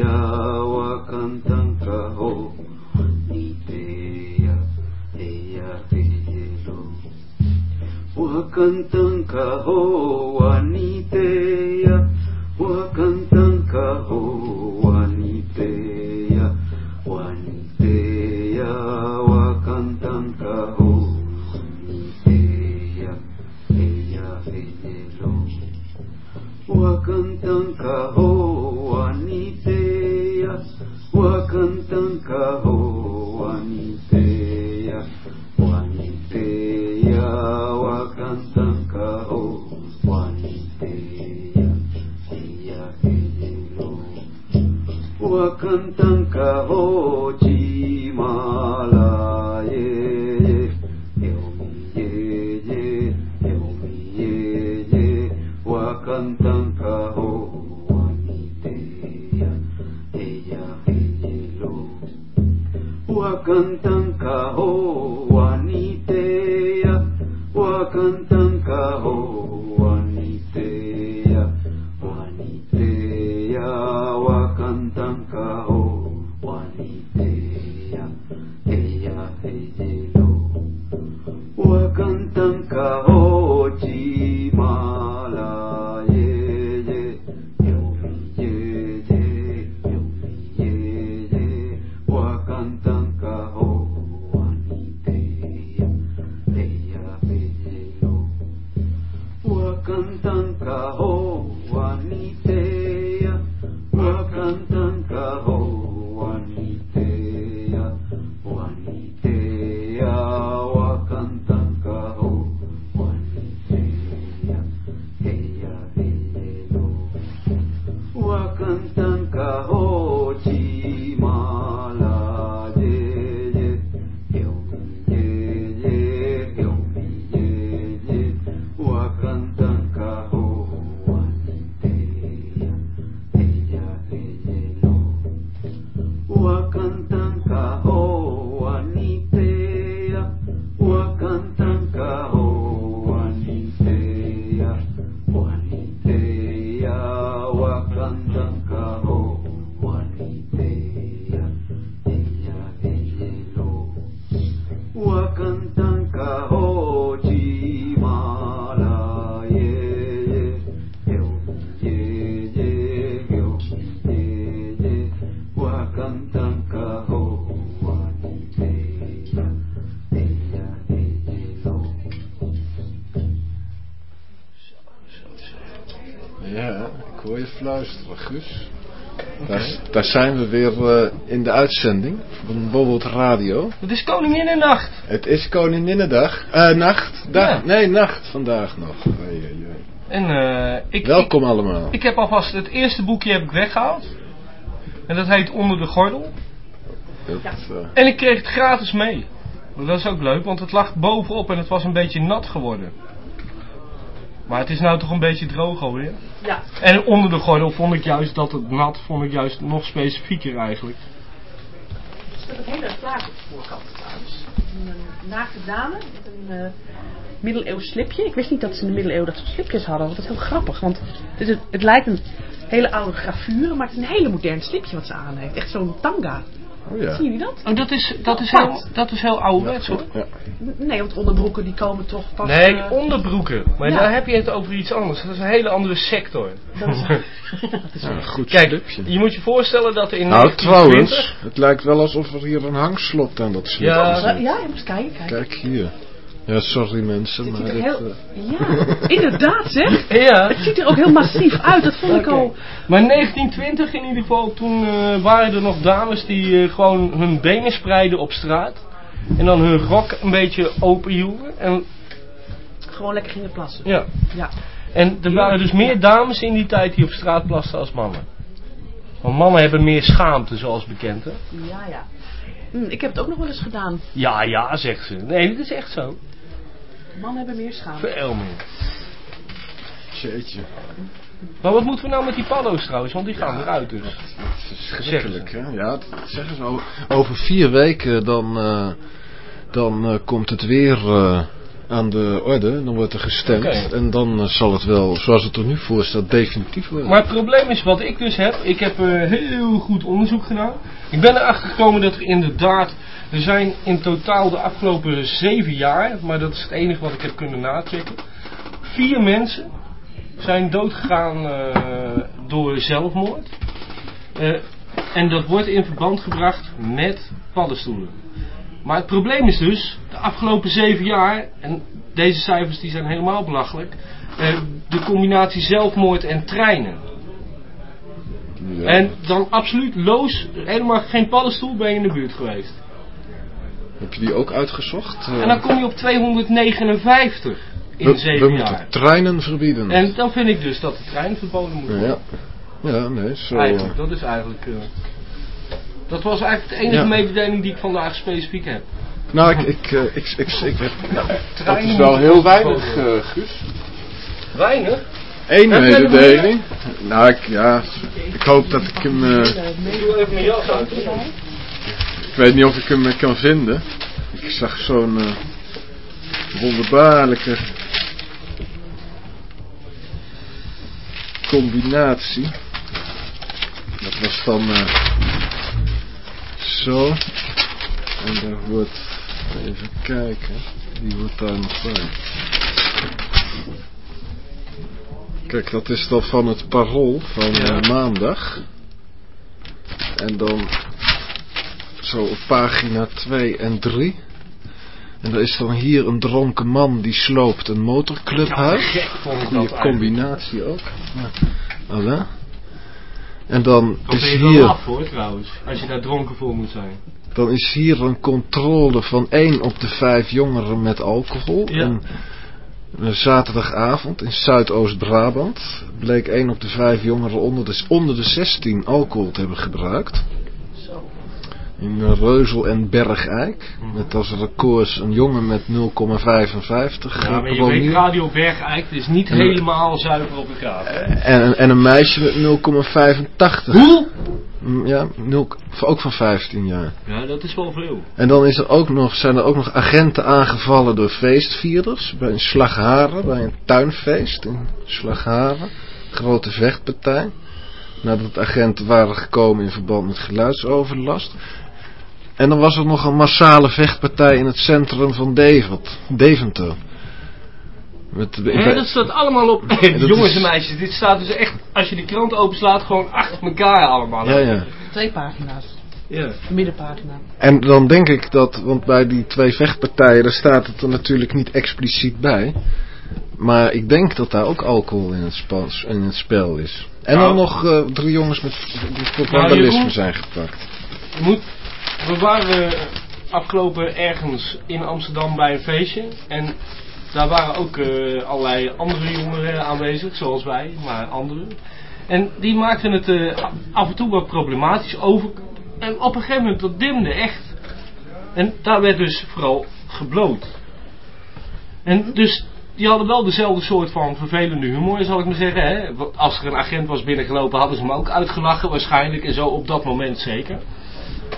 eya wakantanka zijn we weer eh, in de uitzending van Bobbelt Radio. Het is Koninginnennacht. Het is Koninginnedag. Eh, nacht. Dag. Ja. Nee, nacht vandaag nog. Oei, oei, oei. En eh, ik, Welkom allemaal. Ik, ik heb alvast het eerste boekje heb ik weggehaald. En dat heet Onder de Gordel. Dat, eh, En ik kreeg het gratis mee. Dat is ook leuk, want het lag bovenop en het was een beetje nat geworden. Maar het is nou toch een beetje droog alweer. Ja. En onder de gordel vond ik juist dat het nat, vond ik juist nog specifieker eigenlijk. Er staat een hele plaat op de voorkant trouwens. Een naakte dame met een eh middeleeuws slipje. Ik wist niet dat ze in de middeleeuwen dat soort slipjes hadden. Want dat is heel grappig. Want het, is het lijkt een hele oude gravure, maar het is een hele modern slipje wat ze aan heeft. Echt zo'n tanga. Oh ja. Zien jullie dat? Oh, dat is, dat is, heel, dat is heel ouderwets hoor. Ja. Nee, want onderbroeken die komen toch pas... Nee, eh, onderbroeken. Maar Ja. daar heb je het over iets anders. Dat is een hele andere sector. dat is, dat is Ja, goed Kijk, je moet je voorstellen dat er in Nou, 1920... trouwens, het lijkt wel alsof er hier een hangslot aan dat slipje Ja. zit. Ja, ja, je moet kijken, kijken. Kijk hier. Ja, sorry mensen, Het maar ziet er dit, heel... eh, Ja, inderdaad zeg. Ja. Het ziet er ook heel massief uit. Dat vond ik al... Maar in 1920 in ieder geval, toen eh, waren er nog dames die eh, gewoon hun benen spreiden op straat. En dan hun rok een beetje open hielden. En, Gewoon lekker gingen plassen. ja. Ja. en er waren dus meer dames in die tijd die op straat plasten als mannen. Want mannen hebben meer schaamte, zoals bekend. Hè? Ja, ja. Hm, ik heb het ook nog wel eens gedaan. Ja, ja, zegt ze. Nee, dat is echt zo. Mannen hebben meer schaamte. Veel meer. jeetje. Maar wat moeten we nou met die paddo's trouwens? Want die gaan eruit dus. Het is hè? Ja, dat zeggen ze. Over vier weken dan, eh, dan eh, komt het weer eh, aan de orde. Dan wordt er gestemd. En dan eh, zal het wel, zoals het er nu voor staat, definitief worden. Maar het probleem is wat ik dus heb. Ik heb eh, heel goed onderzoek gedaan. Ik ben erachter gekomen dat er inderdaad. Er zijn in totaal de afgelopen zeven jaar. Maar dat is het enige wat ik heb kunnen nachecken. Vier mensen zijn doodgegaan eh, door zelfmoord. Eh, en dat wordt in verband gebracht met paddenstoelen. Maar het probleem is dus, de afgelopen zeven jaar, en deze cijfers die zijn helemaal belachelijk, eh, de combinatie zelfmoord en treinen. Ja. En dan absoluut loos, helemaal geen paddenstoel ben je in de buurt geweest. Heb je die ook uitgezocht? Eh, En dan kom je op 259 in we, we zeven moeten jaar. treinen verbieden. En dan vind ik dus dat de trein verboden moet worden. ja. ja, nee, zo. Eigenlijk, dat is eigenlijk... eh, dat was eigenlijk de enige Ja. mededeling die ik vandaag specifiek heb. Nou, ik, ik, eh, ik, ik, ik heb. Dat is wel heel weinig, eh, Guus. Weinig? Eén mededeling. Nou, ik, ja, ik hoop dat ik hem. eh, Ik doe even mijn jas uit. Ik weet niet of ik hem eh, kan vinden. Ik zag zo'n eh, wonderbaarlijke combinatie. Dat was dan eh, zo. En daar wordt, even kijken, die wordt daar nog bij. Kijk, dat is dan van het parool van Ja. maandag. En dan zo op pagina 2 en 3. En er is dan hier een dronken man die sloopt een motorclubhuis. gek vond ik dat combinatie ook. Ja. Voilà. En dan Dan is je wel hier, af hoor trouwens, als je daar dronken voor moet zijn. dan is hier een controle van 1 op de 5 jongeren met alcohol. Ja. En een zaterdagavond in Zuidoost-Brabant bleek 1 op de 5 jongeren onder de, onder de 16 alcohol te hebben gebruikt. In eh, Reuzel en Bergijk. Met als records een jongen met 0,55 Ja, maar je weet Radio Bergijk, het is niet helemaal zuiver op hè? En, en een meisje met 0,85. Hoe? Mm, Ja, 0, ook van 15 jaar. Ja, dat is wel veel. En dan is er ook nog, zijn er ook nog agenten aangevallen door feestvierders. Bij een Slagharen, bij een tuinfeest in Slagharen. Grote vechtpartij. Nadat agenten waren gekomen in verband met geluidsoverlast. En dan was er nog een massale vechtpartij in het centrum van Devent, Deventer. Met, Hè, dat staat allemaal op. Jongens is- en meisjes, dit staat dus echt, als je de krant openslaat, gewoon achter elkaar allemaal. ja, ja. Twee pagina's. Ja. De middenpagina. En dan denk ik dat, want bij die twee vechtpartijen, daar staat het er natuurlijk niet expliciet bij. Maar ik denk dat daar ook alcohol in het, spa- in het spel is. En Nou. dan nog eh, drie jongens met, die voor Nou, vandalisme zijn gepakt. Je moet, we waren afgelopen ergens in Amsterdam bij een feestje. En daar waren ook eh, allerlei andere jongeren aanwezig, zoals wij, maar anderen. En die maakten het eh, af en toe wat problematisch over. En op een gegeven moment, dat dimde echt. En daar werd dus vooral gebloot. En dus die hadden wel dezelfde soort van vervelende humor, zal ik maar zeggen. Hè? Als er een agent was binnengelopen, hadden ze hem ook uitgelachen waarschijnlijk. En zo op dat moment zeker.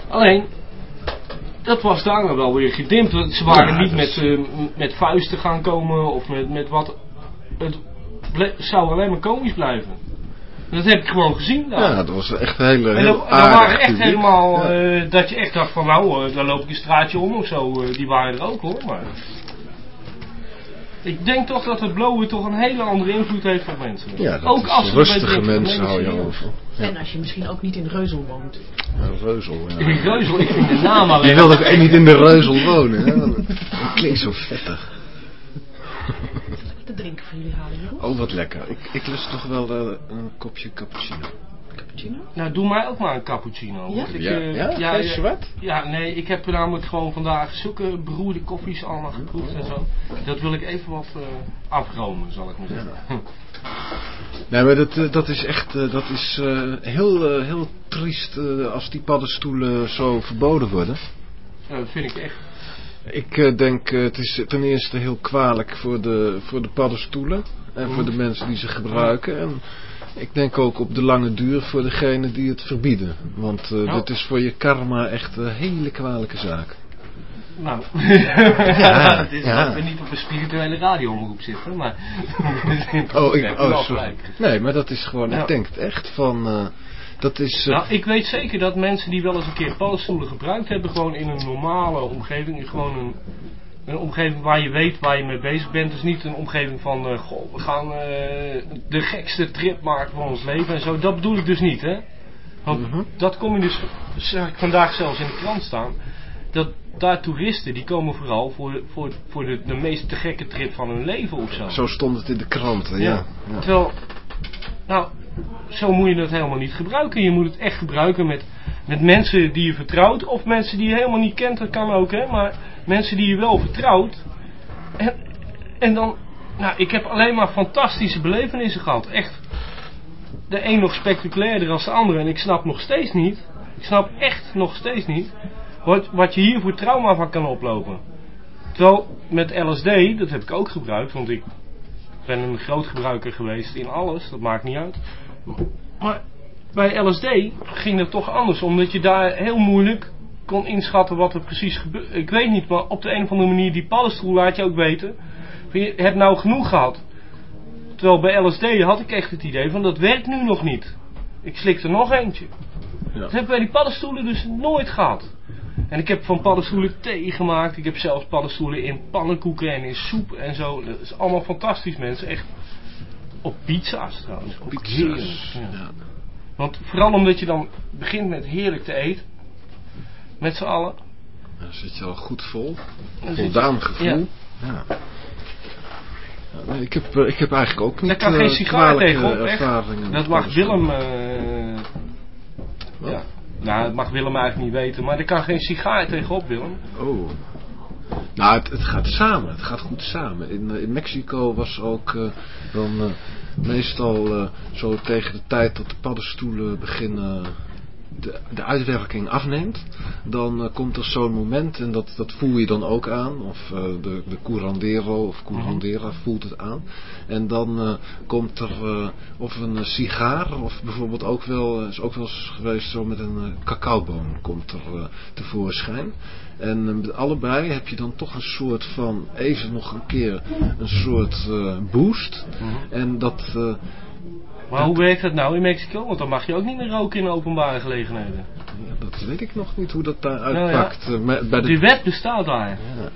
Alleen, dat was daarna wel weer gedimd. want Ze waren Ja, niet met, eh, met vuisten gaan komen of met, met wat. Het zou alleen maar komisch blijven. Dat heb ik gewoon gezien daar. Ja, dat was echt een hele, en heel dat, aardig waren echt publiek. helemaal, Ja. eh, dat je echt dacht van nou, daar loop ik een straatje om of zo. die waren er ook hoor, maar... Ik denk toch dat het blowen toch een hele andere invloed heeft op mensen. Ja, dat ook is als rustige mensen hou je over. Ja. En als je misschien ook niet in Reuzel woont. Een reuzel, ja. Die reuzel, ik vind de naam alleen... Je wil toch echt niet in de reuzel wonen, hè? Dat klinkt zo vettig. Wat te drinken voor jullie halen, Jeroen? Oh, wat lekker. Ik, ik lust toch wel eh, een kopje cappuccino. Cappuccino? Nou, doe mij ook maar een cappuccino. Ja? Ik, eh, ja? ja, ja, zwart? ja, nee, ik heb namelijk gewoon vandaag zulke beroerde koffies allemaal geproefd en zo. Dat wil ik even wat eh, afromen, zal ik maar zeggen. Nee, maar dat, eh, dat is echt eh, dat is, eh, heel, heel triest eh, als die paddenstoelen zo verboden worden. Ja, dat vind ik echt. Ik denk, eh, het is ten eerste heel kwalijk voor de, voor de paddenstoelen. En voor de mensen die ze gebruiken. En ik denk ook op de lange duur voor degene die het verbieden. Want eh Nou. dit is voor je karma echt een hele kwalijke zaak. Nou, Ja, het is ja. dat we niet op een spirituele radioomroep zitten, maar... Oh, ik, oh sorry. Nee, maar dat is gewoon, Ja. ik denk het echt van, eh, dat is... eh, Nou, ik weet zeker dat mensen die wel eens een keer paddenstoelen gebruikt hebben, gewoon in een normale omgeving, in gewoon een, een omgeving waar je weet waar je mee bezig bent. Dus niet een omgeving van, eh, goh, we gaan eh, de gekste trip maken van ons leven en zo. Dat bedoel ik dus niet, hè. Want Mhm. dat kom je dus, zag ik vandaag zelfs in de krant staan, dat daar toeristen, die komen vooral voor, voor, voor de, de meest te gekke trip van hun leven of zo. Zo stond het in de kranten, ja. ja. Terwijl, nou, zo moet je dat helemaal niet gebruiken. Je moet het echt gebruiken met, met mensen die je vertrouwt. Of mensen die je helemaal niet kent, dat kan ook, hè. Maar mensen die je wel vertrouwt. En, en dan, nou, ik heb alleen maar fantastische belevenissen gehad. Echt. De een nog spectaculairder dan de andere. En ik snap nog steeds niet, ik snap echt nog steeds niet, wat, wat je hier voor trauma van kan oplopen. Terwijl met LSD, dat heb ik ook gebruikt, want ik ben een groot gebruiker geweest in alles, dat maakt niet uit. Maar bij LSD ging het toch anders, omdat je daar heel moeilijk kon inschatten wat er precies gebeurde. Ik weet niet, maar op de een of andere manier, die paddenstoel laat je ook weten. Je hebt nou genoeg gehad. Terwijl bij LSD had ik echt het idee van dat werkt nu nog niet. Ik slik er nog eentje. Ja. Dat heb ik bij die paddenstoelen dus nooit gehad. En ik heb van paddenstoelen thee gemaakt. Ik heb zelfs paddenstoelen in pannenkoeken en in soep en zo. Dat is allemaal fantastisch mensen. Echt op pizza's trouwens. Ook Pizza's, ja. Want vooral omdat je dan begint met heerlijk te eten. Met z'n allen. Dan zit je al goed vol. Voldaan gevoel. Ja. Ja. Ja, nee, ik, heb, eh, ik heb eigenlijk ook niet Daar kan eh, geen sigaar. Echt. ervaringen. met Dat mag. Willem. eh, ja. Nou, dat mag Willem eigenlijk niet weten. Maar er kan geen sigaar tegenop, Willem. Oh. Nou, het, gaat samen. Het gaat goed samen. In, eh, Mexico was ook eh, dan eh, meestal zo tegen de tijd dat de paddenstoelen beginnen de, de uitwerking afneemt, dan eh, komt er zo'n moment en dat, dat voel je dan ook aan, of eh, de, de curandero of curandera voelt het aan. En dan eh, komt er of een sigaar, of bijvoorbeeld ook wel, is ook wel eens geweest zo met een cacaoboom komt er tevoorschijn. En met allebei heb je dan toch een soort van, even nog een keer, een soort boost. En dat, Maar hoe werkt dat nou in Mexico? Want dan mag je ook niet meer roken in openbare gelegenheden. ja, dat weet ik nog niet hoe dat daar Nou ja. uitpakt. Eh, bij de Die wet bestaat daar. Ja.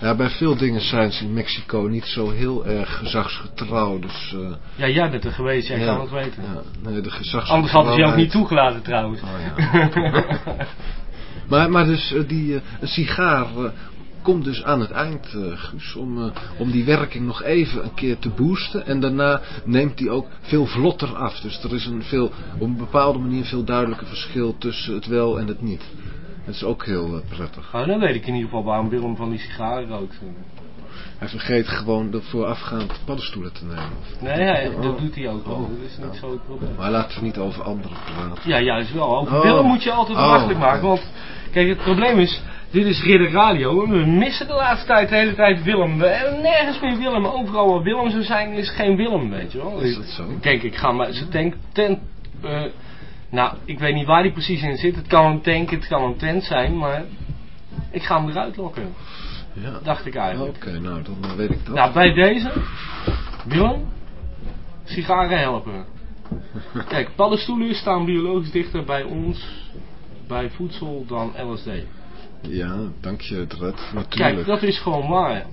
ja, bij veel dingen zijn ze in Mexico niet zo heel erg gezagsgetrouw. Dus, eh, Ja, jij bent er geweest, jij kan het weten. Ja, nee, de gezagsgetrouwheid... Anders hadden ze je ook niet toegelaten trouwens. Oh, maar, maar dus eh, die een sigaar komt dus aan het eind, eh, Guus, om, eh, om die werking nog even een keer te boosten. En daarna neemt die ook veel vlotter af. Dus er is een veel, op een bepaalde manier veel duidelijker verschil tussen het wel en het niet. Dat is ook heel eh, prettig. Nou, dan weet ik in ieder geval waarom Willem van die sigaren rookt. Hij vergeet gewoon de voorafgaand paddenstoelen te nemen. Nee, hij- dat Oh. doet hij ook wel. Oh. Dat is niet zo het probleem. Maar laten we niet over anderen praten. Ja, juist wel. Over Oh. Willem moet je altijd Oh, makkelijk maken. Want, kijk, het probleem is, dit is Ridder Radio. We missen de laatste tijd de hele tijd Willem. We hebben nergens meer Willem. Overal waar Willem zou zijn, is geen Willem, weet je wel. Is dat zo? Kijk, ik ga maar zijn tank, tent, eh, nou, ik weet niet waar die precies in zit. Het kan een tank, het kan een tent zijn, maar ik ga hem eruit lokken. Ja. Dacht ik Oké, eigenlijk. nou dan eh, weet ik dat. Nou, bij deze, Willem, sigaren helpen. Kijk, paddenstoelen staan biologisch dichter bij ons, bij voedsel, dan LSD. Ja, dank je, Dred. Natuurlijk. Kijk, dat is gewoon waar.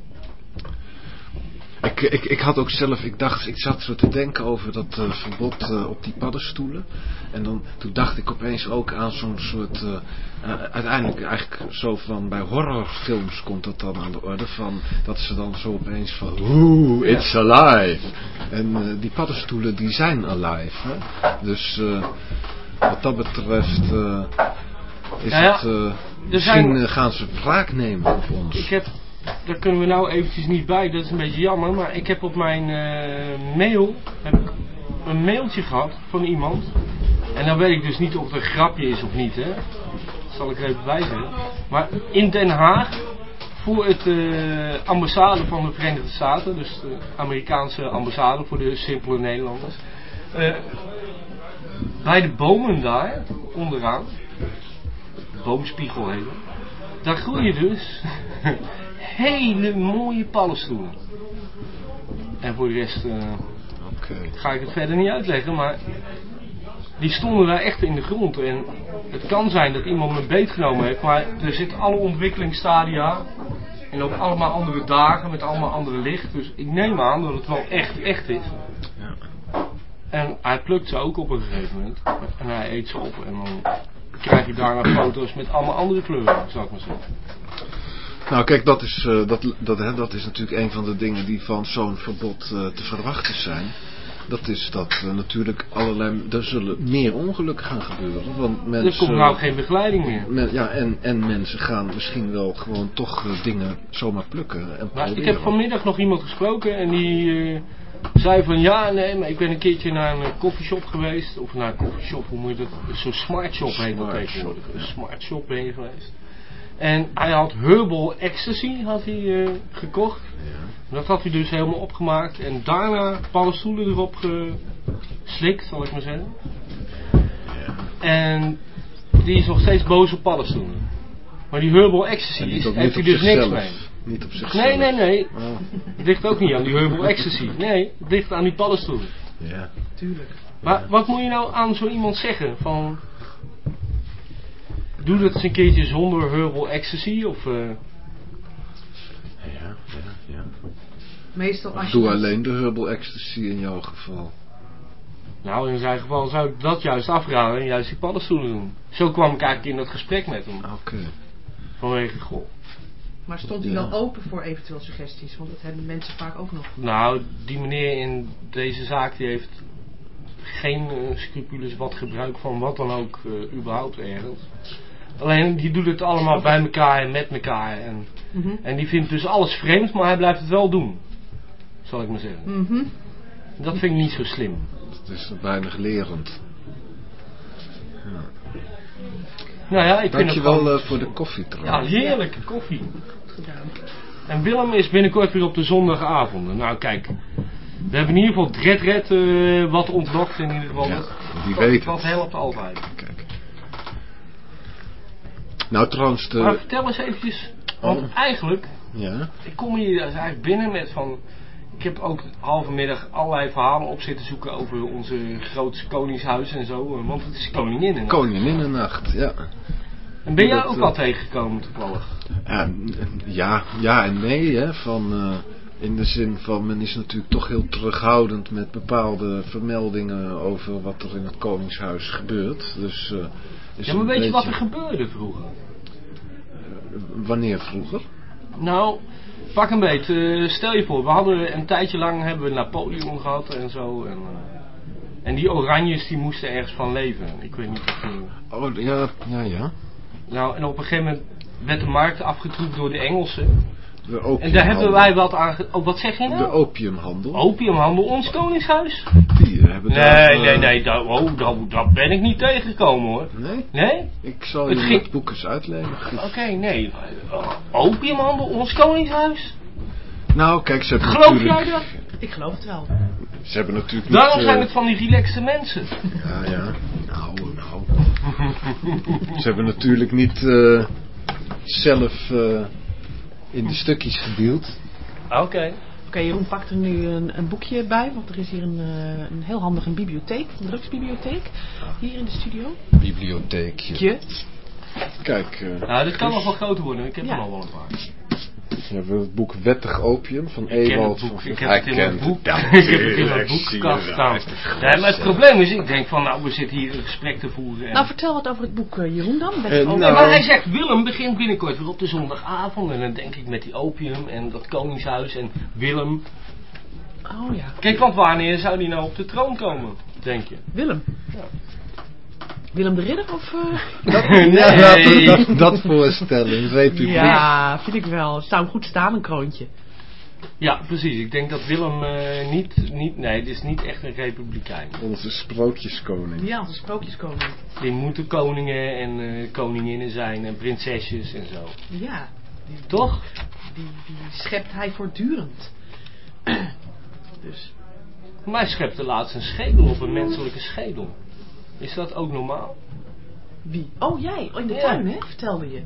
Ik, ik, ik had ook zelf, ik dacht, ik zat zo te denken over dat eh, verbod eh, op die paddenstoelen. En dan, toen dacht ik opeens ook aan zo'n soort, eh, uiteindelijk eigenlijk zo van, bij horrorfilms komt dat dan aan de orde van, dat ze dan zo opeens van, oeh, it's alive. En die paddenstoelen die zijn alive. Hè? Dus wat dat betreft is Ja, ja. het, misschien eh, gaan ze wraak nemen op ons. Ik heb, daar kunnen we nou eventjes niet bij, dat is een beetje jammer, maar ik heb op mijn eh, mail heb ik een mailtje gehad van iemand. En dan weet ik dus niet of het een grapje is of niet, hè. Dat zal ik er even bij zeggen. Maar in Den Haag, voor het eh, ambassade van de Verenigde Staten, dus de Amerikaanse ambassade voor de simpele Nederlanders. bij de bomen daar, onderaan, boomspiegel het. daar groeien dus hele mooie paddenstoelen. En voor de rest eh, ga ik het verder niet uitleggen, maar die stonden daar echt in de grond. En het kan zijn dat iemand me beetgenomen heeft, maar er zitten alle ontwikkelingsstadia en ook allemaal andere dagen met allemaal andere licht. Dus ik neem aan dat het wel echt echt is. Ja. En hij plukt ze ook op een gegeven moment. En hij eet ze op. En dan krijg je daarna foto's met allemaal andere kleuren, zou ik maar zeggen. Nou kijk, dat is, eh, dat, dat, hè, dat is natuurlijk een van de dingen die van zo'n verbod eh, te verwachten zijn. Dat is dat eh, natuurlijk allerlei, er zullen meer ongelukken gaan gebeuren. Want Er mensen, komt nou geen begeleiding meer. men- ja, en, en mensen gaan misschien wel gewoon toch dingen zomaar plukken en Maar ik proberen. heb vanmiddag nog iemand gesproken en die zei van ja, nee, maar ik ben een keertje naar een koffieshop geweest. Of naar een koffieshop, hoe moet je dat? Zo'n smart shop heet dat tegenwoordig. Een ja. smart shop ben je geweest. En hij had Herbal Ecstasy had hij, eh, gekocht. Ja. Dat had hij dus helemaal opgemaakt. En daarna paddenstoelen erop geslikt, zal ik maar zeggen. Ja. En die is nog steeds boos op paddenstoelen. Maar die Herbal Ecstasy is, heeft hij dus niks mee. Niet op zichzelf. Nee, nee, nee. Oh, Het ligt ook niet aan die Herbal Ecstasy. Nee, het ligt aan die paddenstoelen. ja. Tuurlijk. Maar wat moet je nou aan zo iemand zeggen? Van, doe dat eens een keertje zonder Herbal Ecstasy. Of, eh, Ja, ja, ja. Meestal als je... Doe alleen de Herbal Ecstasy in jouw geval. nou, in zijn geval zou ik dat juist afraden en juist die paddenstoelen doen. Zo kwam ik eigenlijk in dat gesprek met hem. Oké. Vanwege, goh. Maar stond hij Ja. dan open voor eventueel suggesties? Want dat hebben mensen vaak ook nog. Nou, die meneer in deze zaak die heeft geen eh, scrupules wat gebruik van wat dan ook eh, überhaupt ergens. Alleen die doet het allemaal bij elkaar en met elkaar. En, Mhm. en die vindt dus alles vreemd, maar hij blijft het wel doen. Zal ik maar zeggen. Mhm. Dat vind ik niet zo slim. Het is weinig lerend. Nou ja, ik vind het gewoon... eh, voor de koffie Ja, trouwens. heerlijke koffie. Gedaan. En Willem is binnenkort weer op de zondagavonden. Nou kijk, we hebben in ieder geval Dred Red eh, wat ontlokt in ieder geval. Ja, die dat- weet Dat het. helpt altijd. Kijk. Nou trouwens, de... Maar vertel eens eventjes, want Oh. eigenlijk, Ja? ik kom hier dus eigenlijk binnen met van... Ik heb ook halve middag allerlei verhalen op zitten zoeken over onze grootste koningshuis en zo. Want het is koningin. Koninginnennacht, ja. En ben jij ook eh, al tegengekomen toevallig? Ja, ja, ja en nee, hè. Van, eh, in de zin van, men is natuurlijk toch heel terughoudend met bepaalde vermeldingen over wat er in het koningshuis gebeurt. Dus, eh, is Ja, maar weet je wat er beetje- gebeurde vroeger? Wanneer vroeger? Nou, pak een beet. eh, stel je voor, we hadden een tijdje lang hebben we Napoleon gehad en zo. En, eh, en die oranjes die moesten ergens van leven. Ik weet niet of. Oh, ja, ja, ja. Nou, en op een gegeven moment werd de markt afgetroefd door de Engelsen. De En daar hebben wij wat aan... Oh, wat zeg je De nou? opiumhandel. Opiumhandel, ons koningshuis? Die hebben daar... Nee, eh, nee, nee, dat, oh, dat, dat ben ik niet tegengekomen hoor. Nee? Nee? Ik zal Het je ging- het boek eens uitlenen. Oké, nee. Opiumhandel, ons koningshuis? Nou, kijk, ze hebben Geloof natuurlijk... jij dat? Ik geloof het wel. Ze hebben natuurlijk niet... Daarom eh, zijn het van die relaxte mensen. Ja, ja. Nou, nou. Ze hebben natuurlijk niet eh, zelf eh, in de stukjes gedeeld. Oké. Oké, Jeroen pakt er nu een, een boekje bij, want er is hier een, eh, een heel handige bibliotheek, een drugsbibliotheek, hier in de studio. Bibliotheekje. Je. Kijk, eh Nou, dit kan nog wel groter worden. Ik heb Ja. er al wel een paar. We hebben het boek Wettig Opium van Ik ken het Ewald boek. Ik heb het in mijn boek. Ja, ik heb het in mijn je boekkast staan. Het Ja, maar het probleem is, ik denk van, nou, we zitten hier een gesprek te voeren. En... Nou, vertel wat over het boek eh, Jeroen dan. Nee, nou- maar hij zegt, Willem begint binnenkort weer op de zondagavond. En dan denk ik met die opium en dat koningshuis en Willem. Oh ja, Kijk, want wanneer zou die nou op de troon komen, denk je? Willem. Willem de Ridder of... eh? Ja, laten we dat, dat voorstellen. Een republiek. Ja, vind ik wel. Het zou hem goed staan, een kroontje. Ja, precies. Ik denk dat Willem eh, niet, niet... Nee, het is niet echt een republikein. Onze sprookjeskoning. Ja, een sprookjeskoning. Die moeten koningen en eh, koninginnen zijn en prinsesjes en zo. Ja, Toch? die, die schept hij voortdurend. dus, Maar hij schepte laatst een schedel op, een menselijke schedel. Is dat ook normaal? wie? Oh, jij. Oh, in de Ja. tuin, hè? Vertelde je.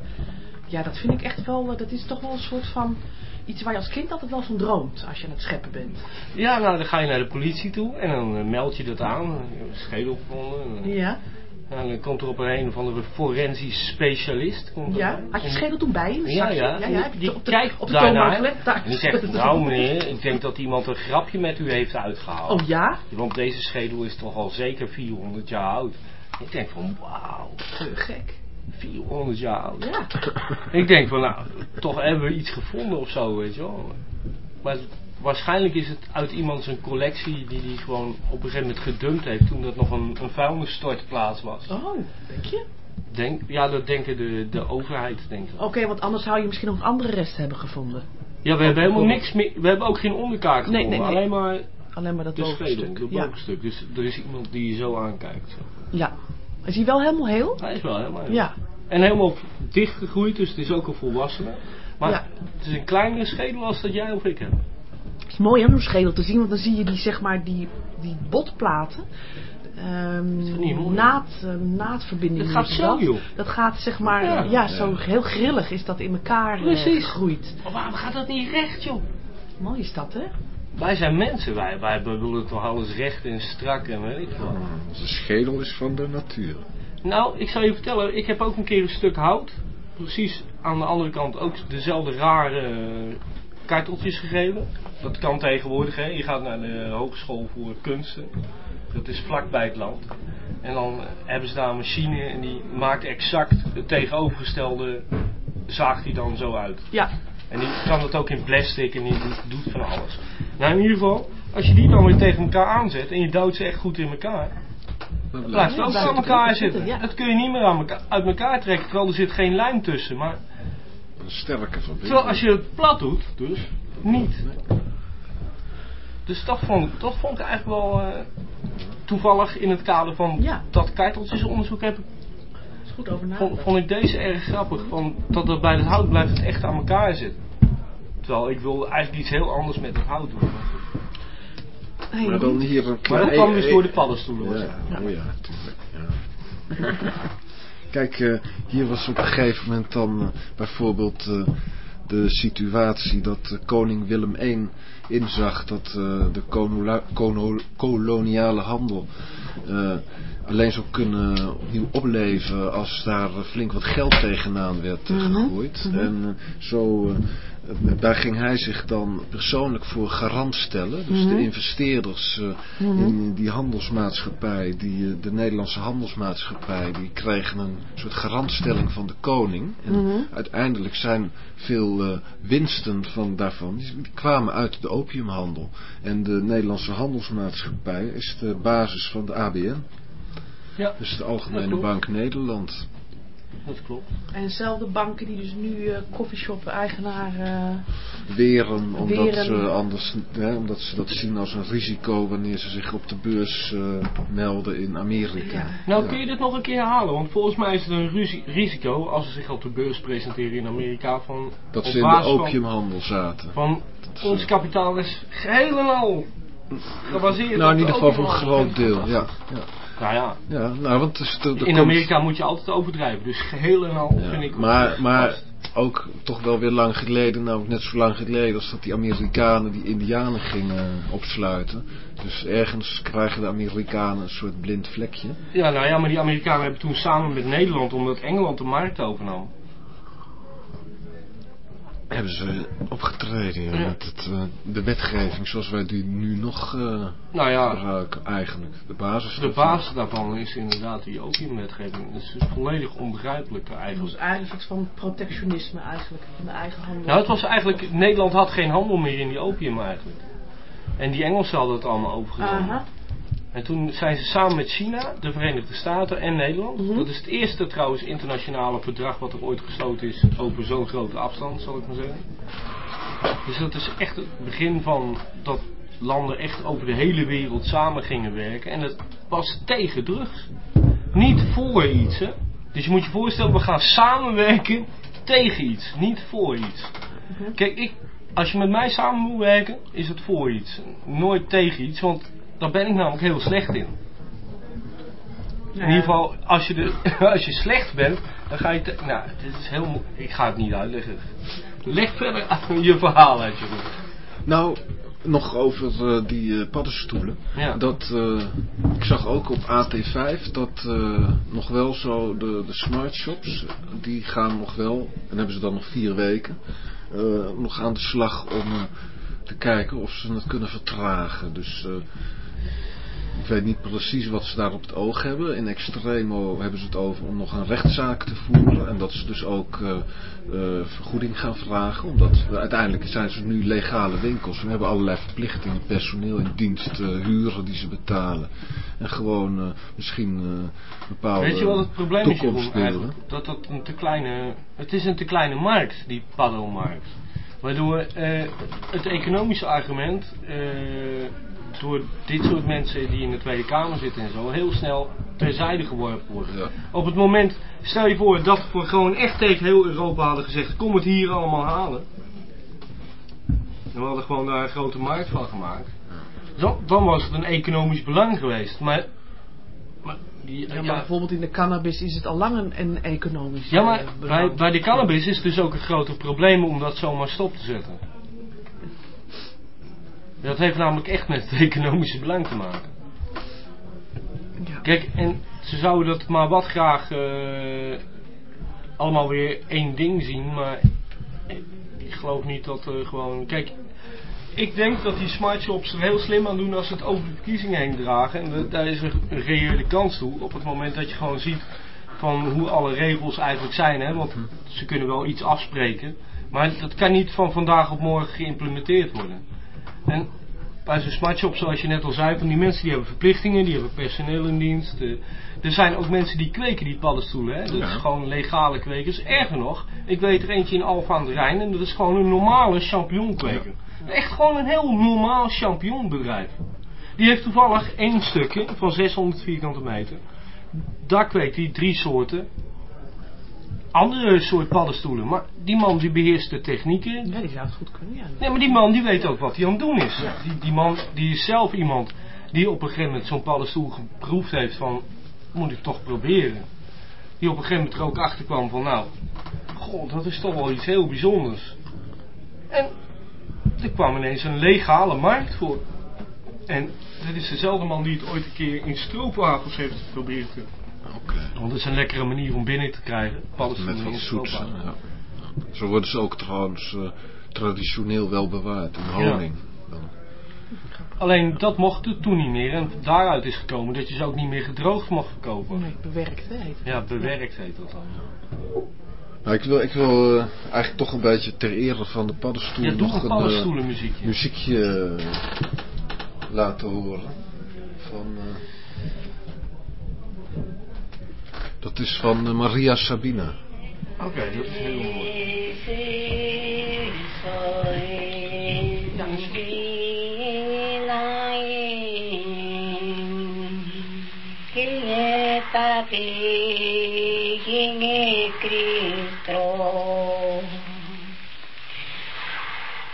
Ja, dat vind ik echt wel, eh, dat is toch wel een soort van iets waar je als kind altijd wel van droomt als je aan het scheppen bent. Ja, nou dan ga je naar de politie toe en dan eh, meld je dat aan. Schedel gevonden. En, eh, Ja. nou, dan komt er op een, of andere forensisch specialist. Komt Ja, had je En- schedel toen bij Ja, ja. Die op de, kijkt op de daarnaar. En die zegt, nou meneer, ik denk dat iemand een grapje met u heeft uitgehaald. Oh ja? Want deze schedel is toch al zeker 400 jaar oud. Ik denk van, wauw, Te gek. 400 jaar oud. Ja. Ik denk van, nou, toch hebben we iets gevonden of zo, weet je wel. Maar waarschijnlijk is het uit iemand zijn collectie die die gewoon op een gegeven moment gedumpt heeft toen dat nog een, een vuilnisstortplaats was. Oh, denk je? Denk, ja, dat denken de, de overheid, denk ik. Oké, want anders zou je misschien nog andere resten hebben gevonden. Ja, we hebben helemaal niks meer, we hebben ook geen onderkaak gevonden, nee, nee. alleen maar Alleen maar dat de schedel, bovenstuk. de Ja. bovenstuk. Dus er is iemand die je zo aankijkt. Zo. ja. Is hij wel helemaal heel? Hij is wel helemaal... Ja. En helemaal dichtgegroeid, dus het is ook een volwassene. Maar Ja. het is een kleinere schedel als dat jij of ik hebben. Het is mooi om zo'n schedel te zien, want dan zie je die, zeg maar, die, die botplaten. ehm, mooi. naad, naadverbinding. Dat gaat zo, dat. joh. Dat gaat zeg maar, Ja. ja, zo heel grillig is dat in elkaar eh, Precies. gegroeid. Maar waarom gaat dat niet recht, joh? Mooi is dat, hè? Wij zijn mensen, wij, wij willen toch alles recht en strak en weet ik wat. Onze schedel is van de natuur. Nou, ik zal je vertellen, ik heb ook een keer een stuk hout. Precies aan de andere kant ook dezelfde rare karteltjes gegeven. Dat kan tegenwoordig, hè. Je gaat naar de hogeschool voor kunsten. Dat is vlakbij het land. En dan hebben ze daar een machine en die maakt exact het tegenovergestelde, zaagt die dan zo uit. Ja. En die kan het ook in plastic en die doet, van alles. Nou, in ieder geval, als je die dan weer tegen elkaar aanzet en je duwt ze echt goed in elkaar, Dat blijft ook aan elkaar zitten. zitten, ja. Dat kun je niet meer aan elkaar, uit elkaar trekken, terwijl er zit geen lijm tussen. Maar Een sterke verbinding. terwijl als je het plat doet, dus niet. Dus dat vond, dat vond ik eigenlijk wel eh, toevallig in het kader van Ja. dat keiteltjesonderzoek heb ik goed over vond, vond ik deze erg grappig. Van, dat er bij het hout blijft het echt aan elkaar zitten. Terwijl ik wil eigenlijk iets heel anders met het hout doen. Hey, Maar dan hier een Maar dat kwam dus door de paddenstoelen. was het. Ja, oh ja, natuurlijk. Ja. Kijk, eh, hier was op een gegeven moment dan eh, bijvoorbeeld eh, de situatie dat koning Willem I inzag dat de koloniale handel alleen zou kunnen opnieuw opleven als daar flink wat geld tegenaan werd Mhm, gegooid. mhm. En zo, daar ging hij zich dan persoonlijk voor garant stellen. Dus Mhm. de investeerders eh, Mhm. in die handelsmaatschappij, die, eh, de Nederlandse handelsmaatschappij, die kregen een soort garantstelling van de koning. En Mhm. uiteindelijk zijn veel eh, winsten van daarvan, die, die kwamen uit de opiumhandel. En de Nederlandse handelsmaatschappij is de basis van de ABN. Ja, Dus de Algemene. Bank Nederland. Dat klopt. En dezelfde banken die dus nu eh coffeeshop-eigenaar... eh, Weren, omdat, Weren. Ze anders, hè, omdat ze dat zien als een risico wanneer ze zich op de beurs eh, melden in Amerika. Ja. Nou, Ja. kun je dit nog een keer herhalen? Want volgens mij is het een risico als ze zich op de beurs presenteren in Amerika. Van, Dat ze in de opiumhandel zaten. Van, Dat ons ze- kapitaal is geheel en al gebaseerd Nou, op in de ieder geval voor een groot deel, ja. ja. Nou ja, Ja, nou, want dus in komt- Amerika moet je altijd overdrijven. Dus geheel en al Ja, vind ik... maar, maar ook toch wel weer lang geleden, nou net zo lang geleden als dat die Amerikanen die Indianen gingen opsluiten. Dus ergens krijgen de Amerikanen een soort blind vlekje. Ja, nou ja, maar die Amerikanen hebben toen samen met Nederland, omdat Engeland de markt overnam. Hebben ze opgetreden ja, Ja. met het, eh, de wetgeving zoals wij die nu nog eh, Nou ja, gebruiken eigenlijk. De basis de daarvan. basis daarvan is inderdaad die opiumwetgeving. Dat is dus volledig onbegrijpelijk Het eigenlijk. was eigenlijk soort van protectionisme eigenlijk, van de eigen handel. Nou, het was eigenlijk, Nederland had geen handel meer in die opium eigenlijk. En die Engelsen hadden het allemaal overgenomen. En toen zijn ze samen met China, de Verenigde Staten en Nederland. Mhm. Dat is het eerste trouwens internationale verdrag wat er ooit gesloten is over zo'n grote afstand, zal ik maar zeggen. Dus dat is echt het begin van dat landen echt over de hele wereld samen gingen werken. En dat was tegen drugs. Niet voor iets, hè. Dus je moet je voorstellen, we gaan samenwerken tegen iets, niet voor iets. Mhm. Kijk, ik, als je met mij samen moet werken, is het voor iets. Nooit tegen iets, want daar ben ik namelijk heel slecht in. In ieder geval, als je, de, als je slecht bent, dan ga je... Te, nou, dit is heel... Ik ga het niet uitleggen. Leg verder aan je verhaal uit, Jeroen. Nou, nog over eh, die eh, paddenstoelen. Ja. Dat, eh, ik zag ook op AT5 dat eh, nog wel zo de, de smart shops, die gaan nog wel, en hebben ze dan nog vier weken, eh, nog aan de slag om eh, te kijken of ze het kunnen vertragen. Dus eh, ik weet niet precies wat ze daar op het oog hebben. In Extremo hebben ze het over om nog een rechtszaak te voeren. En dat ze dus ook eh, eh, vergoeding gaan vragen. Omdat we- uiteindelijk zijn ze nu legale winkels. We hebben allerlei verplichtingen. Personeel in dienst, eh, huren die ze betalen. En gewoon misschien bepaalde Weet je wat het probleem is, Jeroen, eigenlijk? Dat dat een te kleine... Het is een te kleine markt, die paddelmarkt. Waardoor het economische argument... door dit soort mensen die in de Tweede Kamer zitten en zo... heel snel terzijde geworpen wordt. Ja. Op het moment... Stel je voor dat we gewoon echt tegen heel Europa hadden gezegd... Kom het hier allemaal halen. En we hadden gewoon daar een grote markt van gemaakt. Zo, dan was het een economisch belang geweest. Maar... maar die, Ja, maar bijvoorbeeld in de cannabis is het al lang een, een economisch ja, maar eh, bij, belang. bij de cannabis is het dus ook een grote probleem om dat zomaar stop te zetten. Dat heeft namelijk echt met het economische belang te maken. Ja. Kijk, en ze zouden dat maar wat graag eh, allemaal weer één ding zien, maar ik geloof niet dat er gewoon... Kijk, ik denk dat die smart shops er heel slim aan doen als ze het over de verkiezingen heen dragen. En daar is een reële kans toe op het moment dat je gewoon ziet van hoe alle regels eigenlijk zijn. Hè? Want ze kunnen wel iets afspreken, maar dat kan niet van vandaag op morgen geïmplementeerd worden. En bij zo'n smart shop, zoals je net al zei, van die mensen die hebben verplichtingen, die hebben personeel in dienst. eh, er zijn ook mensen die kweken die paddenstoelen. Hè? Dat Ja. is gewoon legale kwekers. Erger nog, ik weet er eentje in Alphen aan de Rijn en dat is gewoon een normale champignonkweker. Echt gewoon een heel normaal champignonbedrijf. Die heeft toevallig één stukje van 600 vierkante meter. Daar kweekt hij drie soorten. Andere soort paddenstoelen. Maar die man die beheerst de technieken. Ja, die zou het goed kunnen, ja. Nee, maar die man die weet ook wat hij aan het doen is. Die, die man die is zelf iemand die op een gegeven moment zo'n paddenstoel geproefd heeft van, moet ik toch proberen. Die op een gegeven moment er ook achter kwam van, nou, goh, dat is toch wel iets heel bijzonders. En er kwam ineens een legale markt voor. En dat is dezelfde man die het ooit een keer in stroopwafels heeft geprobeerd. Oké. Want dat is een lekkere manier om binnen te krijgen. Paddenstoelen Met wat zoets. Ja. Zo worden ze ook trouwens eh, traditioneel wel bewaard in honing. Dan. Alleen dat mocht het toen niet meer. En daaruit is gekomen dat je ze ook niet meer gedroogd mocht verkopen. Nee, bewerkt, hè, heet het. Ja, bewerkt heet dat dan. Nou, ik wil, ik wil eh, eigenlijk toch een beetje ter ere van de paddenstoel Ja, doe nog een eh, paddenstoelenmuziekje. muziekje laten horen. Van, dat is van eh, Maria Sabina. Oké, dat is heel mooi.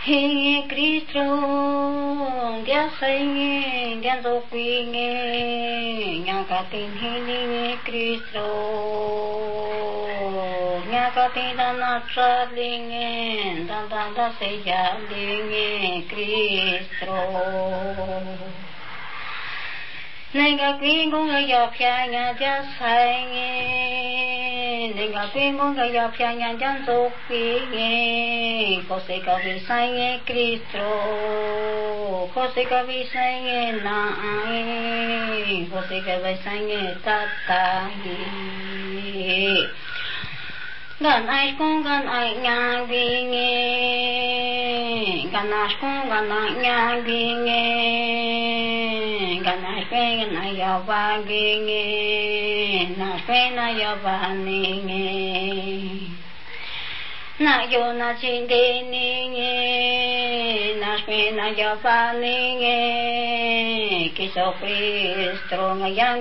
Krishna, ya sei, ya so pinge, ya katin hini Krishna, ya katin dana tralinge, dan dan da se ya linge Krishna. nên các quý cũng người dọc phía nhà cha sai nghe. Nên các quý cũng người dọc phía nhà cha tu quý nghe. Có sự cả vị sai nghe Cristo có sự cả vị sai nghe na có sự cả vị sai nghe ta ta nghe gan ash kon gan nyang bi nge gan ash kon gan nyang bi nge gan ash pe gan ai ya ba na pe na ya 那有 ينزل 耶，那 النشأة من عندكم،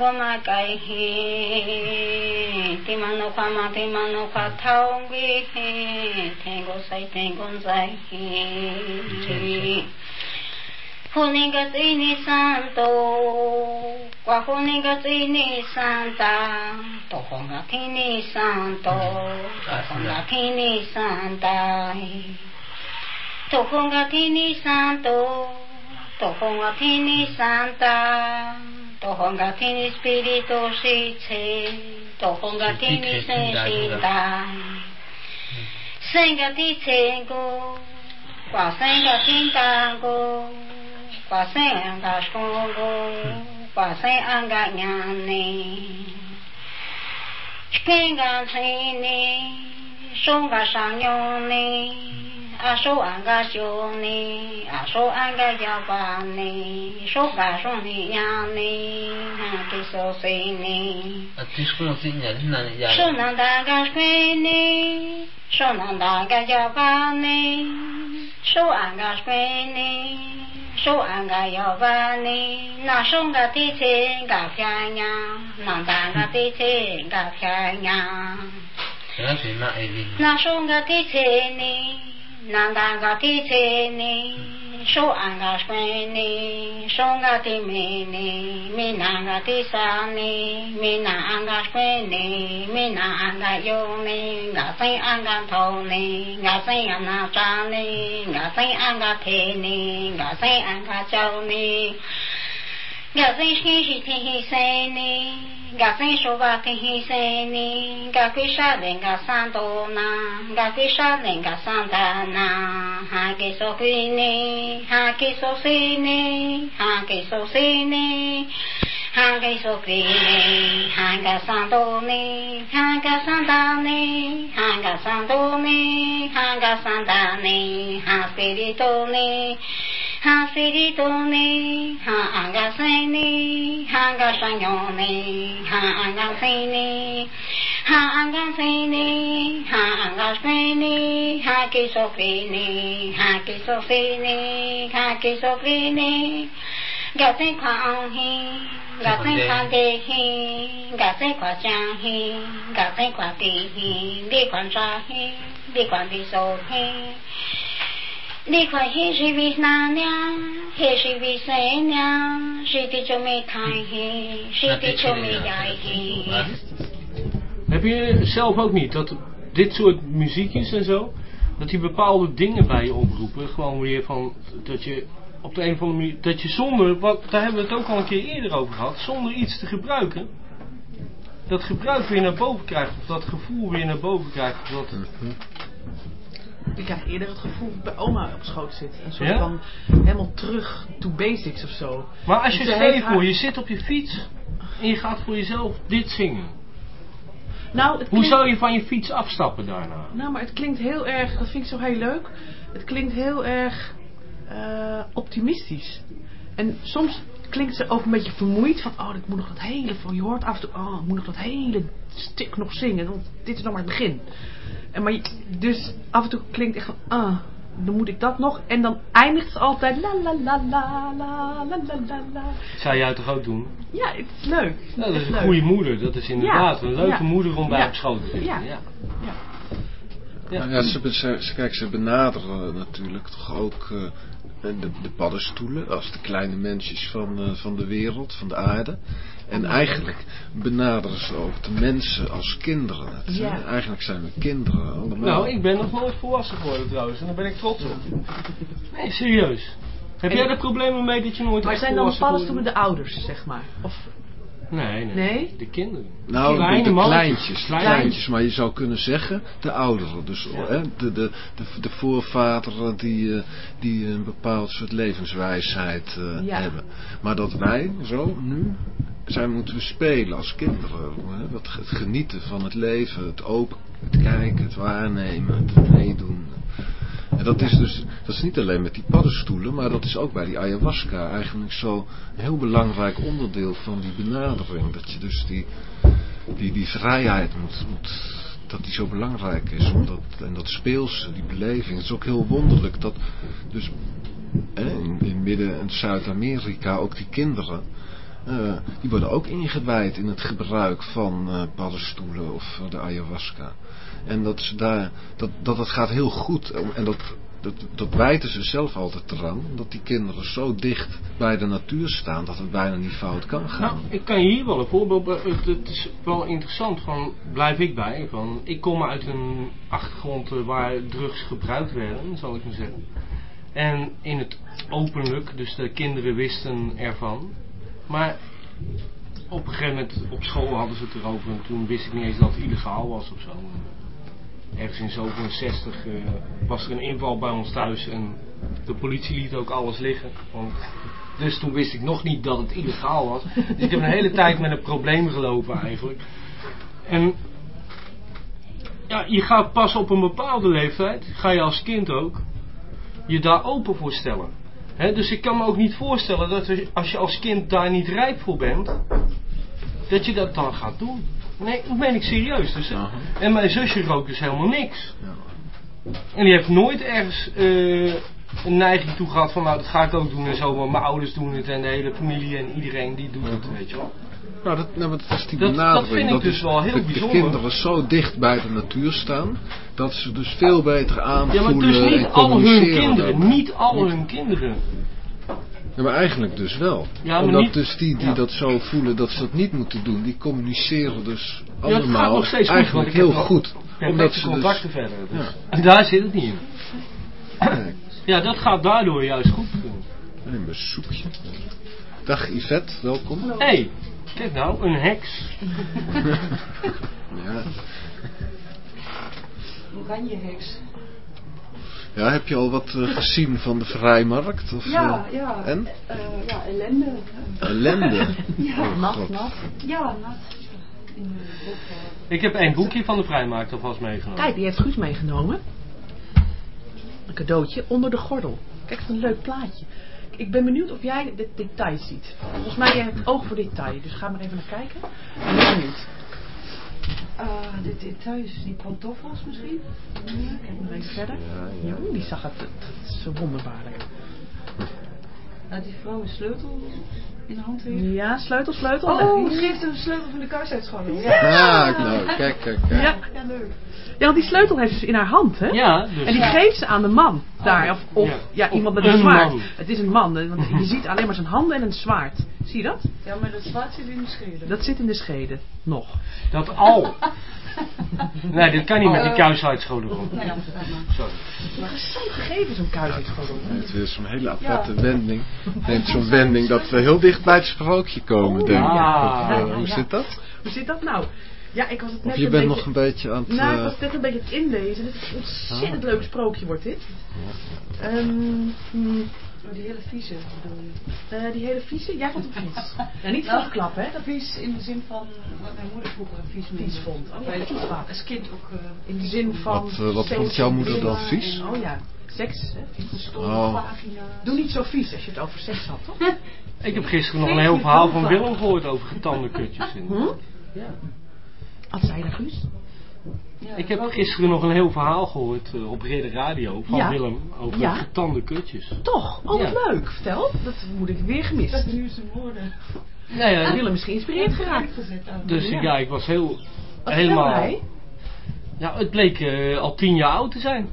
وما يذكر في أمن الله من ربهم، 嘿 خلقت إني سانتو وخلقت إني سانتا تخلقت إني سانتو تخلقت إني سانتا تخلقت إني سانتو تخلقت إني سانتا تخلقت إني سبيريتو شيتشي تخلقت إني سنشيتا سنغتي تشيكو 挂三个金刚箍。把山安个庄户，把山安个娘哩，天干水呢，手干山又呢。啊手啊个小呢，啊手啊个腰巴呢，手啊双呢呀你，啊这小腿呢。啊，这是双腿呀，那呀。手能打个腿呢，手能打个腰呢，手啊个腿呢，手啊个腰呢，那手个腿钱给偏呀，那打个腿钱给偏呀。那手个腿钱呢？南达噶地切尼，手安噶顺尼，胸噶地明尼，明南噶地善尼，明南安噶顺尼，明南安噶有尼，阿僧安噶土尼，阿僧阿那障尼，阿僧安噶天尼，阿僧安噶教尼。我真欢喜听经呢，我真喜欢听经呢。我跪下来，我上刀山；我跪下来，我上刀山。喊几首歌呢？喊几首诗呢？喊几首诗呢？喊个小鬼，喊个三多呢，喊个三大呢，喊个三多呢，喊个三大呢，喊谁的多呢？喊谁的多呢？喊俺个孙呢？喊个孙女呢？喊俺个孙呢？喊俺个孙呢？喊俺个孙呢？喊个小鬼呢？喊个小孙呢？喊个小鬼呢？heb je zelf ook niet dat dit soort muziekjes en zo, dat die bepaalde dingen bij je oproepen? Gewoon weer van dat je op de een of andere manier, dat je zonder, wat, daar hebben we het ook al een keer eerder over gehad, zonder iets te gebruiken, dat gebruik weer naar boven krijgt, of dat gevoel weer naar boven krijgt, of dat, Ik krijg eerder het gevoel dat bij oma op schoot zit. Een soort Ja? van helemaal terug to basics of zo. Maar als je stel voor, haar- je zit op je fiets en je gaat voor jezelf dit zingen. Nou, Hoe zou je van je fiets afstappen daarna? nou, maar het klinkt heel erg, dat vind ik zo heel leuk. Het klinkt heel erg eh, optimistisch. En soms klinkt ze ook een beetje vermoeid van, oh, ik moet nog dat hele, van je hoort af en toe, oh, ik moet nog dat hele stuk nog zingen, want dit is nog maar het begin. En maar je- dus af en toe klinkt echt van, ah, dan moet ik dat nog. En dan eindigt ze altijd la la la la la la la la la. Zou jij toch ook doen? Ja, het is leuk. Ja, dat is een leuk. goede moeder. Dat is inderdaad Ja, een leuke ja, moeder om bij ja, op schoot te zitten. ja. Ja. Ja. Ja. Nou ja, ze, be- ze, ze- kijk, ze benaderen natuurlijk toch ook eh, de, de paddenstoelen als de kleine mensjes van, eh, van de wereld, van de aarde. En eigenlijk benaderen ze ook de mensen als kinderen. Het, Ja. hè? Eigenlijk zijn we kinderen allemaal. Nou, ik ben nog nooit volwassen geworden trouwens. En daar ben ik trots op. Nee, serieus. Heb En- jij er problemen mee dat je nooit Maar zijn dan paddenstoelen de ouders, zeg maar? Of, Nee, nee, Nee? De kinderen. Nou, Kleine de, mannetjes. kleintjes, de Kleintjes. kleintjes, maar je zou kunnen zeggen de ouderen. Dus Ja. hè, de, de, de, de voorvaderen die, eh, die een bepaald soort levenswijsheid eh, Ja. hebben. Maar dat wij zo nu zijn moeten we spelen als kinderen. Hè, wat, het genieten van het leven, het open, het kijken, het waarnemen, het meedoen. En dat is dus, dat is niet alleen met die paddenstoelen, maar dat is ook bij die ayahuasca eigenlijk zo een heel belangrijk onderdeel van die benadering. Dat je dus die, die, die vrijheid moet, moet, dat die zo belangrijk is. Omdat, en dat speelse, die beleving. Het is ook heel wonderlijk dat dus in, in Midden- en Zuid-Amerika ook die kinderen eh, die worden ook ingewijd in het gebruik van eh, paddenstoelen of eh, de ayahuasca. En dat, ze daar, dat, dat het gaat heel goed. En dat, dat, dat wijten ze zelf altijd eraan. Dat die kinderen zo dicht bij de natuur staan dat het bijna niet fout kan gaan. Nou, ik kan hier wel een voorbeeld het is wel interessant, van, blijf ik bij. Van, ik kom uit een achtergrond eh, waar drugs gebruikt werden, zal ik maar zeggen. En in het openlijk, dus de kinderen wisten ervan. Maar op een gegeven moment op school hadden ze het erover en toen wist ik niet eens dat het illegaal was of zo. Ergens in 67 eh, was er een inval bij ons thuis en de politie liet ook alles liggen. Want, dus toen wist ik nog niet dat het illegaal was. Dus ik heb een hele tijd met een probleem gelopen eigenlijk. En ja, je gaat pas op een bepaalde leeftijd, ga je als kind ook, je daar open voor stellen. Dus ik kan me ook niet voorstellen dat als je als kind daar niet rijp voor bent, dat je dat dan gaat doen. Nee, dat meen ik serieus. Dus. En mijn zusje rookt dus helemaal niks. Ja. En die heeft nooit ergens eh, een neiging toe gehad van nou dat ga ik ook doen en zo, want mijn ouders doen het en de hele familie en iedereen die doet het, weet je wel. Nou, dat, nou, dat is die Dat- vind ik dus wel heel de, de bijzonder. kinderen zo dicht bij de natuur staan, dat ze dus veel beter aanvoelen Ja, maar dus en niet al hun communiceren kinderen, niet al hun kinderen. Ja, maar eigenlijk dus wel. Ja, maar Omdat niet- dus die die ja. dat zo voelen dat ze dat niet moeten doen, die communiceren dus Ja, allemaal nog steeds goed, eigenlijk want ik heel goed. Omdat ze dus... contacten verder. Dus. Ja. En daar zit het niet in. Nee, Ja, dat gaat daardoor juist goed. een bezoekje. Dag Yvette, welkom. Hé, hey, kijk nou, een heks. Ja. Oranje heks. Ja, heb je al wat eh, gezien van de vrijmarkt? Of, Ja, eh, ja. En? eh, ja, ellende. Ellende. Ja, Oh, nat, God. nat. Ja, nat. De Ik heb één boekje van de vrijmarkt alvast meegenomen. Kijk, die heeft Guus meegenomen. Een cadeautje onder de gordel. Kijk, wat een leuk plaatje. Ik ben benieuwd of jij dit detail ziet. Volgens mij jij hebt oog voor detail, dus ga maar even naar kijken. Ik ben benieuwd. Ah, dit detail is die pantoffels misschien? Kijk nog even verder. Ja, ja. Jo, die zag het, het, het is zo wonderbaarlijk. Nou, die vrouw een sleutel in de hand heeft. Ja, sleutel, sleutel. Oh, ze heeft een sleutel van de kast uitschouwen. Ja. Ah, nou, kijk, kijk, kijk. Ja. ja, leuk. ja, want die sleutel heeft ze in haar hand, hè? Ja, dus En die geeft ze aan de man daar. Of, of Ja. ja. Of iemand met een een zwaard. man. Het is een man. Want je ziet alleen maar zijn handen en een zwaard. Zie je dat? Ja, maar dat zwaard zit in de schede. Dat zit in de schede. Nog. dat al. Nee, dit kan niet met die kuisheidscholen rond. Nou ja, Sorry. Interessant gegeven zo'n kuisheidsgordel. Het is weer zo'n hele aparte wending. Het neemt zo'n wending dat we heel dicht bij het sprookje komen, denk ik. ja. Of, eh, Ja, ja, hoe zit dat? Hoe zit dat nou? Ja, ik was het net Of je een bent beetje... nog een beetje aan het... Nou, ik eh, was net een beetje het inlezen. Dit is een ontzettend leuk sprookje wordt dit. Ehm, hmm, Oh, die hele vieze bedoel je? eh, die hele vieze, jij vond hem vies. Ja, niet Nou, klap, hè? Dat Vies in de zin van wat mijn moeder vroeger een vies vies vond. Oh, ja, vies wat. als kind ook eh, In de zin van... Wat, eh, wat seks vond jouw moeder dan vies? en- Oh ja, seks, hè? Vies. Oh. Doe niet zo vies als je het over seks had, toch? Ik heb gisteren nog een heel verhaal van Willem gehoord over getande kutjes. In. Hm? Ja. Wat zei je daar, Guus? Ja, Ik heb gisteren nog een heel verhaal gehoord eh, op Ridder Radio van Ja. Willem over Ja. getande kutjes. Toch? Oh, wat Ja. leuk. Vertel. Dat moet ik weer Dat gemist. nu zijn woorden. Ja, ja. Willem is geïnspireerd geraakt. Dus Ja. ja. ik was heel Wat helemaal. hij? Ja, het bleek eh, al tien jaar oud te zijn.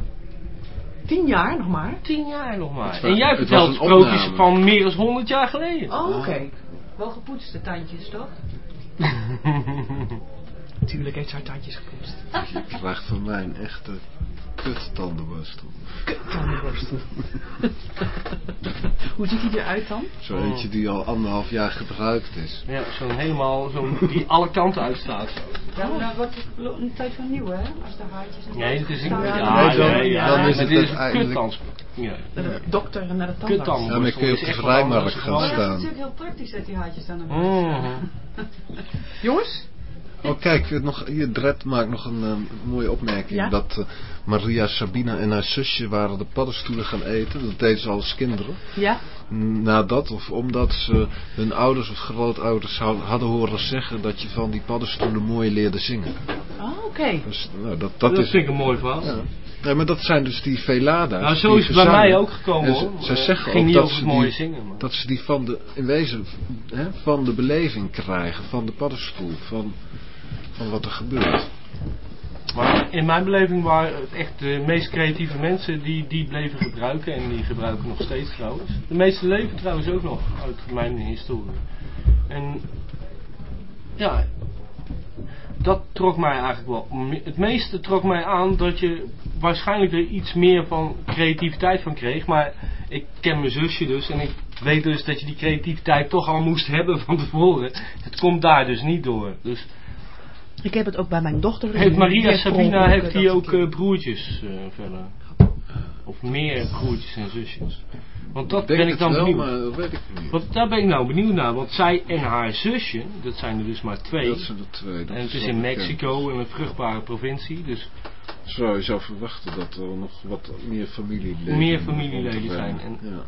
Tien jaar nog maar. Tien jaar nog maar. En jij vertelt sprookjes van meer dan 100 jaar geleden. Oh, oké. Wel gepoetste tandjes, toch? Natuurlijk heeft ze haar tandjes gepoetst. Je krijgt van mij een echte kuttandenborstel. Tandenborstel. Hoe ziet hij eruit dan? Zo Oh. eentje die al anderhalf jaar gebruikt is. Ja, zo'n helemaal, zo'n die alle kanten uitstaat. Ja, maar nou wordt het lo- een tijd van nieuw, hè? Als de haartjes en Nee, het is een, staan. ja, Ja, ja, dan- ja, ja, dan is het dit is een uiteindelijk- kuttans. Ja. De dokter en naar de tandarts. Daarmee kun je op is de vrijmarkt gaan Maar dat is staan. natuurlijk heel praktisch dat die haartjes dan naar Mhm. Jongens? Oh kijk, nog, hier Dred maakt nog een eh, mooie opmerking. Ja? Dat eh, Maria Sabina en haar zusje waren de paddenstoelen gaan eten. Dat deden ze als kinderen. Ja? Nadat of omdat ze hun ouders of grootouders hadden horen zeggen dat je van die paddenstoelen mooi leerde zingen. Oh, oké. Dus nou, dat, dat, Dat is... vind ik een mooi verhaal. Ja. Nee, maar dat zijn dus die velada's. Nou, zo is het bij mij ook gekomen En ze- hoor. ze Eh, zeggen ging ook niet dat ze die- zingen. Maar. Dat ze die van de, in wezen, hè, van de beleving krijgen, van de paddenstoel, van, van wat er gebeurt. Maar in mijn beleving waren het echt de meest creatieve mensen die die bleven gebruiken. En die gebruiken nog steeds trouwens. De meeste leven trouwens ook nog uit mijn historie. En ja, dat trok mij eigenlijk wel. Het meeste trok mij aan dat je waarschijnlijk er iets meer van creativiteit van kreeg. Maar ik ken mijn zusje dus en ik weet dus dat je die creativiteit toch al moest hebben van tevoren. Het komt daar dus niet door. Dus Ik heb het ook bij mijn dochter. heeft gezien. Maria Sabina heeft eh, die dat ook eh, broertjes eh, verder? Of meer broertjes en zusjes? Want dat ben ik dan wel, benieuwd. maar dat weet ik niet. Want daar ben ik nou benieuwd naar. Want zij en haar zusje, dat zijn er dus maar twee. Dat zijn er twee. dat en het is in. Mexico, in een vruchtbare provincie. Dus Zou je zou verwachten dat er nog wat meer familieleden Meer familieleden zijn en- Ja,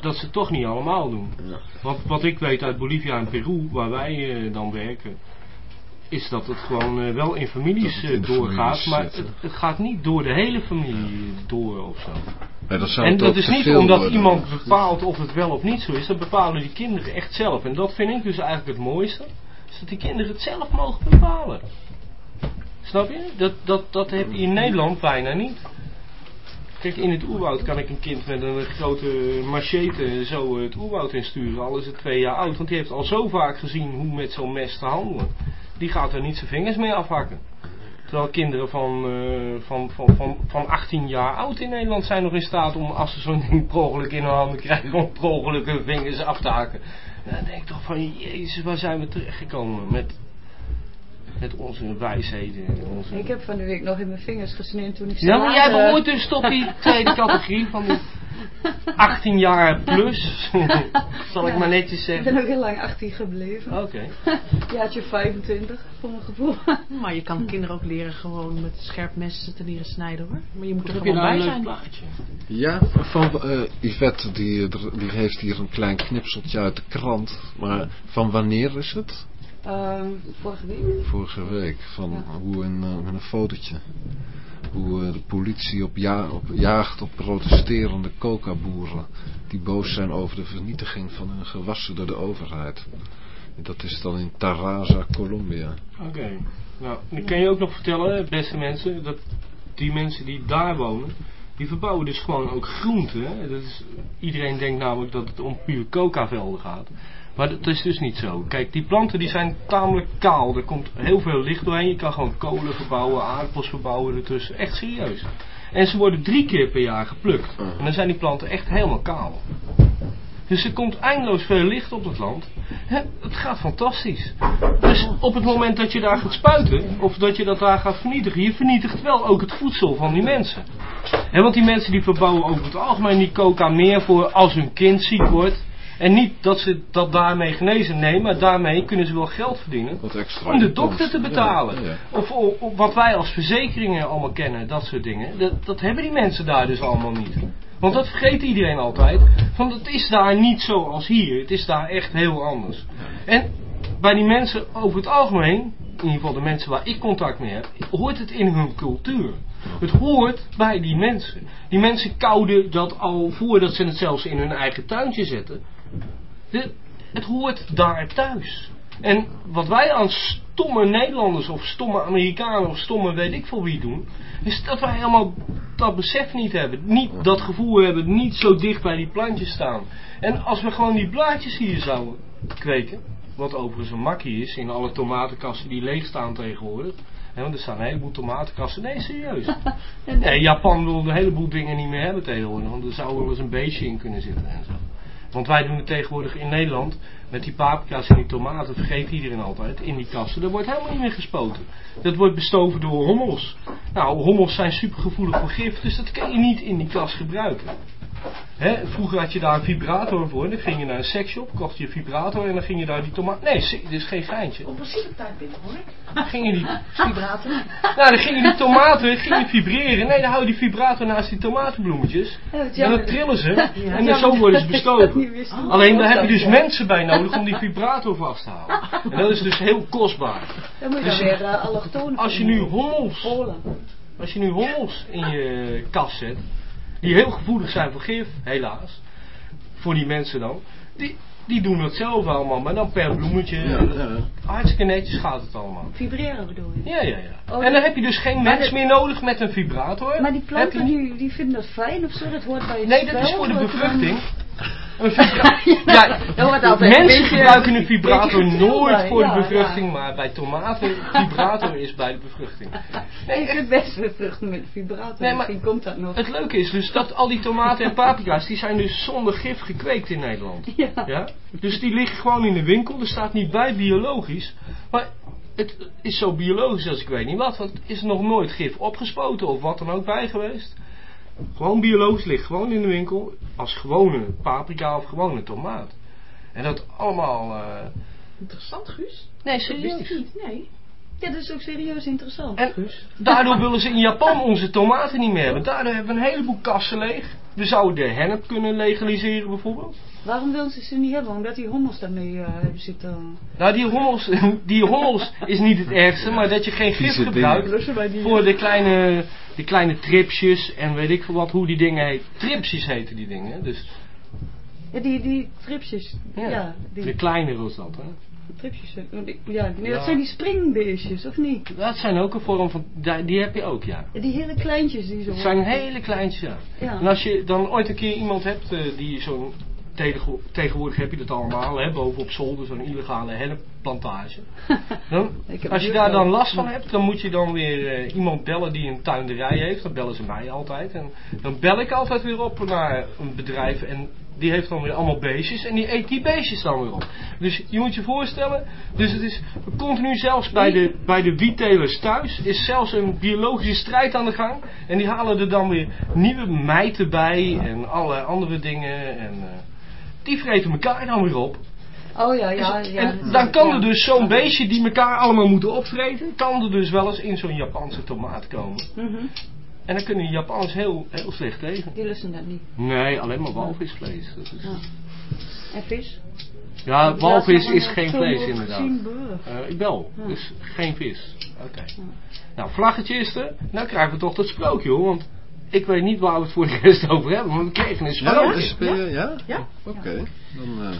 dat ze het toch niet allemaal doen. ja. Want wat ik weet uit Bolivia en Peru, waar wij eh, dan werken, is dat het gewoon eh, wel in families in eh, doorgaat. families maar het, gaat niet door de hele familie door of zo. Nee, dat zou En dat is niet omdat worden. iemand bepaalt of het wel of niet zo is. Dat bepalen die kinderen echt zelf. En dat vind ik dus eigenlijk het mooiste. Is dat die kinderen het zelf mogen bepalen. Snap je? Dat, dat, dat heb je in Nederland bijna niet. Kijk, in het oerwoud kan ik een kind met een grote machete zo het oerwoud insturen. Al is het twee jaar oud. Want die heeft al zo vaak gezien hoe met zo'n mes te handelen. Die gaat er niet zijn vingers mee afhakken. Terwijl kinderen van, eh, van, van, van, van 18 jaar oud in Nederland zijn nog in staat om, als ze zo'n ding in hun handen krijgen, om per vingers af te hakken. En dan denk ik toch van, jezus, waar zijn we terechtgekomen met, met onze wijsheden. Onze... Ik heb van de week nog in mijn vingers gesneden toen ik Ja, maar jij behoort dus tot die tweede categorie van die 18 jaar plus. Zal ik maar netjes Ik zeggen. ben ook heel lang 18 gebleven. Oké. Jaartje 25, voor mijn gevoel. Maar je kan kinderen ook leren gewoon met scherp mes te leren snijden hoor. Maar je moet er Heb je gewoon nou bij een leuk zijn. plaatje? Ja, van eh, Yvette, die, die heeft hier een klein knipseltje uit de krant. Maar van wanneer is het? Ehm, vorige week. Vorige week. Van Ja. hoe een, eh, met een fotootje. Hoe eh, de politie op, ja, op jaagt op protesterende coca-boeren. Die boos zijn over de vernietiging van hun gewassen door de overheid. Dat is dan in Taraza, Colombia. Oké. Nou, dan kan je ook nog vertellen, beste mensen, dat die mensen die daar wonen, die verbouwen dus gewoon ook groenten. hè. Dat is, iedereen denkt namelijk dat het om puur coca-velden gaat. Maar dat is dus niet zo. Kijk, die planten die zijn tamelijk kaal. Er komt heel veel licht doorheen. Je kan gewoon kolen verbouwen, aardappels verbouwen ertussen. Echt serieus. En ze worden drie keer per jaar geplukt. En dan zijn die planten echt helemaal kaal. Dus er komt eindeloos veel licht op het land. Het gaat fantastisch. Dus op het moment dat je daar gaat spuiten, of dat je dat daar gaat vernietigen, je vernietigt wel ook het voedsel van die mensen. Want die mensen die verbouwen over het algemeen die coca meer voor als hun kind ziek wordt. En niet dat ze dat daarmee genezen, nee, maar daarmee kunnen ze wel geld verdienen. Wat extra Om de dokter te betalen. ja, ja. Of, of- of wat wij als verzekeringen allemaal kennen, dat soort dingen. Dat, dat hebben die mensen daar dus allemaal niet. Want dat vergeet iedereen altijd. Want het is daar niet zoals hier. Het is daar echt heel anders. En bij die mensen over het algemeen, in ieder geval de mensen waar ik contact mee heb, hoort het in hun cultuur. Het hoort bij die mensen. Die mensen kouden dat al voordat ze het zelfs in hun eigen tuintje zetten. De- het hoort daar thuis. En wat wij aan stomme Nederlanders of stomme Amerikanen of stomme weet ik veel wie doen, is dat wij helemaal dat besef niet hebben. Niet dat gevoel hebben, niet zo dicht bij die plantjes staan. En als we gewoon die blaadjes hier zouden kweken, wat overigens een makkie is in alle tomatenkassen die leeg staan tegenwoordig. Hè, want er staan een heleboel tomatenkassen. Nee, serieus. Nee, Japan wil een heleboel dingen niet meer hebben tegenwoordig. Want er zou wel eens een beestje in kunnen zitten en zo. Want wij doen het tegenwoordig in Nederland met die paprika's en die tomaten, vergeet iedereen altijd, in die kassen. Dat wordt helemaal niet meer gespoten. Dat wordt bestoven door hommels. Nou, hommels zijn supergevoelig voor gif, dus dat kan je niet in die kas gebruiken. Hè, vroeger had je daar een vibrator voor, dan ging je naar een seksshop, kocht je een vibrator en dan ging je daar die tomaat... Nee, dit is geen geintje. Op een tijd binnen hoor. Dan ging je die... Vibrator. Nou, dan gingen die tomaten gingen vibreren. Nee, dan hou je die vibrator naast die tomatenbloemetjes. Ja, wat En dan trillen ze. En dan zo worden ze wist. Alleen daar heb je dus Ja. mensen bij nodig om die vibrator vast te houden. En dat is dus heel kostbaar. Dan moet je Dus dan weer uh, allochtonen Als je nu hommels. Als je nu hommels in je kast zet, die heel gevoelig zijn voor gif, helaas, voor die mensen dan, die, die doen dat zelf allemaal, maar dan per bloemetje. Ja. Hartstikke netjes gaat het allemaal. Vibreren bedoel je? Ja, ja, ja. Oh, en dan heb je dus geen mens de- meer nodig met een vibrator. Maar die planten je- die, die vinden dat fijn of zo, dat hoort bij het Nee, dat is voor de bevruchting. dan- Een ja, altijd mensen beetje- gebruiken een vibrator nooit voor ja, de bevruchting, ja. maar bij tomaten, vibrator is bij de bevruchting. Nee, je kunt best bevruchten met vibrator, Nee, maar- misschien komt dat nog. Het leuke is dus dat al die tomaten en paprika's, die zijn dus zonder gif gekweekt in Nederland. Ja. Ja? Dus die liggen gewoon in de winkel, er staat niet bij biologisch, maar het is zo biologisch als ik weet niet wat, want er is nog nooit gif opgespoten of wat dan ook bij geweest. Gewoon biologisch ligt gewoon in de winkel als gewone paprika of gewone tomaat. En dat allemaal... eh, Interessant, Guus. Nee, Dat wist ik serieus. niet, nee. Ja, dat is ook serieus interessant. En daardoor willen ze in Japan onze tomaten niet meer hebben. Daardoor hebben we een heleboel kassen leeg. We zouden de hennep kunnen legaliseren bijvoorbeeld. Waarom willen ze ze niet hebben? Omdat die hommels daarmee eh, zitten. Nou, die hommels, die hommels is niet het ergste, maar dat je geen gif gebruikt voor de kleine, de kleine tripsjes en weet ik veel wat, hoe die dingen heet. Tripsjes heten die dingen, dus Ja, die, die tripsjes. ja, Ja, die de kleine was dat. Hè. tripsjes. die- Ja, nee, dat zijn die springbeestjes, of niet? Dat zijn ook een vorm van, die die heb je ook, ja. Die hele kleintjes die zo... Het zijn hele kleintjes, ja. Ja. En als je dan ooit een keer iemand hebt eh, die zo'n. Tegen- Tegenwoordig heb je dat allemaal, hè, boven op zolder, zo'n illegale heb als je daar dan last van hebt, dan moet je dan weer eh, iemand bellen die een tuinderij heeft. Dan bellen ze mij altijd. En dan bel ik altijd weer op naar een bedrijf en die heeft dan weer allemaal beestjes en die eet die beestjes dan weer op. Dus je moet je voorstellen, dus het is continu zelfs bij de, bij de wiettelers thuis is zelfs een biologische strijd aan de gang. En die halen er dan weer nieuwe mijten bij en alle andere dingen en eh, die vreten elkaar dan weer op. Oh ja, ja, Dus- ja. en dan kan er dus zo'n beestje die elkaar allemaal moeten opvreten, kan er dus wel eens in zo'n Japanse tomaat komen. Mhm. En dan kunnen de Japanners heel, heel slecht tegen. Die lusten dat niet. Nee, alleen maar walvisvlees. Dat is... Ja. En vis? Ja, walvis is geen vlees inderdaad. Eh, ik wel, dus geen vis. Oké. Nou, vlaggetje is er. Nou krijgen we toch dat sprookje hoor, want ik weet niet waar we het voor de rest over hebben, maar we kregen een Ja, sprookje. dus ben je, ja? Ja. Oké, dan eh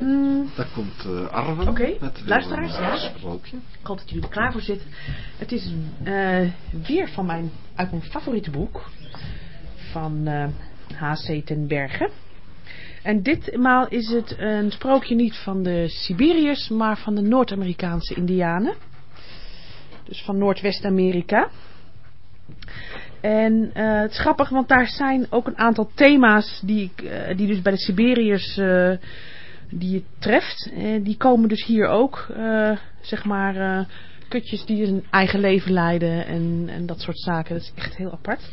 Mm, daar komt eh Arwen. Oké, luisteraars, een, ja. eh, sprookje. ik hoop dat jullie er klaar voor zitten. Het is eh, weer van mijn, uit mijn favoriete boek. Van eh H.C. ten Berge. En ditmaal is het een sprookje niet van de Siberiërs, maar van de Noord-Amerikaanse Indianen. Dus van Noordwest-Amerika. En eh, het is grappig, want daar zijn ook een aantal thema's die, ik, eh, die dus bij de Siberiërs eh, die je treft. Die komen dus hier ook, zeg maar, kutjes die een eigen leven leiden en, en dat soort zaken. Dat is echt heel apart.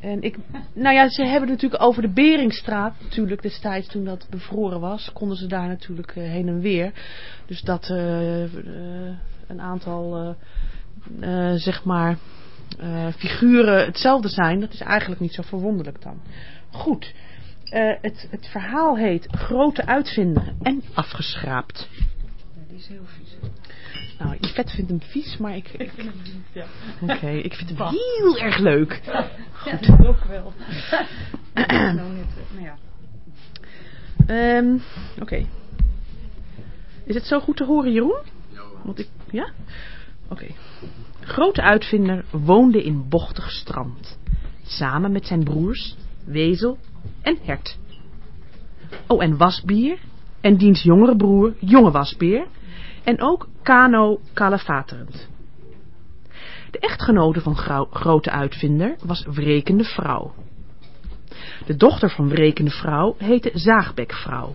En ik, nou ja, ze hebben natuurlijk over de Beringstraat natuurlijk destijds toen dat bevroren was, konden ze daar natuurlijk heen en weer. Dus dat een aantal, zeg maar, eh, figuren hetzelfde zijn, dat is eigenlijk niet zo verwonderlijk dan. Goed, eh, het, het verhaal heet Grote Uitvinder en Afgeschraapt. Ja, die is heel vies. Nou, Yvette vindt hem vies, maar ik... ik Ja. Oké, ik vind hem heel erg leuk. Ja, dat ook wel. Nou eh, nou ja. Ehm, Oké. Is het zo goed te horen, Jeroen? Want ik, ja? Oké. Grote uitvinder woonde in bochtig strand. Samen met zijn broers, Wezel en Hert. Oh, en Wasbier. En diens jongere broer, Jonge Wasbeer. En ook Kano Kalefaterend. De echtgenote van grote uitvinder was Wrekende Vrouw. De dochter van Wrekende Vrouw heette Zaagbekvrouw,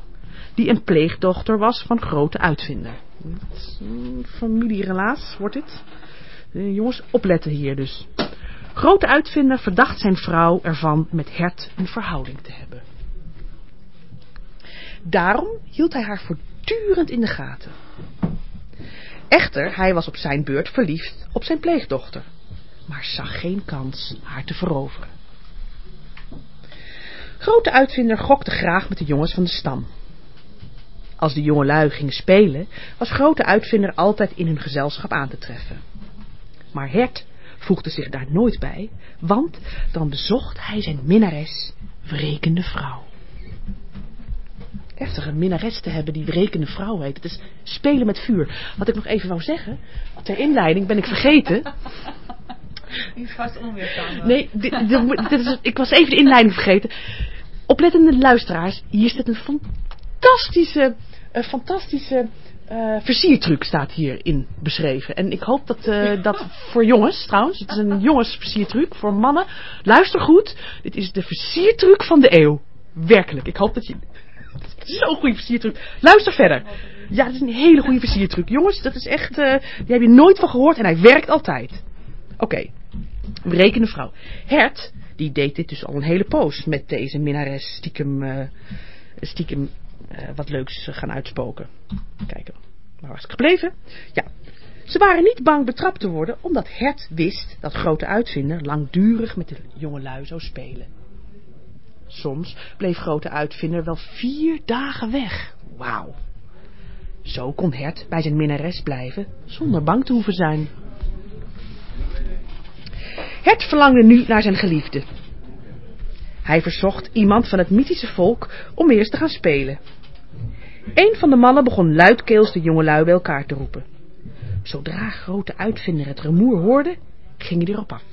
die een pleegdochter was van grote uitvinder. Familierelaas wordt dit. Eh, jongens, opletten hier dus. Grote uitvinder verdacht zijn vrouw ervan met Hert een verhouding te hebben. Daarom hield hij haar voortdurend in de gaten. Echter, hij was op zijn beurt verliefd op zijn pleegdochter, maar zag geen kans haar te veroveren. Grote uitvinder gokte graag met de jongens van de stam. Als de jongelui gingen spelen, was grote uitvinder altijd in hun gezelschap aan te treffen. Maar Hert voegde zich daar nooit bij, want dan bezocht hij zijn minnares, wrekende vrouw. Heftig een minnares te hebben die wrekende vrouw heet. Het is spelen met vuur. Wat ik nog even wou zeggen, ter inleiding ben ik vergeten. Die is vast onweerstaanbaar. Nee, dit, dit- dit is, ik was even de inleiding vergeten. Oplettende luisteraars, hier staat een fantastische, een fantastische eh, versiertruc staat hierin beschreven. En ik hoop dat eh, dat voor jongens trouwens, het is een jongensversiertruc voor mannen. Luister goed, dit is de versiertruc van de eeuw. Werkelijk, ik hoop dat je... Zo'n goede versiertruc. Luister verder. Ja, dat is een hele goede versiertruc. Jongens, dat is echt, eh, die heb je nooit van gehoord en hij werkt altijd. Oké, Berekende vrouw. Hert, die deed dit dus al een hele poos met deze minnares stiekem, stiekem wat leuks eh, gaan uitspoken. Kijken, waar was ik gebleven? Ja, ze waren niet bang betrapt te worden, omdat Hert wist dat grote uitvinder langdurig met de jongelui zou spelen. Soms bleef grote uitvinder wel vier dagen weg. Wauw. Zo kon Hert bij zijn minnares blijven, zonder bang te hoeven zijn. Het verlangde nu naar zijn geliefde. Hij verzocht iemand van het mythische volk om eens te gaan spelen. Een van de mannen begon luidkeels de jongelui bij elkaar te roepen. Zodra grote uitvinder het rumoer hoorde, ging hij erop af.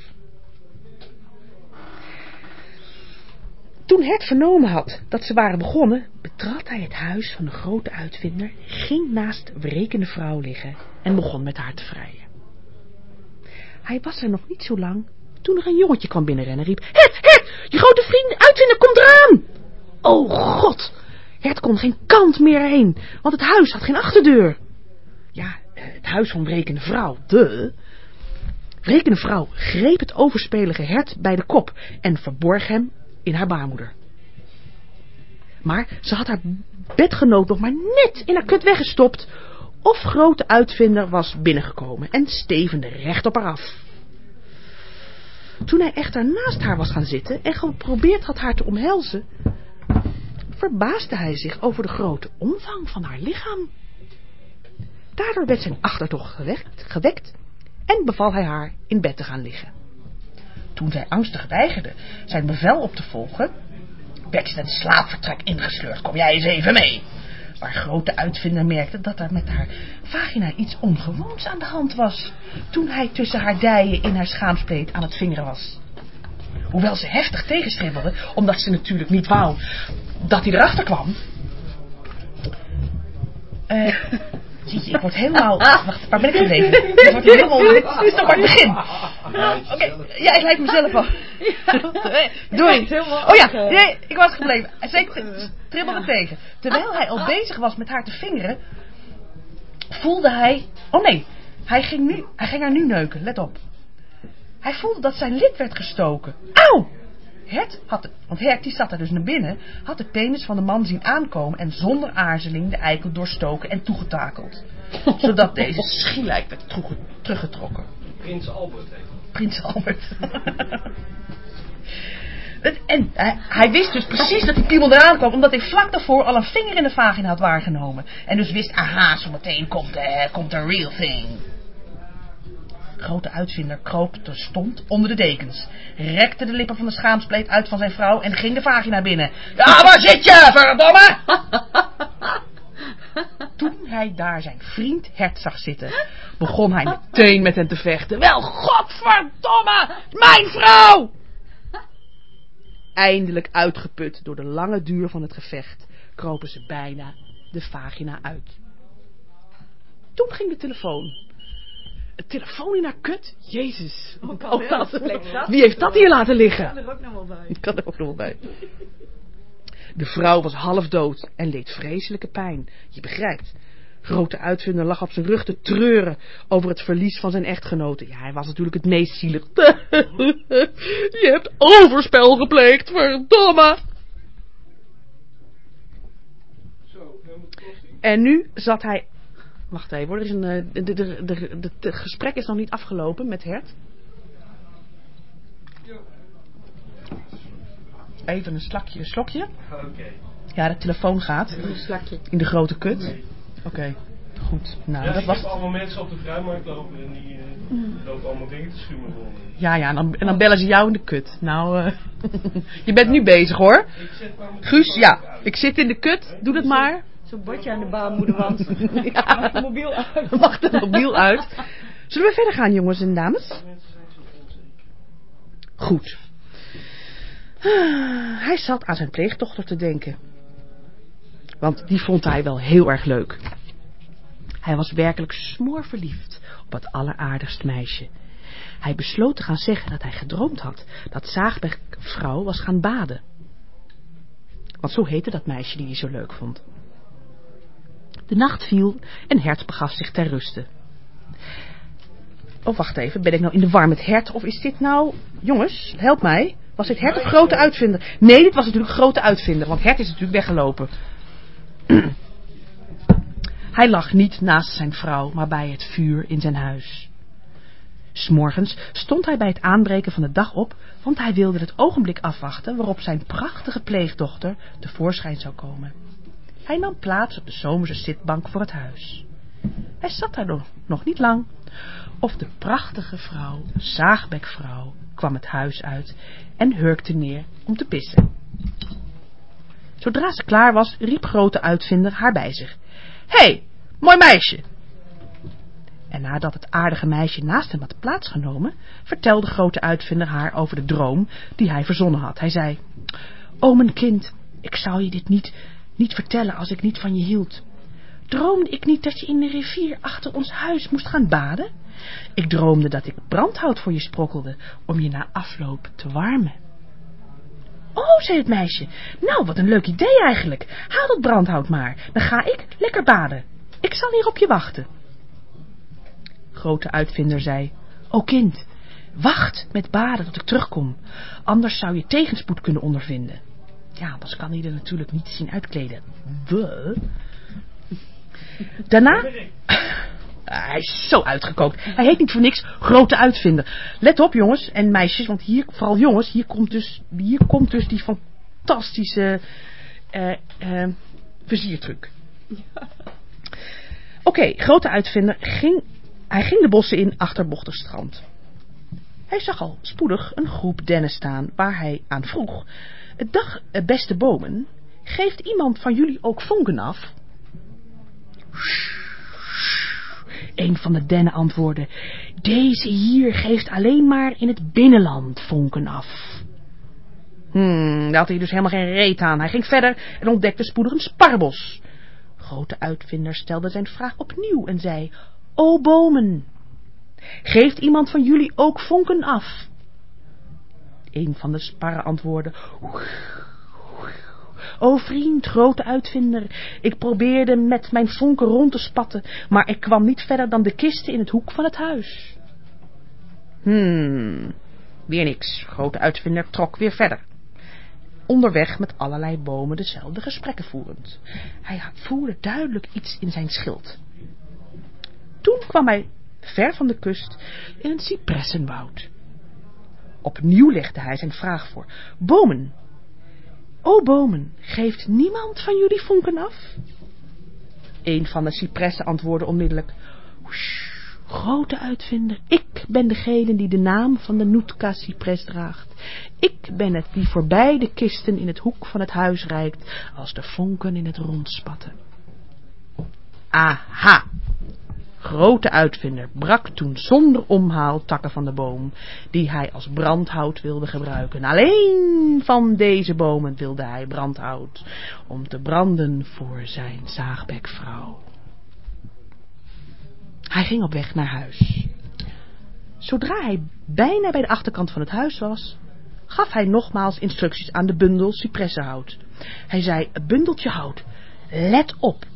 Toen het vernomen had dat ze waren begonnen, betrad hij het huis van de grote uitvinder, ging naast de wrekende vrouw liggen en begon met haar te vrijen. Hij was er nog niet zo lang toen er een jongetje kwam binnenrennen en riep... Het, het, je grote vriend uitvinder komt eraan! Oh god, het kon geen kant meer heen, want het huis had geen achterdeur. Ja, het huis van wrekende vrouw, de. Wrekende vrouw greep het overspelige hert bij de kop en verborg hem in haar baarmoeder. Maar ze had haar bedgenoot nog maar net in haar kut weggestopt of grote uitvinder was binnengekomen en stevende recht op haar af. Toen hij echter naast haar was gaan zitten en geprobeerd had haar te omhelzen, verbaasde hij zich over de grote omvang van haar lichaam. Daardoor werd zijn achterdocht gewekt, gewekt en beval hij haar in bed te gaan liggen. Toen zij angstig weigerde zijn bevel op te volgen, werd ze slaapvertrek ingesleurd. Kom jij eens even mee. Waar grote uitvinder merkte dat er met haar vagina iets ongewoons aan de hand was. Toen hij tussen haar dijen in haar schaamspleet aan het vingeren was. Hoewel ze heftig tegenstribbelde, omdat ze natuurlijk niet wou dat hij erachter kwam. Eh, zie je, ik word helemaal... Wacht, waar ben ik gebleven? Ik word helemaal... Dit is toch maar het begin. Oké, ja, ik lijk mezelf al. Doei. Oh ja, nee, ik was gebleven. Zij tribbelde tegen. Terwijl hij al bezig was met haar te vingeren, voelde hij... Oh nee, hij ging, nu, hij ging haar nu neuken, let op. Hij voelde dat zijn lid werd gestoken. Auw! Het had, de- want Hert die zat er dus naar binnen, had de penis van de man zien aankomen en zonder aarzeling de eikel doorstoken en toegetakeld. Zodat deze schielijk werd terugge- teruggetrokken. Prins Albert. Prins Albert. Het- en hij, hij wist dus precies dat die piemel eraan kwam, omdat hij vlak daarvoor al een vinger in de vagina had waargenomen. En dus wist, aha, zo meteen komt de, komt de real thing. Grote uitvinder kroop terstond onder de dekens, rekte de lippen van de schaamspleet uit van zijn vrouw en ging de vagina binnen. Ja, waar zit je, verdomme? Toen hij daar zijn vriend Hert zag zitten, begon hij meteen met hem te vechten. Wel, godverdomme, mijn vrouw! Eindelijk uitgeput door de lange duur van het gevecht, kropen ze bijna de vagina uit. Toen ging de telefoon. Een telefoon in haar kut? Jezus. Oh, dat- dat? Wie heeft dat hier laten liggen? kan er ook nog wel bij. Ik kan er ook nog wel bij. De vrouw was half dood en leed vreselijke pijn. Je begrijpt. Grote uitvinder lag op zijn rug te treuren over het verlies van zijn echtgenote. Ja, hij was natuurlijk het meest zielig. Je hebt overspel gepleegd, verdomme! En nu zat hij... Wacht even hoor, er is een, eh, de, de, de, de, de- het gesprek is nog niet afgelopen met Hert. Even een slakje, een slokje. Oké. Ja, de telefoon gaat. Een slakje. In de grote kut. Oké, goed. Nou, Ja, dat ik was heb allemaal mensen op de fruitmarkt lopen en die... eh, Er lopen allemaal dingen te schuimen voor me. Ja, ja, en dan, en dan bellen ze jou in de kut. Nou, eh, je bent nu bezig hoor. Ik zet maar mijn Guus, ja, ik zit in de kut, doe dat maar. Zo'n bordje aan de baarmoederwand. Ja. Ja. mobiel uit. Mag het mobiel uit. Zullen we verder gaan, jongens en dames? Goed. Hij zat aan zijn pleegdochter te denken. Want die vond hij wel heel erg leuk. Hij was werkelijk smoorverliefd op het alleraardigst meisje. Hij besloot te gaan zeggen dat hij gedroomd had dat Zaagbekvrouw was gaan baden. Want zo heette dat meisje die hij zo leuk vond. De nacht viel en Hert begaf zich ter ruste. Oh, wacht even. Ben ik nou in de war met Hert? Of is dit nou... Jongens, help mij. Was dit Hert of grote uitvinder? Nee, dit was natuurlijk grote uitvinder. Want Hert is natuurlijk weggelopen. Hij lag niet naast zijn vrouw, maar bij het vuur in zijn huis. S'morgens stond hij bij het aanbreken van de dag op, want hij wilde het ogenblik afwachten waarop zijn prachtige pleegdochter tevoorschijn zou komen. Hij nam plaats op de zomerse zitbank voor het huis. Hij zat daar nog, niet lang, of de prachtige vrouw, Zaagbekvrouw, kwam het huis uit en hurkte neer om te pissen. Zodra ze klaar was, riep grote uitvinder haar bij zich. Hé, hey, mooi meisje! En nadat het aardige meisje naast hem had plaatsgenomen, vertelde grote uitvinder haar over de droom die hij verzonnen had. Hij zei, O mijn kind, ik zou je dit niet, niet vertellen als ik niet van je hield. Droomde ik niet dat je in de rivier achter ons huis moest gaan baden? Ik droomde dat ik brandhout voor je sprokkelde om je na afloop te warmen. Oh, zei het meisje, nou wat een leuk idee eigenlijk. Haal dat brandhout maar, dan ga ik lekker baden. Ik zal hier op je wachten. Grote uitvinder zei, O kind, wacht met baden tot ik terugkom, anders zou je tegenspoed kunnen ondervinden. Ja, anders kan hij er natuurlijk niet zien uitkleden. Daarna... Hij is zo uitgekookt. Hij heet niet voor niks grote uitvinder. Let op jongens en meisjes, want hier, vooral jongens, hier komt dus, hier komt dus die fantastische eh versiertruc. Oké, grote uitvinder ging, hij ging de bossen in achter Bochterstrand. Hij zag al spoedig een groep dennen staan waar hij aan vroeg. Dag, eh, beste bomen, geeft iemand van jullie ook vonken af? Een van de dennen antwoordde, deze hier geeft alleen maar in het binnenland vonken af. Hmm, daar had hij dus helemaal geen reet aan. Hij ging verder en ontdekte spoedig een sparbos. Grote uitvinder stelde zijn vraag opnieuw en zei, O bomen, geeft iemand van jullie ook vonken af? Een van de sparren antwoordde, O vriend, grote uitvinder, ik probeerde met mijn vonken rond te spatten, maar ik kwam niet verder dan de kisten in het hoek van het huis. Hmm, weer niks. Grote uitvinder trok weer verder. Onderweg met allerlei bomen dezelfde gesprekken voerend. Hij voerde duidelijk iets in zijn schild. Toen kwam hij ver van de kust in een cipressenwoud. Opnieuw legde hij zijn vraag voor. Bomen, O bomen, geeft niemand van jullie vonken af? Een van de cipressen antwoordde onmiddellijk. "Woesh, grote uitvinder, ik ben degene die de naam van de Nootka-cipres draagt. Ik ben het die voorbij de kisten in het hoek van het huis reikt, als de vonken in het rond spatten. Aha! Grote uitvinder brak toen zonder omhaal takken van de boom, die hij als brandhout wilde gebruiken. Alleen van deze bomen wilde hij brandhout, om te branden voor zijn zaagbekvrouw. Hij ging op weg naar huis. Zodra hij bijna bij de achterkant van het huis was, gaf hij nogmaals instructies aan de bundel cipressenhout. Hij zei, bundeltje hout, let op.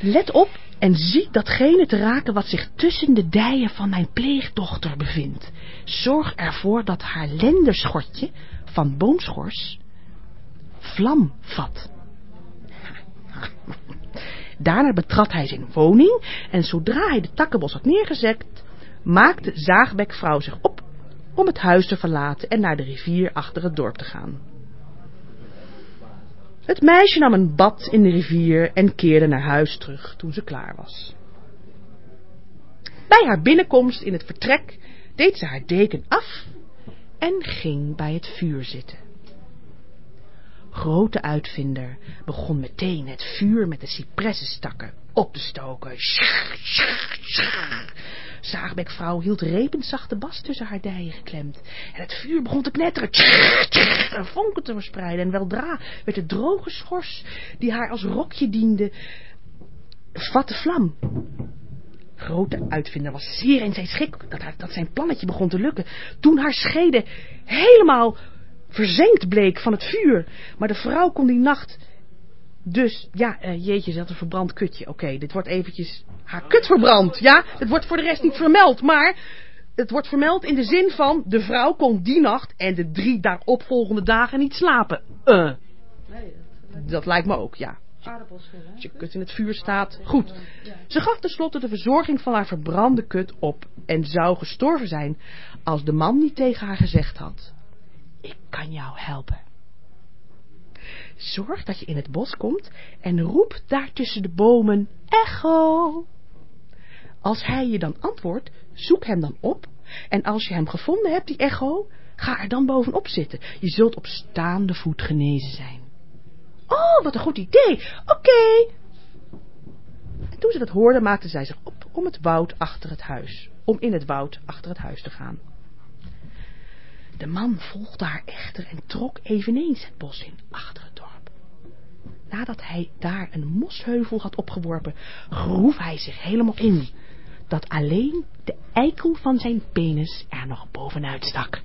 Let op en zie datgene te raken wat zich tussen de dijen van mijn pleegdochter bevindt. Zorg ervoor dat haar lenderschortje van boomschors vlam vat. Daarna betrad hij zijn woning en zodra hij de takkenbos had neergezet, maakte Zaagbekvrouw zich op om het huis te verlaten en naar de rivier achter het dorp te gaan. Het meisje nam een bad in de rivier en keerde naar huis terug toen ze klaar was. Bij haar binnenkomst in het vertrek deed ze haar deken af en ging bij het vuur zitten. Grote uitvinder begon meteen het vuur met de cipressenstakken op te stoken. Zaagbekvrouw hield repenszachte bas tussen haar dijen geklemd. En het vuur begon te knetteren. En vonken te verspreiden. En weldra werd de droge schors, die haar als rokje diende, vatte vlam. Grote uitvinder was zeer in zijn schik dat, dat zijn plannetje begon te lukken. Toen haar schede helemaal verzengd bleek van het vuur. Maar de vrouw kon die nacht dus, ja, eh, jeetje, ze een verbrand kutje. Oké, dit wordt eventjes haar kut verbrand. Ja, het wordt voor de rest niet vermeld, maar het wordt vermeld in de zin van... de vrouw kon die nacht en de drie daaropvolgende dagen niet slapen. Eh, Nee, dat, lijkt me ook, ja. Als je kut in het vuur staat, goed. Ze gaf tenslotte de verzorging van haar verbrande kut op... en zou gestorven zijn als de man niet tegen haar gezegd had... ik kan jou helpen. Zorg dat je in het bos komt en roep daar tussen de bomen echo. Als hij je dan antwoordt, zoek hem dan op. En als je hem gevonden hebt, die echo, ga er dan bovenop zitten. Je zult op staande voet genezen zijn. Oh, wat een goed idee. Oké. En toen ze dat hoorde, maakte zij zich op om het woud achter het huis. Om in het woud achter het huis te gaan. De man volgde haar echter en trok eveneens het bos in achter het dorp. Nadat hij daar een mosheuvel had opgeworpen, groef hij zich helemaal in, dat alleen de eikel van zijn penis er nog bovenuit stak.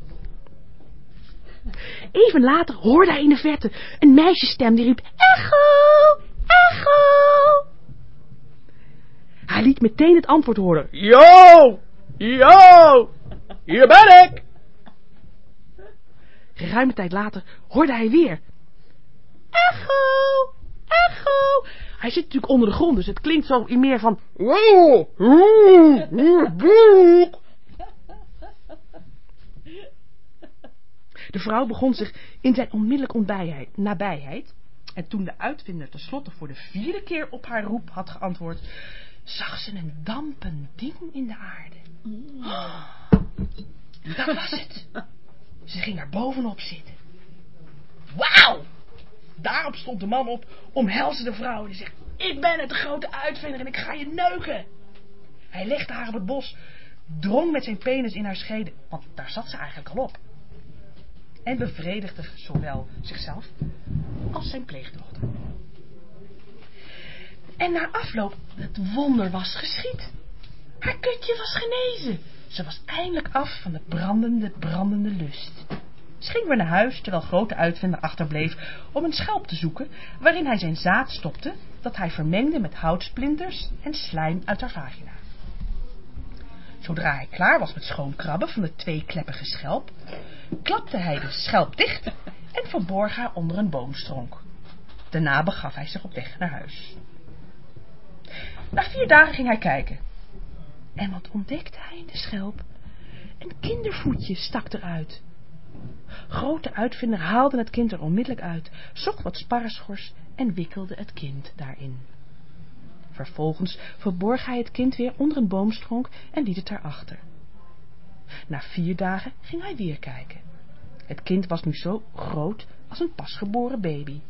Even later hoorde hij in de verte een meisjesstem die riep, Echo, Echo. Hij liet meteen het antwoord horen, Yo, yo, hier ben ik. Geruime tijd later hoorde hij weer. Echo! Echo! Hij zit natuurlijk onder de grond, dus het klinkt zo in meer van... De vrouw begon zich in zijn onmiddellijk ontbijheid, nabijheid... en toen de uitvinder tenslotte voor de vierde keer op haar roep had geantwoord... zag ze een dampend ding in de aarde. Dat was het. Ze ging er bovenop zitten. Wauw! Daarop stond de man op, omhelsde de vrouw en die zegt... Ik ben het, de grote uitvinder en ik ga je neuken. Hij legde haar op het bos, drong met zijn penis in haar schede, want daar zat ze eigenlijk al op. En bevredigde zowel zichzelf als zijn pleegdochter. En na afloop, het wonder was geschied. Haar kutje was genezen. Ze was eindelijk af van de brandende, brandende lust. Ze ging weer naar huis, terwijl grote uitvinder achterbleef om een schelp te zoeken, waarin hij zijn zaad stopte, dat hij vermengde met houtsplinters en slijm uit haar vagina. Zodra hij klaar was met schoonkrabben van de tweekleppige schelp, klapte hij de schelp dicht en verborg haar onder een boomstronk. Daarna begaf hij zich op weg naar huis. Na vier dagen ging hij kijken. En wat ontdekte hij in de schelp? Een kindervoetje stak eruit. Grote uitvinder haalde het kind er onmiddellijk uit, zocht wat sparrenschors en wikkelde het kind daarin. Vervolgens verborg hij het kind weer onder een boomstronk en liet het daarachter. Na vier dagen ging hij weer kijken. Het kind was nu zo groot als een pasgeboren baby.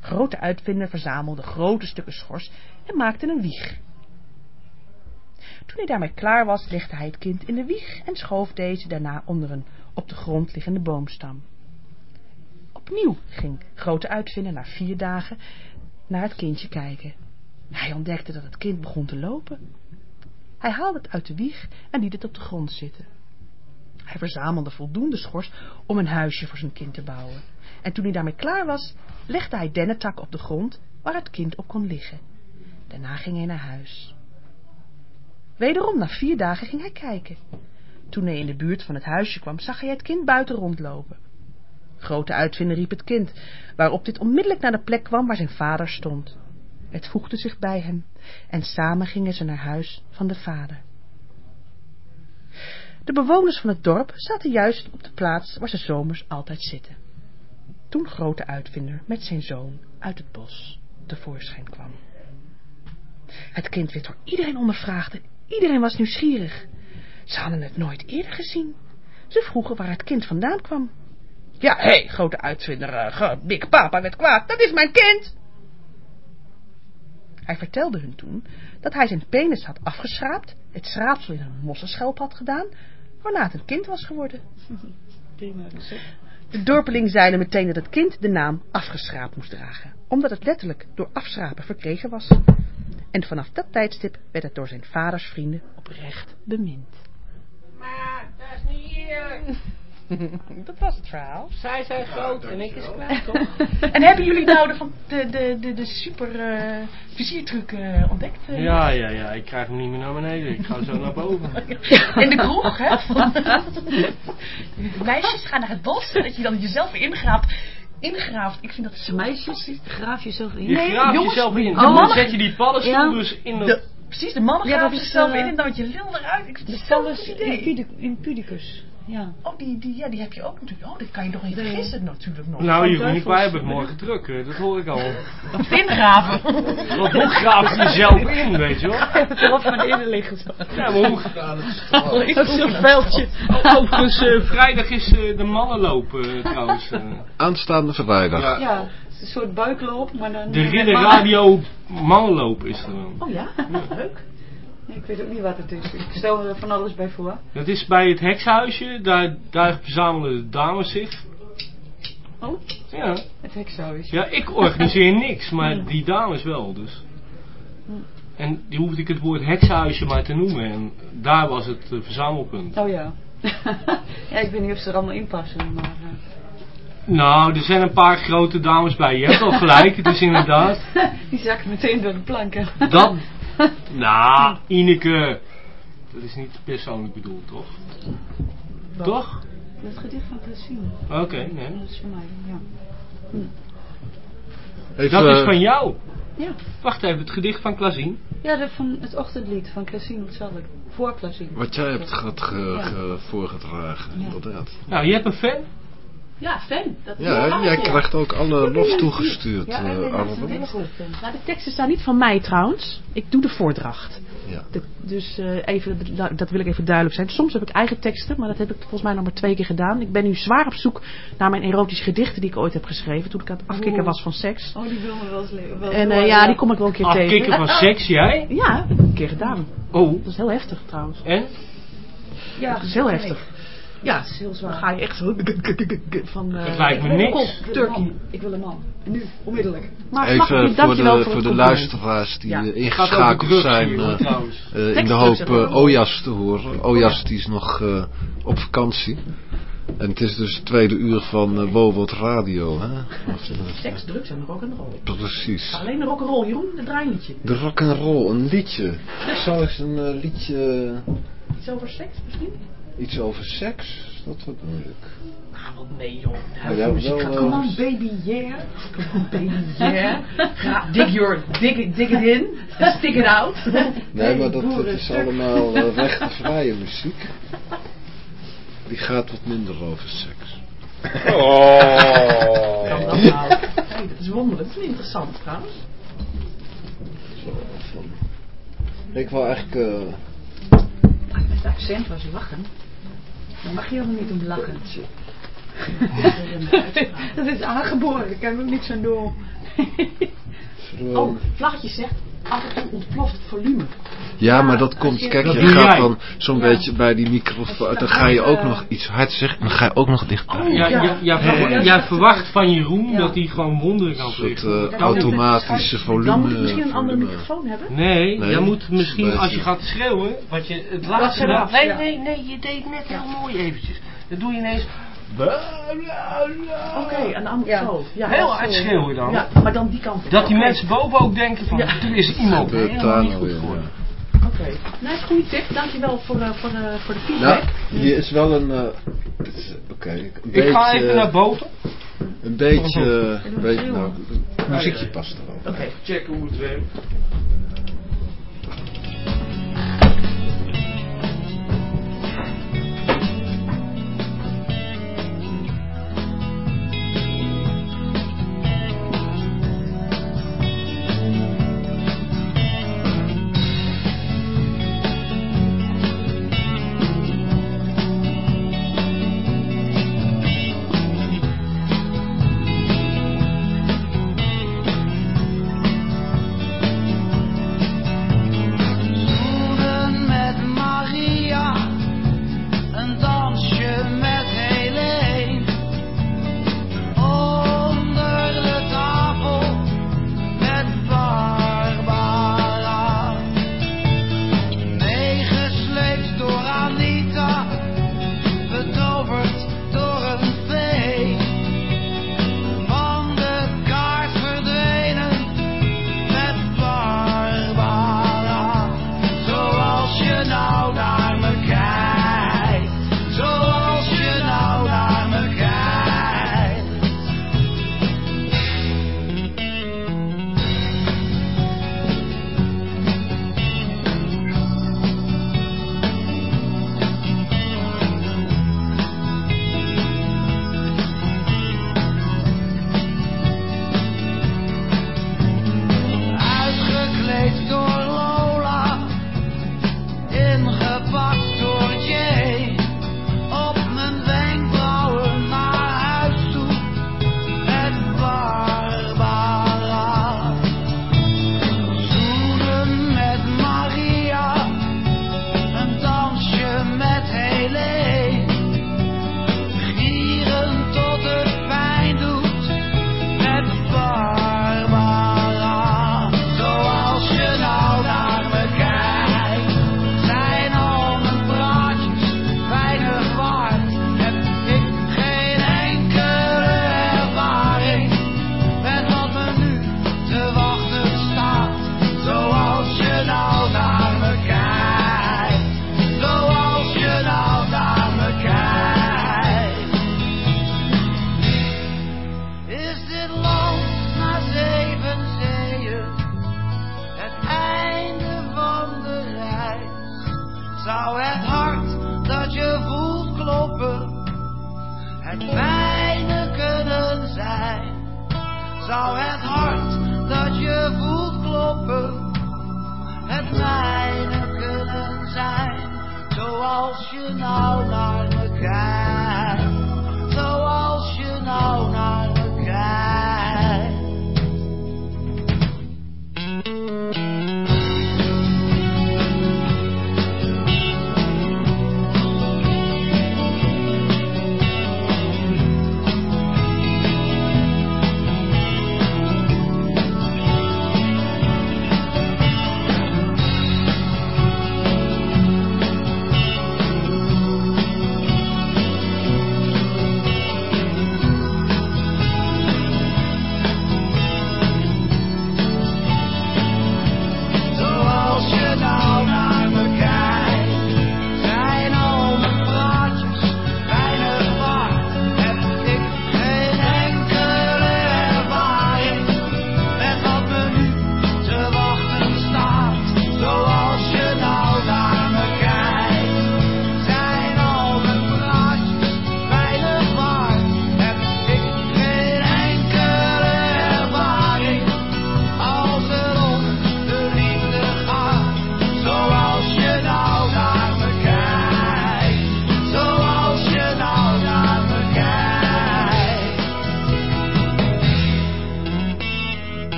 Grote uitvinder verzamelde grote stukken schors en maakte een wieg. Toen hij daarmee klaar was, legde hij het kind in de wieg en schoof deze daarna onder een op de grond liggende boomstam. Opnieuw ging grote uitvinder na vier dagen naar het kindje kijken. Hij ontdekte dat het kind begon te lopen. Hij haalde het uit de wieg en liet het op de grond zitten. Hij verzamelde voldoende schors om een huisje voor zijn kind te bouwen. En toen hij daarmee klaar was, legde hij dennentak op de grond waar het kind op kon liggen. Daarna ging hij naar huis. Wederom na vier dagen ging hij kijken. Toen hij in de buurt van het huisje kwam, zag hij het kind buiten rondlopen. Grote uitvinder riep het kind, waarop dit onmiddellijk naar de plek kwam waar zijn vader stond. Het voegde zich bij hem en samen gingen ze naar huis van de vader. De bewoners van het dorp zaten juist op de plaats waar ze zomers altijd zitten. Toen grote uitvinder met zijn zoon uit het bos tevoorschijn kwam. Het kind werd door iedereen ondervraagd en Iedereen was nieuwsgierig. Ze hadden het nooit eerder gezien. Ze vroegen waar het kind vandaan kwam. Ja, hé, hey, grote uitvinder, uh, Big Papa werd kwaad. Dat is mijn kind! Hij vertelde hun toen dat hij zijn penis had afgeschraapt, het schraapsel in een mossenschelp had gedaan, waarna het een kind was geworden. De dorpeling zeiden meteen dat het kind de naam afgeschraapt moest dragen, omdat het letterlijk door afschrapen verkregen was. En vanaf dat tijdstip werd het door zijn vaders vrienden oprecht bemind. Maar dat is niet hier. dat was het verhaal. Zij zijn groot en ik is klein, toch? En hebben jullie nou de, de, de, de, de super eh viziertruc eh, ontdekt? eh? Ja, ja, ja. Ik krijg hem niet meer naar beneden. Ik ga zo naar boven. In de kroeg, hè? De meisjes gaan naar het bos, dat je dan jezelf weer ingraaft. Ik vind dat zo Meisjes, graaf jezelf in. Je Nee, graaft jongens, jezelf in. de Dan mannen- zet je die paddenstoel Ja. dus in de... De, precies, de mannen Ja, graven dat zichzelf eh, in en dan je lul eruit. Ik vind De het zo Pallas goed in, idee. Pudic- in Pudicus. Ja. Oh, die, die, ja, die heb je ook natuurlijk. Oh, dit kan je toch niet vergissen natuurlijk nog. Nou, Jeroen, wij hebben het morgen druk. Dat hoor ik al. Ingraven. Want hoe graaf je jezelf in, weet je wel? Het erop van eerder liggen. Ja, maar hoe... Dat is een veldje. Oh, Overigens, eh, vrijdag is eh, de mannenloop eh, trouwens. eh. Aanstaande vrijdag. Ja. Het een soort buikloop, maar dan... De Ridder. Radio Mannenloop is er dan. Oh ja, leuk. Ik weet ook niet wat het is. Ik stel er van alles bij voor. Dat is bij het hekshuisje, daar, daar verzamelen de dames zich. Oh, Ja. het hekshuis. ja, ik organiseer niks, maar die dames wel, dus. En die hoefde ik het woord hekshuisje maar te noemen en daar was het eh, verzamelpunt. Oh ja. ja, ik weet niet of ze er allemaal in passen, maar... eh, Nou, er zijn een paar grote dames bij, je hebt al gelijk, het is inderdaad. die zakken meteen door de planken. Dat, nou, Ineke, dat is niet persoonlijk bedoeld, toch? Toch? Dat gedicht van Christine. Oké, nee. Dat is van mij, ja. Even, Dat is van jou. Ja, Wacht even, het gedicht van Klazien. ja dat van het ochtendlied van Christine Hetzelfde. Voor Christine. Wat jij hebt gehad ge- Ja. voorgedragen, Ja. inderdaad. Nou, je hebt een fan. Ja, fan. Dat Ja, jij krijgt ook alle lof toegestuurd, Ja, eh, en dat is een Arwen. hele goede fan. Nou, de teksten staan niet van mij trouwens. Ik doe de voordracht. Ja. De- dus eh, even, dat wil ik even duidelijk zijn. Soms heb ik eigen teksten, maar dat heb ik volgens mij nog maar twee keer gedaan. Ik ben nu zwaar op zoek naar mijn erotische gedichten die ik ooit heb geschreven. Toen ik aan het afkicken Oeh. was van seks. Oh, die wil me wel eens le- wel En eh, ja, die kom ik wel een keer tegen. Afkikken van seks, jij? Ja, dat heb ik een keer gedaan. Oh, Dat is heel heftig trouwens. en? Ja, Dat is heel nee. heftig. Ja, Dat is heel dan zwaar. ga je echt zo van... eh, Het lijkt me Ik wil een niks. man. Ik wil een Turkey. man. Ik wil een man. Nu, onmiddellijk. Maar mag ik je Even voor dankjewel de, voor voor de luisteraars die Ja. eh, ingeschakeld drugs zijn eh, trouwens. eh, in de hoop eh. Ojas te horen. Ojas die is nog eh, op vakantie. En het is dus het tweede uur van Wowot Radio. Hè? Of, Seks, drugs en rock'n'roll. precies. Alleen de rock'n'roll, Jeroen, de draailiedje. De rock'n'roll, een liedje. Zal eens een liedje... Iets over seks misschien? Iets over seks? Is dat wat moeilijk? Ah, wat nee joh. Wel, gaat eh, Come on baby, yeah. Come on baby, yeah. Ja, dig, your, dig, it- dig it in. Stick it out. Nee, maar dat, is allemaal uh, rechtenvrije muziek. Die gaat wat minder over seks. Kan dat nou? Hey, dat is wonderlijk. Dat is interessant trouwens. Zo, van... Ik wil eigenlijk... eh, Ah, met het accent was je lachen. Mag je helemaal niet om lachen. dat is aangeboren, ik ook niks aan doen. Oh, vlaggetje zegt, af en toe ontploft het volume. Ja, maar dat komt, je- kijk, Dat je gaat jij. dan zo'n Ja. beetje bij die microfoon, dan ga je ook nog iets hard zeggen, dan ga je ook nog dichtbij. Oh, Ja, ja. ja, ja, Ja, ja. jij verwacht van Jeroen Ja. dat hij gewoon wonderen kan Een soort eh, automatische volume. Dan moet ik misschien een andere microfoon hebben. Nee, Nee, jij moet misschien als je gaat schreeuwen, wat je het Laat laatste... nee, nee, nee, je deed net heel mooi eventjes. Dat doe je ineens... Oké, een andere Ja. zo. Ja, Heel hard schreeuwen dan. Ja, maar dan die kant. Dat die mensen boven ook denken van, Ja. er is iemand De helemaal niet goed voor. Ja. Oké. Nee, goede tip. Dankjewel voor, eh, voor, de, voor de feedback. Nou, hier is wel een. eh, is- Oké, een Ik ga even naar boven. Een beetje. Doe een een beetje nou, het muziekje past er wel. Oké. Checken hoe het werkt.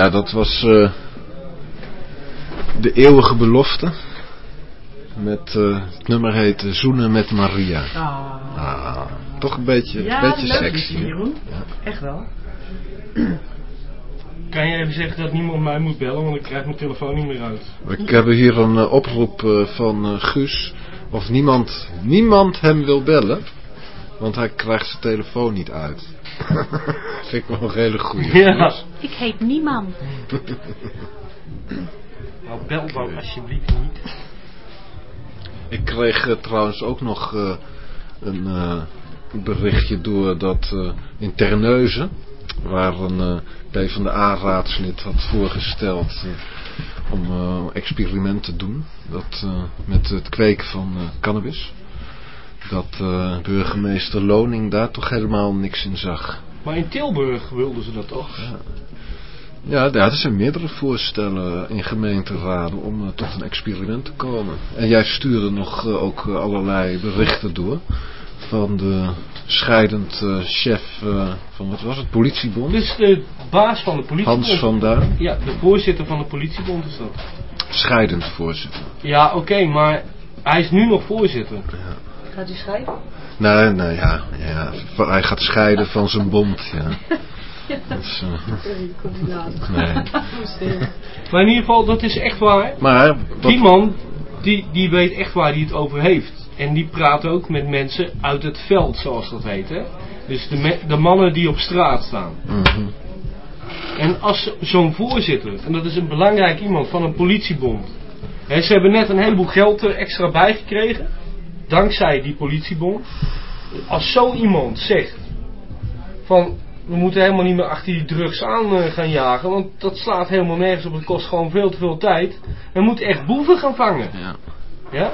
Ja, dat was eh, de eeuwige belofte. Met, eh, het nummer heet Zoenen met Maria. Ah. Ah, toch een beetje, Ja, beetje sexy. Jeroen. Ja. Echt wel. Kan je even zeggen dat niemand mij moet bellen, want ik krijg mijn telefoon niet meer uit. Ik heb hier een eh, oproep eh, van Guus. Of niemand, niemand hem wil bellen. Want hij krijgt zijn telefoon niet uit. Vind ik wel een hele goeie. Ja. Ik heet niemand. Nou, bel dan alsjeblieft niet. Ik kreeg eh, trouwens ook nog eh, een eh, berichtje door dat eh, in Terneuzen, waar een PvdA-raadslid had voorgesteld om eh experiment te doen dat, eh, met het kweken van eh, cannabis. Dat eh, burgemeester Loning daar toch helemaal niks in zag. Maar in Tilburg wilden ze dat toch? Ja, ja, er zijn meerdere voorstellen in gemeenteraden om eh, tot een experiment te komen. En jij stuurde nog eh, ook allerlei berichten door van de scheidend chef van, wat was het, politiebond? Dus de baas van de politiebond. Hans van Duin, Ja, de voorzitter van de politiebond is dat. scheidend voorzitter. Ja, oké, maar hij is nu nog voorzitter. Gaat u schrijven? Nee, nee, ja, ja, hij gaat scheiden van zijn bond, ja. Dat is, eh, Sorry, komt niet later. nee. Maar in ieder geval, dat is echt waar. Maar, wat, Die man, die, die weet echt waar hij het over heeft. En die praat ook met mensen uit het veld, zoals dat heet. Hè? Dus de, me- de mannen die op straat staan. Mhm. En als zo'n voorzitter, en dat is een belangrijk iemand van een politiebond. Hè, ze hebben net een heleboel geld er extra bijgekregen. Dankzij die politiebond. Als zo iemand zegt van we moeten helemaal niet meer achter die drugs aan eh, gaan jagen. Want dat slaat helemaal nergens op. Het kost gewoon veel te veel tijd. We moeten echt boeven gaan vangen. ja. Ja?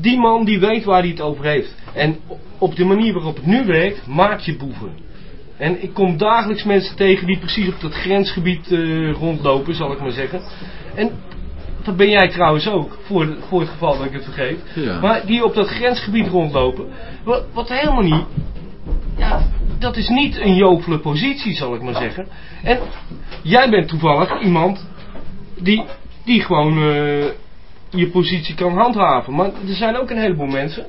Die man die weet waar hij het over heeft. En op de manier waarop het nu werkt, maak je boeven. En ik kom dagelijks mensen tegen die precies op dat grensgebied eh, rondlopen, zal ik maar zeggen. En dat ben jij trouwens ook, voor, voor het geval dat ik het vergeet. Ja. Maar die op dat grensgebied rondlopen. Wat, wat helemaal niet. Ja, dat is niet een jovele positie, zal ik maar zeggen. En jij bent toevallig iemand die, die gewoon eh, je positie kan handhaven. Maar er zijn ook een heleboel mensen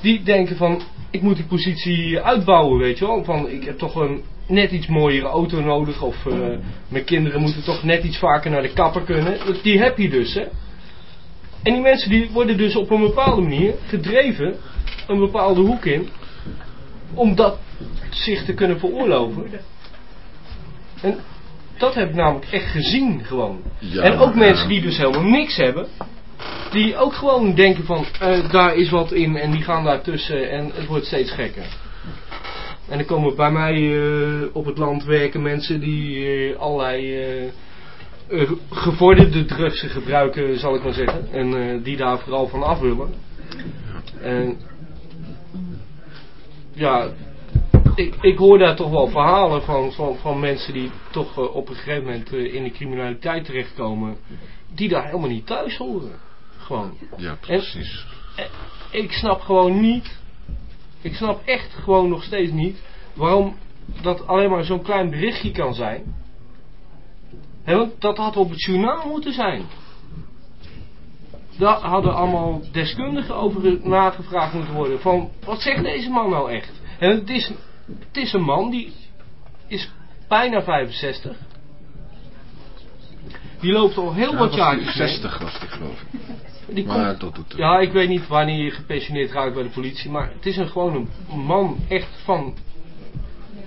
die denken van ik moet die positie uitbouwen, weet je wel. Van ik heb toch een net iets mooiere auto nodig of eh, mijn kinderen moeten toch net iets vaker naar de kapper kunnen. Dat- Die heb je dus, hè. En die mensen die worden dus op een bepaalde manier gedreven een bepaalde hoek in om dat zich te kunnen veroorloven. En dat heb ik namelijk echt gezien gewoon. Ja, en ook mensen die dus helemaal niks hebben. Die ook gewoon denken van, eh, daar is wat in en die gaan daar tussen en het wordt steeds gekker. En er komen bij mij eh, op het land werken mensen die eh, allerlei gevorderde drugs gebruiken, zal ik maar zeggen. En die daar vooral van af willen. En ja, ik, ik hoor daar toch wel verhalen van, van, van mensen die toch op een gegeven moment in de criminaliteit terechtkomen, die daar helemaal niet thuis horen. Gewoon. Ja, precies. Ik snap gewoon niet, ik snap echt gewoon nog steeds niet, waarom dat alleen maar zo'n klein berichtje kan zijn. Want dat had op het journaal moeten zijn. Daar hadden allemaal deskundigen over nagevraagd moeten worden. Van, wat zegt deze man nou echt? En het is, het is een man die is bijna 65. Die loopt al heel Ja, wat mee. 60 was die geloof ik. Die Maar komt- dat doet ja, ik weet niet wanneer je gepensioneerd raakt bij de politie. Maar het is een, gewoon een man echt van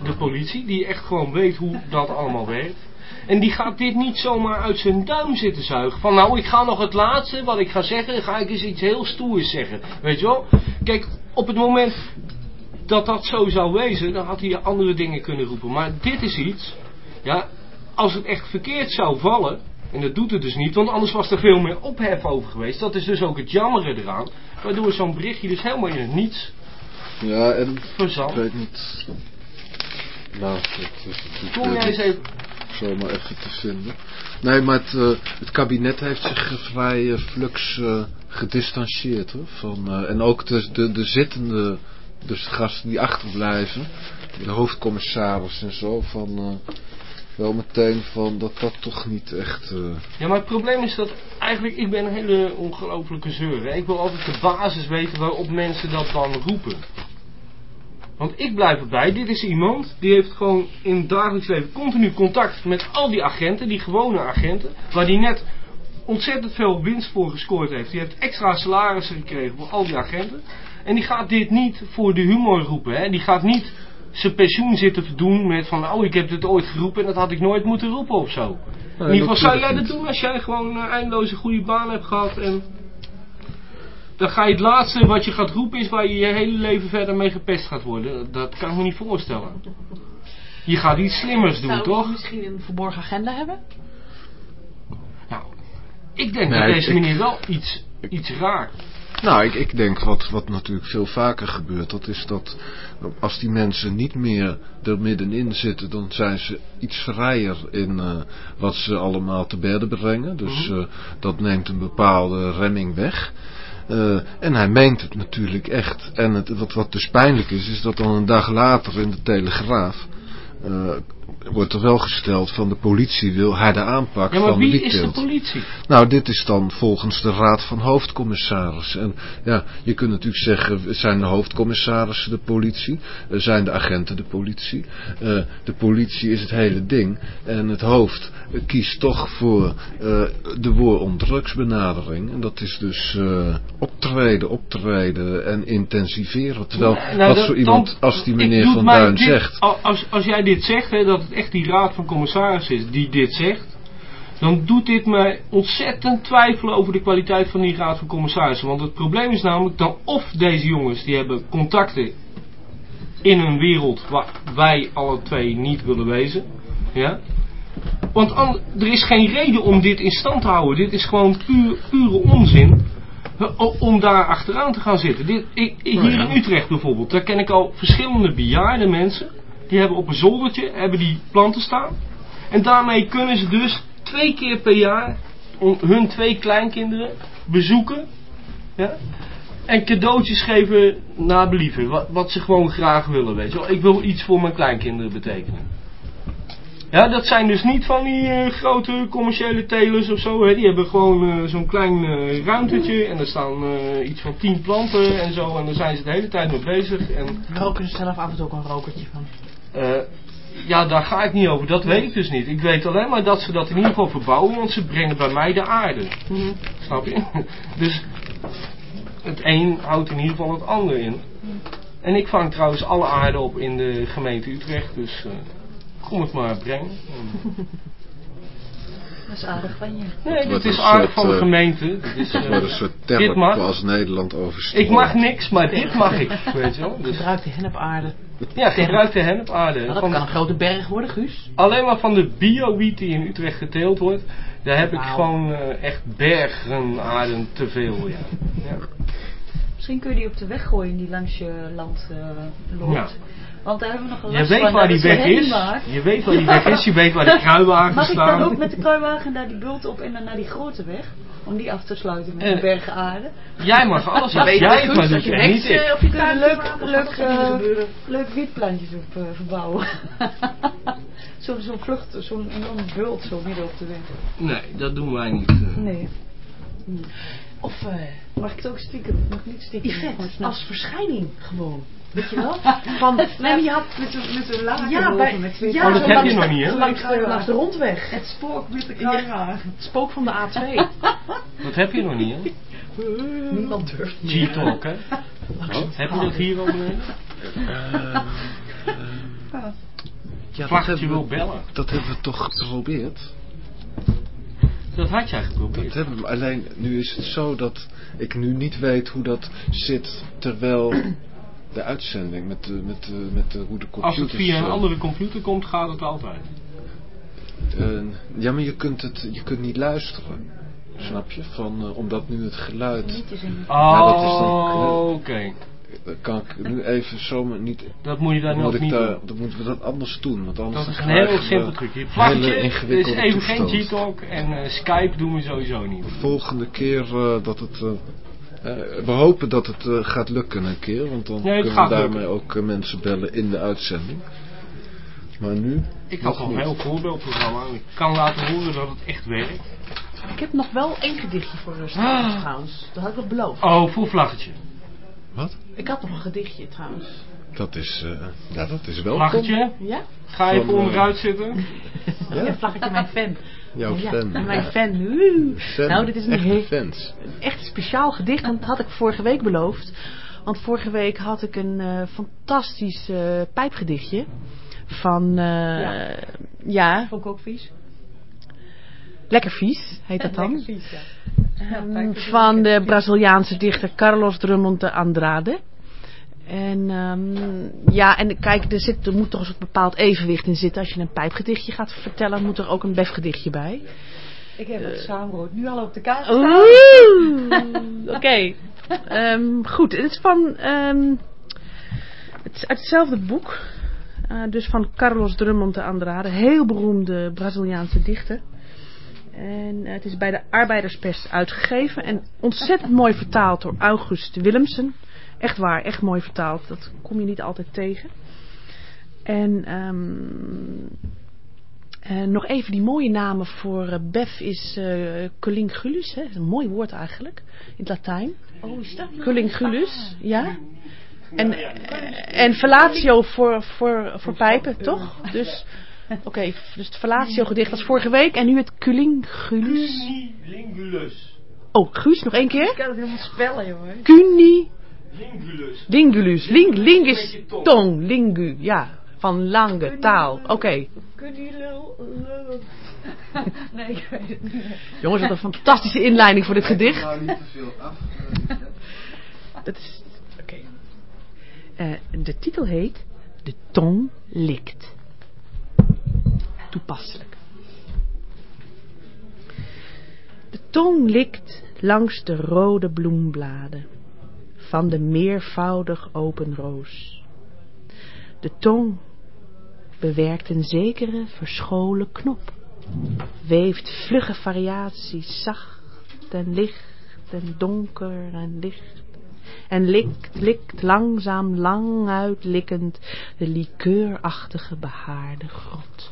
de politie. Die echt gewoon weet hoe dat allemaal werkt. En die gaat dit niet zomaar uit zijn duim zitten zuigen. Van nou, ik ga nog het laatste wat ik ga zeggen. Ga ik eens iets heel stoers zeggen. Weet je wel? Kijk, op het moment dat dat zo zou wezen. Dan had hij andere dingen kunnen roepen. Maar dit is iets. Ja, als het echt verkeerd zou vallen. En dat doet het dus niet, want anders was er veel meer ophef over geweest. Dat is dus ook het jammere eraan. Waardoor zo'n berichtje dus helemaal in het niets Ja, en ik weet niet. Nou, dat is Kom jij eens even. zomaar even te vinden. Nee, maar het, eh, het kabinet heeft zich vrij eh, flux eh, gedistanceerd hoor. Van, en ook de, de, de zittende, dus de gasten die achterblijven, de hoofdcommissaris en zo, van wel meteen van dat dat toch niet echt. eh, Ja, maar het probleem is dat eigenlijk, ik ben een hele ongelofelijke zeur. Ik wil altijd de basis weten waarop mensen dat dan roepen. Want ik blijf erbij, dit is iemand die heeft gewoon in het dagelijks leven continu contact met al die agenten, die gewone agenten, waar die net ontzettend veel winst voor gescoord heeft. Die heeft extra salarissen gekregen voor al die agenten. En die gaat dit niet voor de humor roepen. Hè. Die gaat niet zijn pensioen zitten verdoen met van, oh ik heb dit ooit geroepen en dat had ik nooit moeten roepen of zo. In ieder geval zou jij dat doen als jij gewoon een eindeloze goede baan hebt gehad en dan ga je het laatste wat je gaat roepen is waar je je hele leven verder mee gepest gaat worden. Dat kan ik me niet voorstellen. Je gaat iets slimmers doen, Zou toch? misschien een verborgen agenda hebben? Nou, ik denk Nee, dat deze ik- meneer wel iets, iets raakt. Nou, ik, ik denk wat, wat natuurlijk veel vaker gebeurt, dat is dat als die mensen niet meer er middenin zitten, dan zijn ze iets vrijer in eh, wat ze allemaal te bedden brengen. Dus Mhm. eh, dat neemt een bepaalde remming weg. Eh, en hij meent het natuurlijk echt. En het, wat, wat dus pijnlijk is, is dat dan een dag later in de Telegraaf wordt er wel gesteld van de politie wil harde aanpak Ja, maar van de wie is de politie? Nou, dit is dan volgens de Raad van Hoofdcommissarissen. En ja, je kunt natuurlijk zeggen, zijn de hoofdcommissarissen de politie? Eh, Zijn de agenten de politie? Eh, de politie is het hele ding. En het hoofd eh, kiest toch voor de war on drugs benadering. En dat is dus optreden, optreden en intensiveren. Terwijl, Nou, wat dat- zo iemand als die meneer Van Duin dit- zegt... al- Als, als jij dit zegt, hè, dat het echt die raad van commissarissen is die dit zegt, dan doet dit mij ontzettend twijfelen over de kwaliteit van die raad van commissarissen. Want het probleem is namelijk dan of deze jongens die hebben contacten in een wereld waar wij alle twee niet willen wezen. Ja? Want an- er is geen reden om dit in stand te houden. Dit is gewoon puur, pure onzin. o- Om daar achteraan te gaan zitten. Dit, ik, hier ja. in Utrecht bijvoorbeeld, daar ken ik al verschillende bejaarde mensen. Die hebben op een zoldertje hebben die planten staan. En daarmee kunnen ze dus twee keer per jaar hun twee kleinkinderen bezoeken. Ja? En cadeautjes geven naar believen. Wat, wat ze gewoon graag willen, weet je. Ik wil iets voor mijn kleinkinderen betekenen. Ja, dat zijn dus niet van die eh, grote commerciële telers of zo. Hè. Die hebben gewoon eh, zo'n klein eh, ruimtetje. En er staan iets van tien planten en zo. En daar zijn ze de hele tijd mee bezig. En Roken ze zelf af en toe ook een rokertje van. Eh, ja, daar ga ik niet over. Dat weet ik dus niet. Ik weet alleen maar dat ze dat in ieder geval verbouwen. Want ze brengen bij mij de aarde. Snap je? Dus het een houdt in ieder geval het ander in. En ik vang trouwens alle aarde op in de gemeente Utrecht. Dus eh, kom het maar brengen. Dat is aardig van je. Nee, dit wordt is aardig soort, van de eh, gemeente. Dit is, eh, een soort dit mag. als Nederland overstroomt. ik mag niks, maar dit mag ik. Weet je wel? Dus, Gebruikte hennepaarde. Ja, gebruikte hennepaarde. Nou, dat Van- kan een grote berg worden, Guus. Alleen maar van de bio-wiet die in Utrecht geteeld wordt, daar heb ik gewoon eh, echt bergen aarden te veel. Ja. Ja. Misschien kun je die op de weg gooien die langs je land eh, loopt. Ja. Want daar hebben we nog een Je last weet van, waar die weg is. Je weet waar die weg is. Je weet waar de kruiwagens Mag ik dan ook met de kruiwagen daar die bult op en dan naar die grote weg? Om die af te sluiten met Eh, de bergen aarde. Jij mag alles Je als weet jij maar dat je niet niks eh, ik. op je Kun je tuin leuk, leuk, niet eh, leuk wietplantjes op eh, verbouwen. Zo'n zo'n vlucht, zo'n enorme bult zo midden op de weg. Nee, dat doen wij niet. eh. Nee. Of eh, Mag ik het ook stiekem? Mag ik niet stiekem? Yvette, als verschijning gewoon. Weet je wel? Van, Nee, maar je had met de, met de laken ja, boven, bij, met twee ja, Oh, dat zo heb langs je nog niet, hè? Langs de, langs de rondweg. Het spook met de Ja. Het spook van de A2. Dat heb je nog niet, hè? Niemand durft. G-Talk, hè? Heb je dat hier al beneden? Ja, dat hebben, wil we, bellen. dat hebben we toch geprobeerd. Dat had jij Dat geprobeerd. hebben we, alleen nu is het zo dat ik nu niet weet hoe dat zit terwijl de uitzending met de, met de, met de, hoe de computers... Als het via een eh, andere computer komt, gaat het altijd. eh, ja, maar je kunt, het, je kunt niet luisteren. Snap je? Van, eh, omdat nu het geluid... Ja, dat is dan- Oh, oké. Dat kan ik nu even zomaar niet... Dat moet je dan moet nog ik niet daar, doen. dan moeten we dat anders doen. Want anders Dat is een heel simpel trucje. Vlaggetje is even geen. G-Talk en eh, Skype doen we sowieso niet. volgende keer eh, dat het... eh, we hopen dat het eh, gaat lukken een keer, want dan kunnen we daarmee lukken. ook eh, mensen bellen in de uitzending. Maar nu? Ik had al een heel voorbeeldprogramma ik kan laten horen dat het echt werkt. Ik heb nog wel één gedichtje voor rust Ah. trouwens. Dat had ik nog beloofd. Oh, voor vlaggetje. Wat? Ik had nog een gedichtje trouwens. Dat is, eh, ja, dat is wel. Vlaggetje, Ja? ga even Van, eh, onderuit zitten. Ja, vlaggetje mijn fan. Jouw ja, fan. Mijn fan. Nou, dit is een heel, fans. een echt speciaal gedicht. Dat had ik vorige week beloofd. Want vorige week had ik een eh, fantastisch eh, pijpgedichtje. Van, eh, Ja. ja. Vond ik ook vies. Lekker Vies heet dat dan. Lekker vies, ja. Ja, Ehm, van de. Braziliaanse dichter Carlos Drummond de Andrade. En ehm, ja, en kijk, er, zit, er moet toch een bepaald evenwicht in zitten. Als je een pijpgedichtje gaat vertellen, moet er ook een befgedichtje bij. Ik heb het saamrood nu al op de kaart Oké. Ehm, goed, het is van. ehm, het is uit hetzelfde boek. Eh, dus van Carlos Drummond de Andrade. Heel beroemde Braziliaanse dichter. En eh, het is bij de Arbeiderspers uitgegeven. En ontzettend mooi vertaald door August Willemsen. Echt waar, echt mooi vertaald. Dat kom je niet altijd tegen. En ehm, eh, nog even die mooie namen voor eh, Bef is uh, Cullingulus. Hè? Dat is een mooi woord eigenlijk. In het Latijn. Oh, is dat? Cullingulus, ja. En, eh, en fellatio voor, voor, voor pijpen, toch? Dus, oké, dus het fellatio gedicht was vorige week. En nu het Cullingulus. Lingulus. Oh, Guus, nog één keer. Ik kan het helemaal spellen, jongen. Cuni. Lingulus. Lingulus. Ling, ling is tong. Lingu, ja. Van lange taal. Oké. Nee, ik weet het niet. Jongens, wat een fantastische inleiding voor dit gedicht. Nou, niet te veel af. Dat is. Oké. Eh, de titel heet De tong likt. Toepasselijk. De tong likt langs de rode bloembladen van de meervoudig open roos. De tong bewerkt een zekere verscholen knop, weeft vlugge variaties zacht en licht en donker en licht en likt, likt langzaam lang uitlikkend de likeurachtige behaarde grot.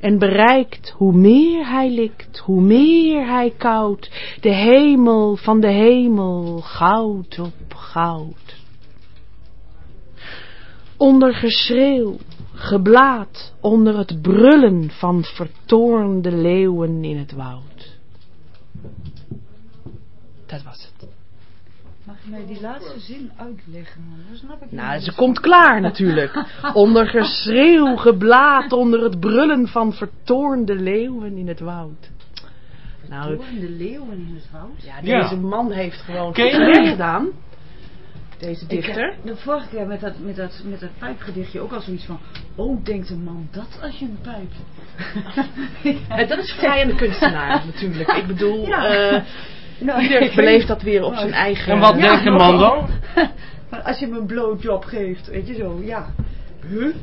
En bereikt, hoe meer hij likt, hoe meer hij koud, de hemel van de hemel, goud op goud. Onder geschreeuw, geblaat, onder het brullen van vertoornde leeuwen in het woud. Dat was het. Mij die laatste zin uitleggen? man? Dat snap ik Nou, niet. ze komt klaar natuurlijk. Onder geschreeuw, geblaat, onder het brullen van vertoornde leeuwen in het woud. Nou, de leeuwen in het woud. ja, Ja. deze man heeft gewoon werk gedaan. Deze Ik dichter. de vorige keer met dat, met, dat, met dat pijpgedichtje ook al zoiets van... Oh, denkt een man dat als je een pijp... Eh, dat is vrij aan de kunstenaar natuurlijk. Ik bedoel, Ja. eh, Nou, Ieder beleeft dat weer op zijn eigen... En wat Ja, denkt een man dan? Maar als je me een blowjob geeft, weet je zo, ja. Huh?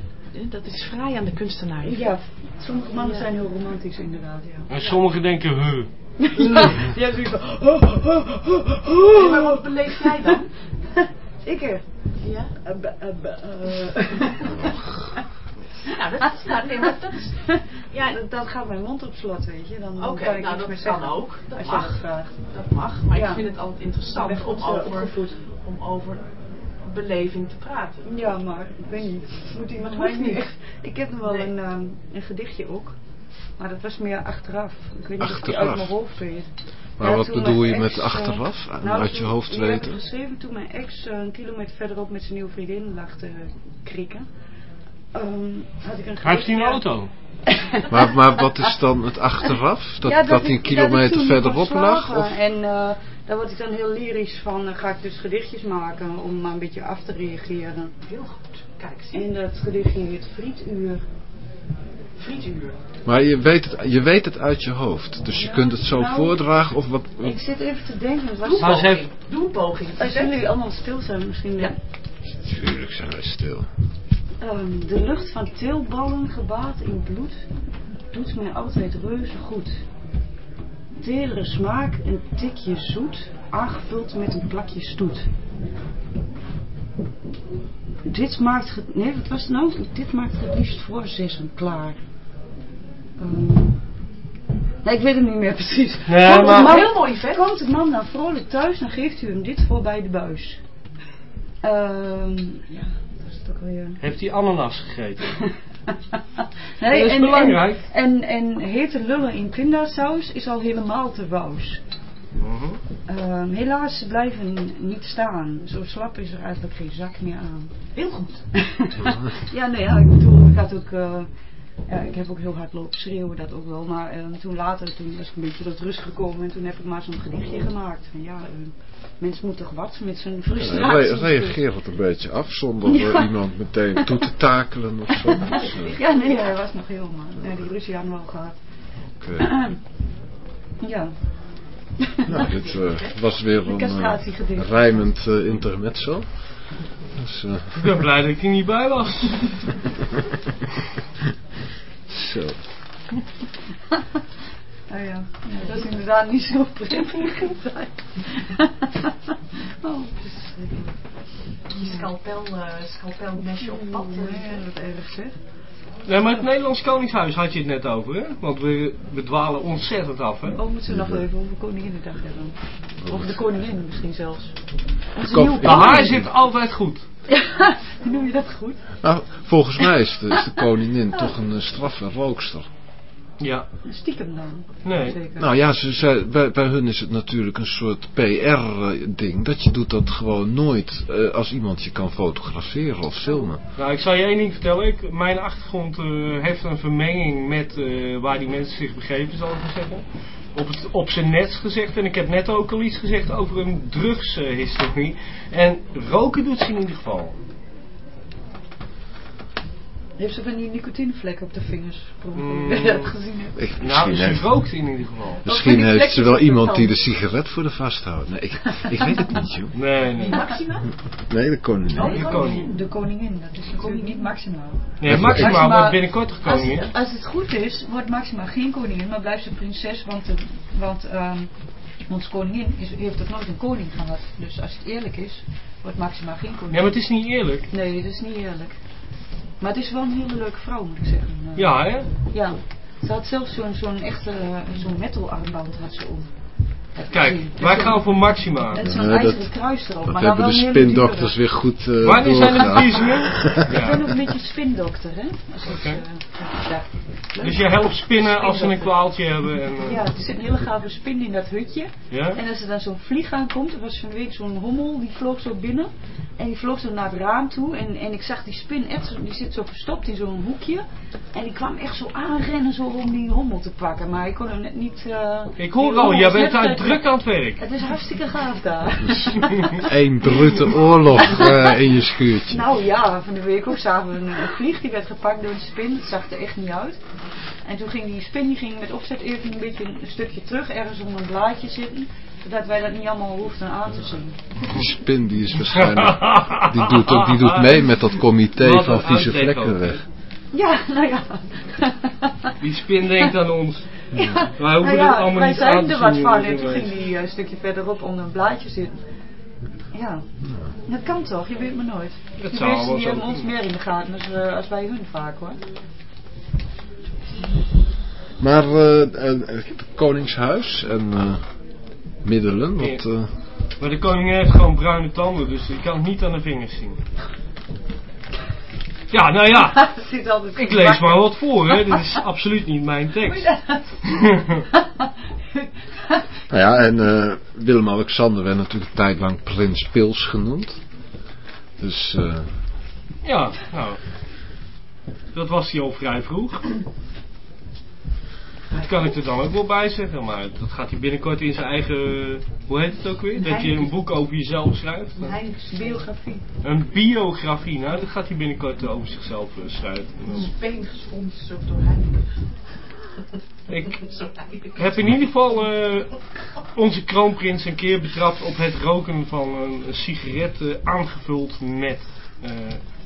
Dat is vrij aan de kunstenaar. Ja, sommige mannen zijn heel romantisch inderdaad, ja. En sommigen denken, huh. Ja, die hebben zoiets van... oh, maar wat beleef jij dan? Ik er. Ja? Eh, eh, eh. Nou, dat is... Nou, nee, maar dat is... Ja, dat, dat gaat mijn mond op slot, weet je. Dan Oké, kan ik nou dat meer kan zeggen. ook. Dat als je mag. dat vraagt. Dat mag, maar Ja. ik vind het altijd Ik interessant om over, om over beleving te praten. Ja, maar ik weet niet. Moet iemand Dat mij niet echt... Ik heb nog wel Nee. een, ehm, een gedichtje ook. Maar dat was meer achteraf. Ik weet niet of die Achteraf? uit mijn hoofd weet. Maar Ja, wat bedoel je met ex, eh, achteraf? nou, Uit je hoofd heb ik weten? geschreven toen mijn ex eh, een kilometer verderop met zijn nieuwe vriendin lag te krieken. Ehm, had ik een Hij heeft een auto? Maar, maar wat is dan het achteraf? Dat, Ja, dat, ik- een dat ik kilometer toen verderop lag? Of? En eh, daar word ik dan heel lyrisch van. Dan ga ik dus gedichtjes maken om maar een beetje af te reageren. Heel goed. Kijk, zie En dat gedichtje heet Frietuur. Frietuur. Maar je weet, het, je weet het uit je hoofd. Dus je kunt het zo Nou, voordragen of wat... Ik zit even te denken. Het Doe was poging. Doe een poging. als jullie allemaal stil zijn misschien. Ja. Tuurlijk zijn wij stil. Ehm, de lucht van teelballen gebaat in bloed doet mij altijd reuze goed. Tere smaak, een tikje zoet, aangevuld met een plakje stoet. Dit maakt, ge- nee wat was het nou? Dit maakt het liefst voor zessen klaar. Nee, ik weet het niet meer precies. Komt maar- man- Heel mooi. Komt de man nou vrolijk thuis, dan geeft u hem dit voor bij de buis. Ehm, ja, weer... Heeft hij ananas gegeten? Nee, Dat is en, belangrijk. En, en, en hete lullen in pindasaus is al helemaal te wous. Mhm. Ehm, helaas ze blijven niet staan. Zo slap is er eigenlijk geen zak meer aan. Heel goed. ja, nee, ja, ik bedoel, ik had ook... eh, ja, ik heb ook heel hard lopen schreeuwen, dat ook wel. Maar ehm, toen later, toen was ik een beetje tot rust gekomen. En toen heb ik maar zo'n gedichtje gemaakt. Van ja, eh, mens moet toch wat met zijn Ja, frustratie. re- reageer het een beetje af zonder Ja. eh, iemand meteen toe te takelen of zo. Dus, eh, Ja, nee, hij was nog heel man. Die ruzie hadden we al gehad. oké. ja. Nou, dit eh, was weer Een eh, rijmend eh, intermezzo. Dus, eh, Ik ben blij dat ik er niet bij was. zo. Oh ja. ja, dat is inderdaad niet zo prettig oh, verschrikkelijk. Je scalpel, eh scalpelmesje op pad. eh, wat erg zeg. Nee, maar het Nederlands Koningshuis had je het net over, hè? Want we, we dwalen ontzettend af, hè? Oh, moeten we nog even over Koninginnedag hebben? Over de koningin misschien zelfs. Onze nieuwe De haar zit altijd goed. Ja, noem je dat goed? Nou, volgens mij is de, is de koningin toch een eh, straffe rookster. Ja. Stiekem dan. Nee. Zeker. Nou ja, ze zei, bij, bij hun is het natuurlijk een soort PR-ding. Dat je doet dat gewoon nooit eh, als iemand je kan fotograferen of filmen. Nou, ik zal je één ding vertellen. Ik, mijn achtergrond eh, heeft een vermenging met eh, waar die mensen zich begeven, zal ik maar zeggen. Op, het, op zijn net gezegd. En ik heb net ook al iets gezegd over een drugshistorie. en roken doet ze in ieder geval. Heeft ze van die nicotinevlekken op de vingers? Mm. Dat gezien Nou, misschien ze heeft, rookt in ieder geval. misschien heeft ze wel de iemand die de sigaret voor de vasthoudt. Nee, ik, ik weet het niet, joh. Nee, nee. Maxima? Nee, de koningin. Oh, De koningin. De koningin, dat is natuurlijk niet maximaal. Nee, Maxima Maxima- wordt binnenkort de Als, koningin. als het goed is, wordt Maxima geen koningin, maar blijft ze prinses, want, de, want ehm, onze koningin is, heeft toch nooit een koning gehad. Dus als het eerlijk is, wordt Maxima geen koningin. Ja, maar het is niet eerlijk. Nee, dat is niet eerlijk. Maar het is wel een hele leuke vrouw, moet ik zeggen. Ja, hè? Ja. Ze had zelfs zo'n zo'n echte zo'n metal armband had ze om. Kijk, wij gaan voor Maxima. Met zo'n Nee, dat- ijzeren kruis erop. Dat maar dan hebben wel de een spindokters weer goed eh Wanneer zijn de verkiezingen? Ik ben Ja. ook een beetje spindokter, hè? Als ik, Oké. eh, ja. Dus je helpt spinnen als ze een kwaaltje hebben. En, eh, Ja, er zit een hele gave spin in dat hutje. ja? En als er dan zo'n vlieg aankomt, er was van de week zo'n hommel, die vloog zo binnen. En die vloog zo naar het raam toe. En, en ik zag die spin echt, zo, die zit zo verstopt in zo'n hoekje. En die kwam echt zo aanrennen zo om die hommel te pakken. Maar ik kon hem net niet... eh, Ik hoor al, jij is bent eh, druk aan het werk. Het is hartstikke gaaf daar. Eén brute oorlog eh, in je schuurtje. Nou ja, van de week ook zagen we een, een vlieg die werd gepakt door een spin. Het zag er echt niet uit. En toen ging die spin die ging met opzet even een beetje een stukje terug, ergens onder een blaadje zitten. zodat wij dat niet allemaal hoefden aan te zien. Die spin die is waarschijnlijk... Die doet, ook, die doet mee met dat comité van vieze vlekken weg. Ja, nou ja. Die spin denkt aan ons. Ja. Wij hoeven nou het ja, allemaal wij niet aan zeiden te er wat van en toen ging die eh, een stukje verderop onder een blaadje zitten. Ja, dat kan toch, je weet maar nooit. Dat die zou mensen wel die hebben ons meer in de gaten als, eh, als wij hun vaak hoor. Maar eh, eh, het Koningshuis en eh, middelen, wat... Eh, Maar de koning heeft gewoon bruine tanden, dus ik kan het niet aan de vingers zien. Ja, nou ja. Het zit altijd Ik lees maar wat voor, hè. Dit is absoluut niet mijn tekst. Nou ja, en eh, Willem-Alexander werd natuurlijk een tijd lang Prins Pils genoemd. Dus eh, Ja, nou. Dat was hij al vrij vroeg. Dat kan ik er dan ook wel bij zeggen, maar dat gaat hij binnenkort in zijn eigen... Hoe heet het ook weer? Dat je een boek over jezelf schrijft. Heinz biografie. Een biografie, nou dat gaat hij binnenkort over zichzelf eh, schrijven. En dan- Spain gesponsord door Heineken. Ik heb in ieder geval eh, onze kroonprins een keer betrapt op het roken van een sigaret eh, aangevuld met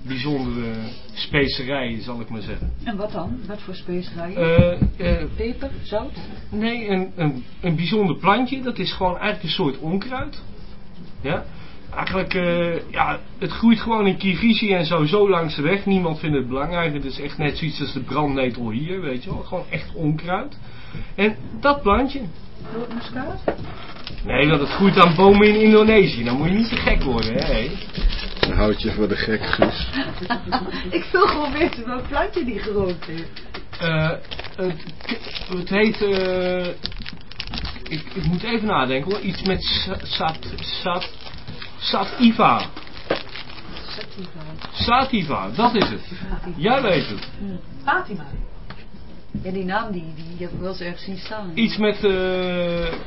bijzondere specerijen, zal ik maar zeggen. En wat dan? Wat voor specerijen? Eh, eh, Peper, zout? nee, een, een, een bijzonder plantje, dat is gewoon eigenlijk een soort onkruid. Ja? Eigenlijk, eh, ja, het groeit gewoon in Kirgizië en zo, zo langs de weg. Niemand vindt het belangrijk. Het is echt net zoiets als de brandnetel hier, weet je wel. Gewoon echt onkruid. En dat plantje, Roodmuskaat? Nee, want het groeit aan bomen in Indonesië. Dan moet je niet te gek worden, hè. dan houd je voor de gek, Guus. Ik wil gewoon weten welk plantje die gerookt heeft. Eh, het, het heet... eh, ik, ik moet even nadenken hoor. Iets met sa- sat... sat... sativa. Sativa, dat is het. Jij weet het. Fatima. Ja, die naam die, die heb ik wel eens ergens zien staan. Iets met eh,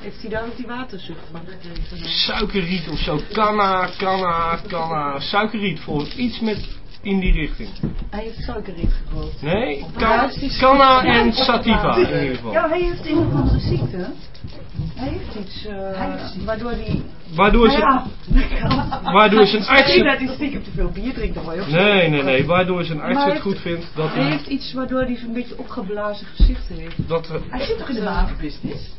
Heeft hij daar ook die waterzucht van gekregen? suikerriet of zo. Canna, canna, canna. Suikerriet voor iets met in die richting. Hij heeft suikerriet gerookt. Nee, canna en sativa in ieder geval. Ja, hij heeft een of andere ziekte. Hij heeft iets, eh, Hij heeft ziekte. waardoor die... Waardoor ze... ja, Waardoor zijn arts het... dat hij stiekem te veel bier drinkt, dan ook zo- Nee, nee, nee. Waardoor zijn arts het hij goed vindt dat Hij hij... heeft iets waardoor hij zo'n beetje opgeblazen gezicht heeft. Dat, eh, Hij zit toch in de waterbusiness?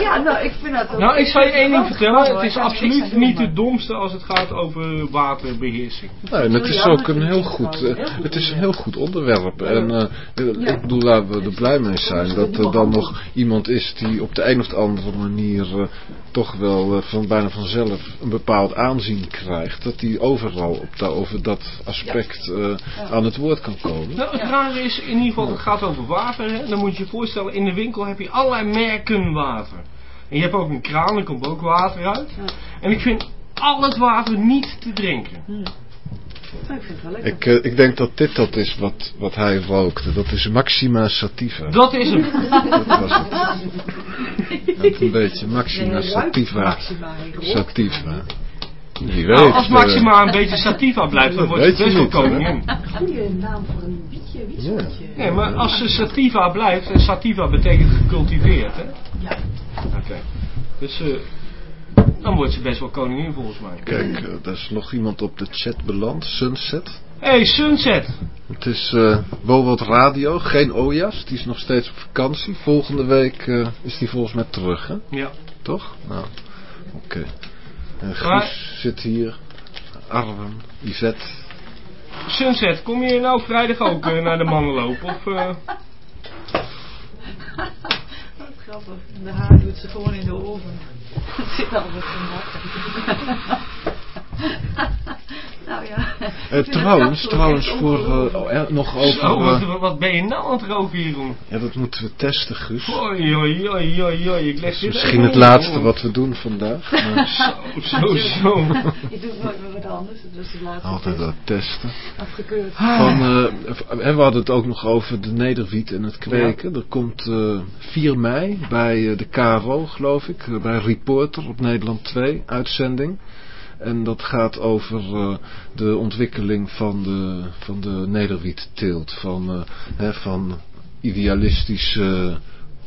Ja, nou, ik vind dat ook... nou, ik zal je één ding vertellen. Het is absoluut niet het domste als het gaat over waterbeheersing. Nee, en het is ook een heel goed, eh, het is een ja. heel goed onderwerp. En eh, ik bedoel, laten we er blij mee zijn dat er dan nog iemand is die op de een of de andere manier eh, toch wel eh, van bijna vanzelf een bepaald aanzien krijgt. Dat die overal op da- over dat aspect eh, aan het woord kan komen. Nou, het rare is, in ieder geval, het gaat over water. Hè? Dan moet je je voorstellen, in de winkel heb je allerlei merken water. En je hebt ook een kraan, er komt ook water uit. En ik vind al het water niet te drinken. Nou, ik vind het wel lekker. Ik, eh, ik denk dat dit dat is wat, wat hij rookte. Dat is Maxima Sativa. Dat is hem. Dat was het. Dat een beetje Maxima Sativa. Rookt. Sativa. Wie weet. Nou, als eh, Maxima een beetje sativa blijft, dan wordt ze best wel koningin. Goede naam voor een wietje, wietsoortje. Nee, maar als ze sativa blijft, en sativa betekent gecultiveerd, hè? Ja. Oké. Dus eh, dan wordt ze best wel koningin volgens mij. Kijk, eh, er is nog iemand op de chat beland. Sunset. hey, Sunset. Het is eh Bowold Radio. Geen Ojas. Die is nog steeds op vakantie. Volgende week eh, is die volgens mij terug, hè? Ja. Toch? Nou, oké. En Guus Maar- zit hier. Arwen, Yvette. Sunset, kom je nou vrijdag ook eh, naar de mannen lopen? Of, eh, Wat grappig. De haar doet ze gewoon in de oven. Het zit al wat wachten. nou ja. Eh, het trouwens, trouwens, voor, eh, oh, eh, nog over... zo, wat, wat ben je nou aan het roken, Jeroen? ja, dat moeten we testen, Guus. Oei, oei, oei, oei, oei, ik leg dit Misschien het laatste wat we doen vandaag. Maar Zo, zo, zo. Je doet nooit meer wat anders. Dat is de laatste altijd dat testen. afgekeurd. Van, eh, en we hadden het ook nog over de nederwiet en het kweken. Er komt eh 4 mei bij de KRO, geloof ik, bij Reporter op Nederland 2, uitzending. En dat gaat over eh, de ontwikkeling van de, van de nederwietteelt. Van, eh, hè, van idealistische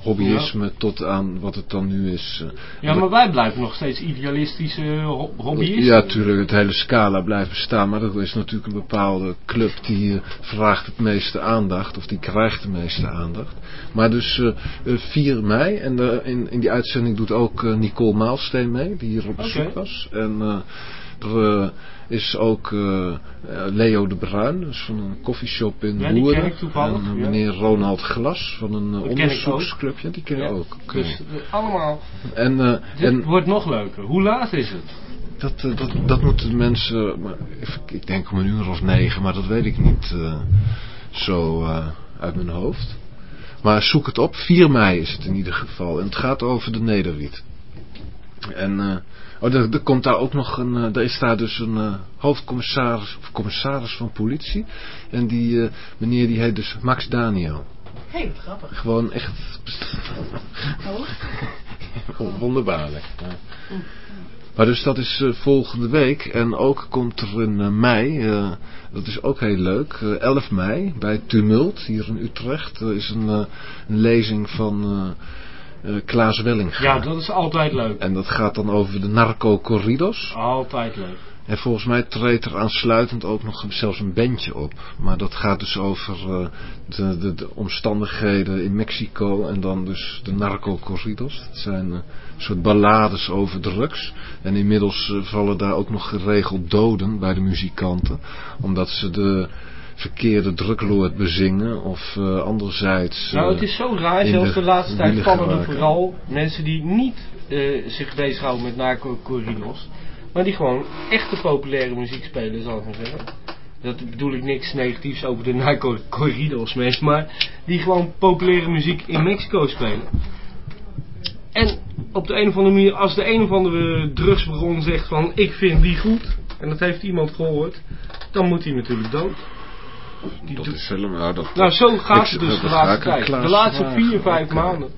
hobbyisme tot aan wat het dan nu is. eh. Ja, maar wij blijven nog steeds idealistische ho- hobbyisten. Ja, natuurlijk, het hele scala blijft bestaan, maar er is natuurlijk een bepaalde club die eh, vraagt het meeste aandacht, of die krijgt de meeste aandacht. Maar dus eh, eh, 4 mei, en eh, in, in die uitzending doet ook Nicole Maalsteen mee, die hier op bezoek was. En er is ook eh, Leo de Bruin, dus van een koffieshop in Ja, toevallig, En eh, ja. meneer Ronald Glas van een eh, ken ik ook. onderzoeksclub, ja, die ken je Ja, ook. Dus allemaal. En, Dit en wordt nog leuker. Hoe laat is het? dat, dat, dat moeten mensen, maar even- ik denk om een uur of negen, maar dat weet ik niet zo uit mijn hoofd. Maar zoek het op, 4 mei is het in ieder geval. En het gaat over de Nederwiet. En oh, er, er komt daar ook nog een, eh, er is daar dus een eh, hoofdcommissaris of commissaris van politie. En die eh, meneer die heet dus Max Daniel. Hé, wat grappig. Gewoon echt wonderbaarlijk. Ja. Maar dus dat is volgende week. En ook komt er in mei, dat is ook heel leuk, eh, 11 mei bij Tumult hier in Utrecht. Er is een, een lezing van eh, Klaas Wellinga. Ja, dat is altijd leuk. En dat gaat dan over de narco-corridos. Altijd leuk. En volgens mij treedt er aansluitend ook nog zelfs een bandje op. Maar dat gaat dus over eh, de, de, de omstandigheden in Mexico en dan dus de narco-corridos. Het zijn een soort ballades over drugs. En inmiddels vallen daar ook nog geregeld doden bij de muzikanten. Omdat ze de verkeerde drugloord bezingen of eh, anderzijds... Nou, eh, het is zo raar, zelfs de, laatste tijd vallen er vooral mensen die niet eh, zich bezighouden met narco-corridos, maar die gewoon echte populaire muziek spelen, zal ik maar zeggen. Dat bedoel ik niks negatiefs over de narco-corridos mensen, maar die gewoon populaire muziek in Mexico spelen. En op de een of andere manier, als de een of andere drugsbron zegt van ik vind die goed, en dat heeft iemand gehoord, dan moet hij natuurlijk dood. Die Dat doet- is helemaal... Dat, nou, zo gaat het dus de laatste tijd. De laatste vier, vijf Oké. maanden.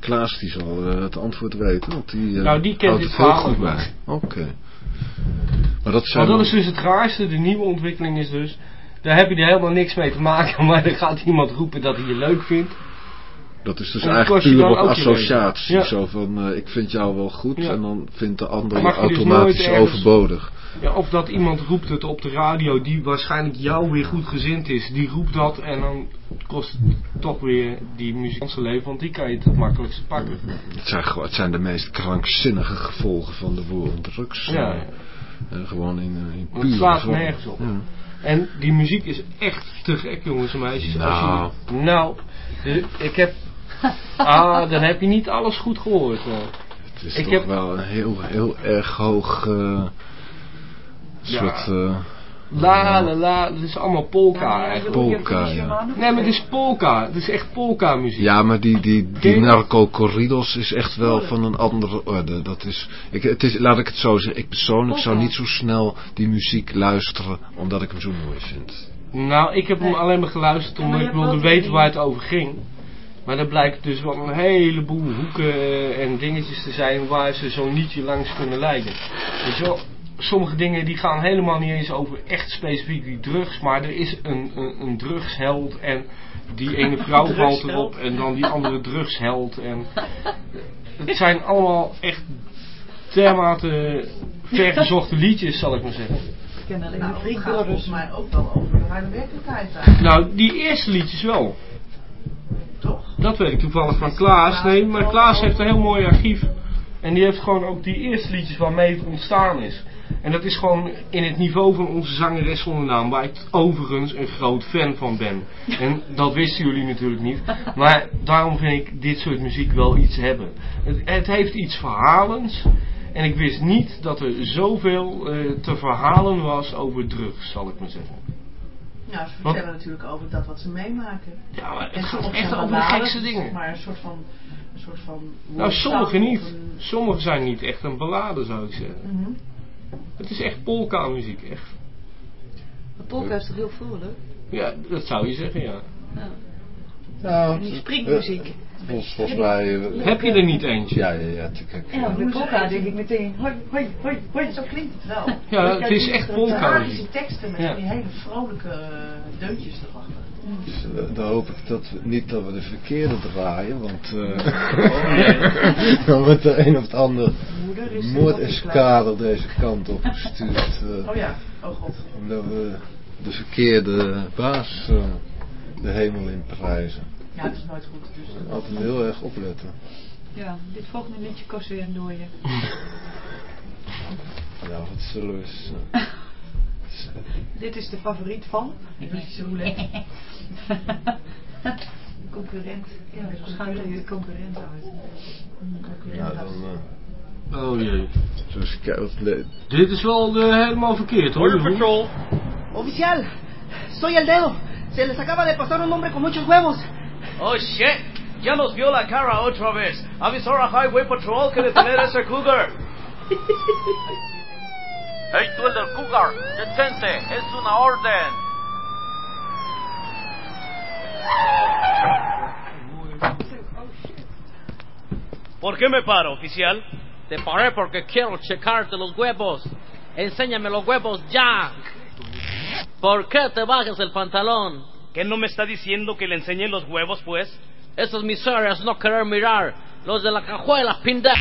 Klaas die zal eh, het antwoord weten, want die eh, Nou, die kent het heel verhaal goed ook wel. bij. Oké. Maar dat zijn Maar dat is dus het raarste, de nieuwe ontwikkeling is dus, daar heb je er helemaal niks mee te maken, maar dan gaat iemand roepen dat hij je leuk vindt. Dat is dus En eigenlijk puur op associatie. Ja. Zo van, eh, ik vind jou wel goed Ja. en dan vindt de ander je dus automatisch ergens- overbodig. Ja, of dat iemand roept het op de radio die waarschijnlijk jou weer goed gezind is, die roept dat en dan kost het toch weer die muziek zijn leven, want die kan je het makkelijkst pakken. Het zijn, gewoon- het zijn de meest krankzinnige gevolgen van de woord drugs. Ja, eh, eh, gewoon in, eh, in het slaat vorm. nergens op. En die muziek is echt te gek, jongens en meisjes. Als Nou. je, nou, de- ik heb. Ah, dan heb je niet alles goed gehoord. eh. Het is Ik toch heb- wel een heel, heel erg hoog eh, Ja. soort... eh, La la la, het is allemaal polka eigenlijk. Polka, ja. Nee, maar het is polka. Het is echt polka muziek. Ja, maar die, die, die je dat? narco-corridos is echt wel van een andere orde. Dat is, ik, het is, laat ik het zo zeggen, ik persoonlijk zou niet zo snel die muziek luisteren omdat ik hem zo mooi vind. Nou, ik heb hem alleen maar geluisterd omdat ik wilde weten waar het over ging. Maar er blijkt dus wel een heleboel hoeken eh, en dingetjes te zijn waar ze zo'n liedje langs kunnen leiden. Weet je wel, sommige dingen die gaan helemaal niet eens over echt specifiek die drugs, maar er is een, een, een drugsheld en die ene vrouw valt erop en dan die andere drugsheld. En het zijn allemaal echt dermate vergezochte liedjes, zal ik maar zeggen. Ik ken alleen Nou, volgens Brothers. mij ook wel over de harde werkelijkheid Nou, die eerste liedjes wel. Dat weet ik toevallig van Klaas. Nee, maar Klaas heeft een heel mooi archief. En die heeft gewoon ook die eerste liedjes waarmee het ontstaan is. En dat is gewoon in het niveau van onze zangeres zonder naam, waar ik overigens een groot fan van ben. En dat wisten jullie natuurlijk niet. Maar daarom vind ik dit soort muziek wel iets hebben. Het, het heeft iets verhalends. En ik wist niet dat er zoveel eh, te verhalen was over drugs, zal ik maar zeggen. Nou, ze Wat? vertellen natuurlijk over dat wat ze meemaken. Ja, maar het En gaat sommige echt over de gekste dingen. Maar een soort van... Een soort van Nou, sommige niet. een- Sommige zijn niet echt een ballade, zou ik zeggen. Mhm. Het is echt polka muziek, echt. De polka is toch heel vrolijk? Ja, dat zou je zeggen, ja. Nou, En die springmuziek. Volgens, volgens mij... eh, Heb je er niet eentje? ja, ja, ja, te kijk. Ja, bij polka denk ik meteen, hoi, hoi, hoi, hoi. Zo klinkt het wel. Ja, het is echt polka Tragische muziek. teksten met die hele vrolijke eh, deuntjes erachter. Dus, eh, dan hoop ik dat we, niet dat we de verkeerde draaien, want Oh, dan wordt de een of het ander Moeder is moordeskader deze kant op gestuurd. eh, Oh ja, oh god. Omdat we de verkeerde baas eh, de hemel in prijzen. Ja, het is nooit goed. Dus. Altijd heel erg opletten. Ja, dit volgende liedje kost weer een dooie. Ja, wat zullen we eens... Dit is de favoriet van. Russische roulette. concurrent. Ja, waarschijnlijk de concurrent uit. nou, dan... eh, Oh jee. wat le- Dit is wel eh, helemaal verkeerd hoor. Border Patrol. Oficial, soy el dedo. Se les acaba de pasar un hombre con muchos huevos. Oh shit. Ya nos vio la cara otra vez. Avisó a Highway Patrol que detener a ese cougar. hey, tú el del cougar. Detente. Es una orden. ¿Por qué me paro, oficial? Te paré porque quiero checarte los huevos. Enséñame los huevos ya. ¿Por qué te bajas el pantalón? ¿Qué no me está diciendo que le enseñe los huevos, pues? Esas miserias no querer mirar. Los de la cajuela, pinda.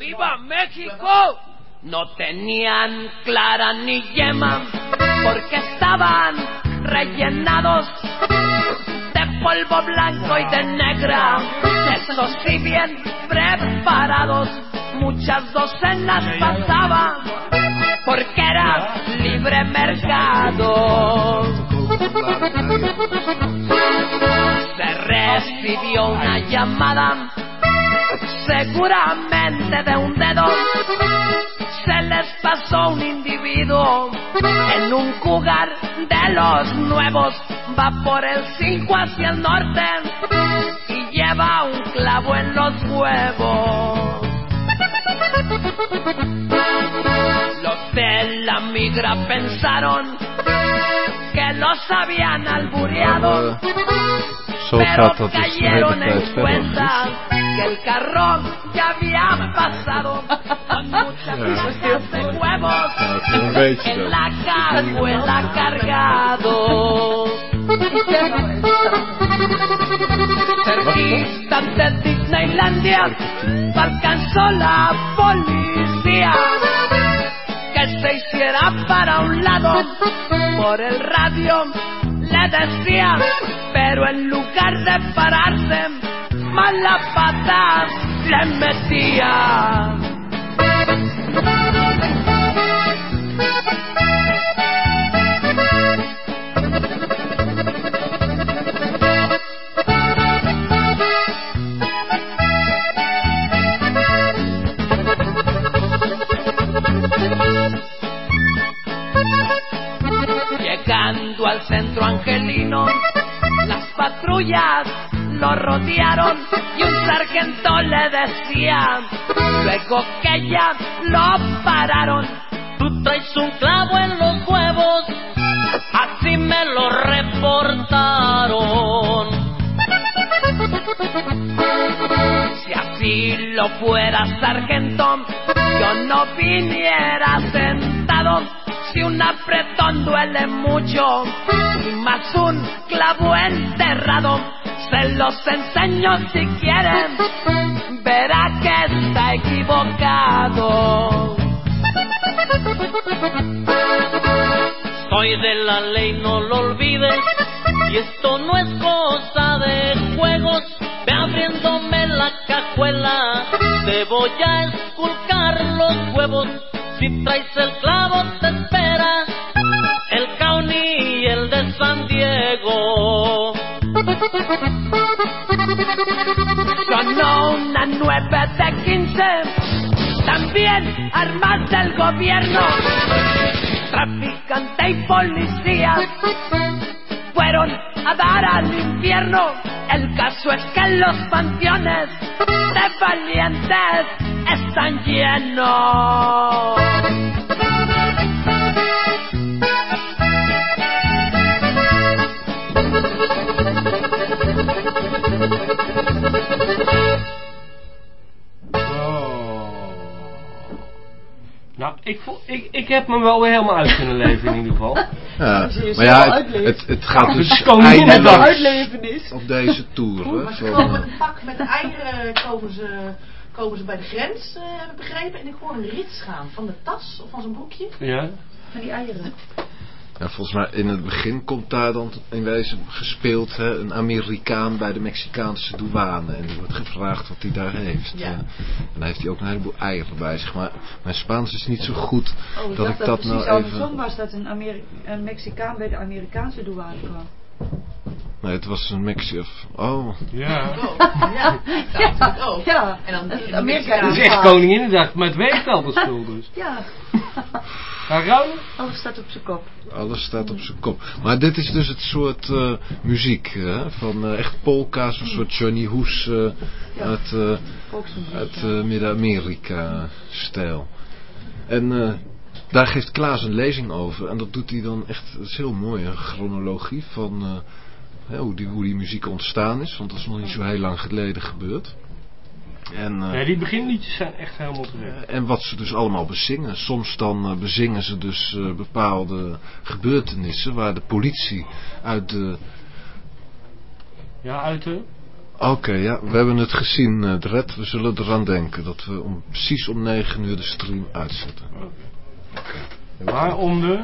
¡Viva México! No tenían clara ni yema porque estaban rellenados polvo blanco y de negra. Eso sí bien preparados, muchas docenas pasaban porque era libre mercado. Se recibió una llamada seguramente de un dedo pasó un individuo en un cugar de los nuevos. Va por el 5 hacia el norte y lleva un clavo en los huevos de la migra pensaron que los habían albureado pero cayeron en cuenta que el carro ya había pasado con muchas de huevos beetje en la cajuela cargados. Cerquita de Disneylandia alcanzó la policía se hiciera para un lado. Por el radio le decía pero en lugar de pararse mala pata le metía Al centro angelino, las patrullas lo rodearon y un sargento le decía, luego que ya lo pararon, tú traes un clavo en los huevos, así me lo reportaron. Si así lo fuera, sargento, yo no viniera sentado. Si un apretón duele mucho, más un clavo enterrado, se los enseño si quieren, verá que está equivocado. Soy de la ley, no lo olvides. Y esto no es cosa de juegos. Ve abriéndome la cajuela. Te voy a esculcar los huevos. Si traes el clavo, te espera el County y el de San Diego. Sonó una nueve de quince. También armas del gobierno traficante y policía fueron a dar al infierno. El caso es que los panteones de valientes están llenos. Ik, ik, ik heb me wel weer helemaal uit kunnen leven in ieder geval. Ja, maar ja, het, het, het gaat dus het eindeloos uitleven is. op deze tour. hè, Maar ze komen met een pak met eieren komen ze, komen ze bij de grens, eh, heb ik begrepen. En ik hoor een rits gaan van de tas of van zijn broekje. Ja. Van die eieren. Ja, volgens mij in het begin komt daar dan in wezen gespeeld hè, een Amerikaan bij de Mexicaanse douane. En die wordt gevraagd wat hij daar heeft. Ja. En dan heeft hij ook een heleboel eieren bij zich. Maar mijn Spaans is niet zo goed Oh, ik dat dacht ik dat nou andersom even... was dat een, Ameri een Mexicaan bij de Amerikaanse douane kwam. Nee, het was een Mexi... of- Oh, Ja. Ja, ook. Ja, En dan het die Amerika Dat is echt Koninginnedag, maar het weegt al dat spul dus. Ja, Ga Raul? alles staat op zijn kop. alles staat op zijn kop. Maar dit is dus het soort eh, muziek, hè, van eh, echt polka's, een soort Johnny Hoes eh, uit, eh, uit ja. Midden-Amerika-stijl. En eh, daar geeft Klaas een lezing over. En dat doet hij dan echt, dat is heel mooi, een chronologie van eh, hoe, die, hoe die muziek ontstaan is. Want dat is nog niet zo heel lang geleden gebeurd. En, eh, Nee, die beginliedjes zijn echt helemaal te gek. en wat ze dus allemaal bezingen. Soms dan eh, bezingen ze dus eh, bepaalde gebeurtenissen waar de politie uit de... Ja, uit de... Oké, ja, we hebben het gezien, eh Dred. We zullen eraan denken dat we om, precies om 9 uur de stream uitzetten. Maar om de...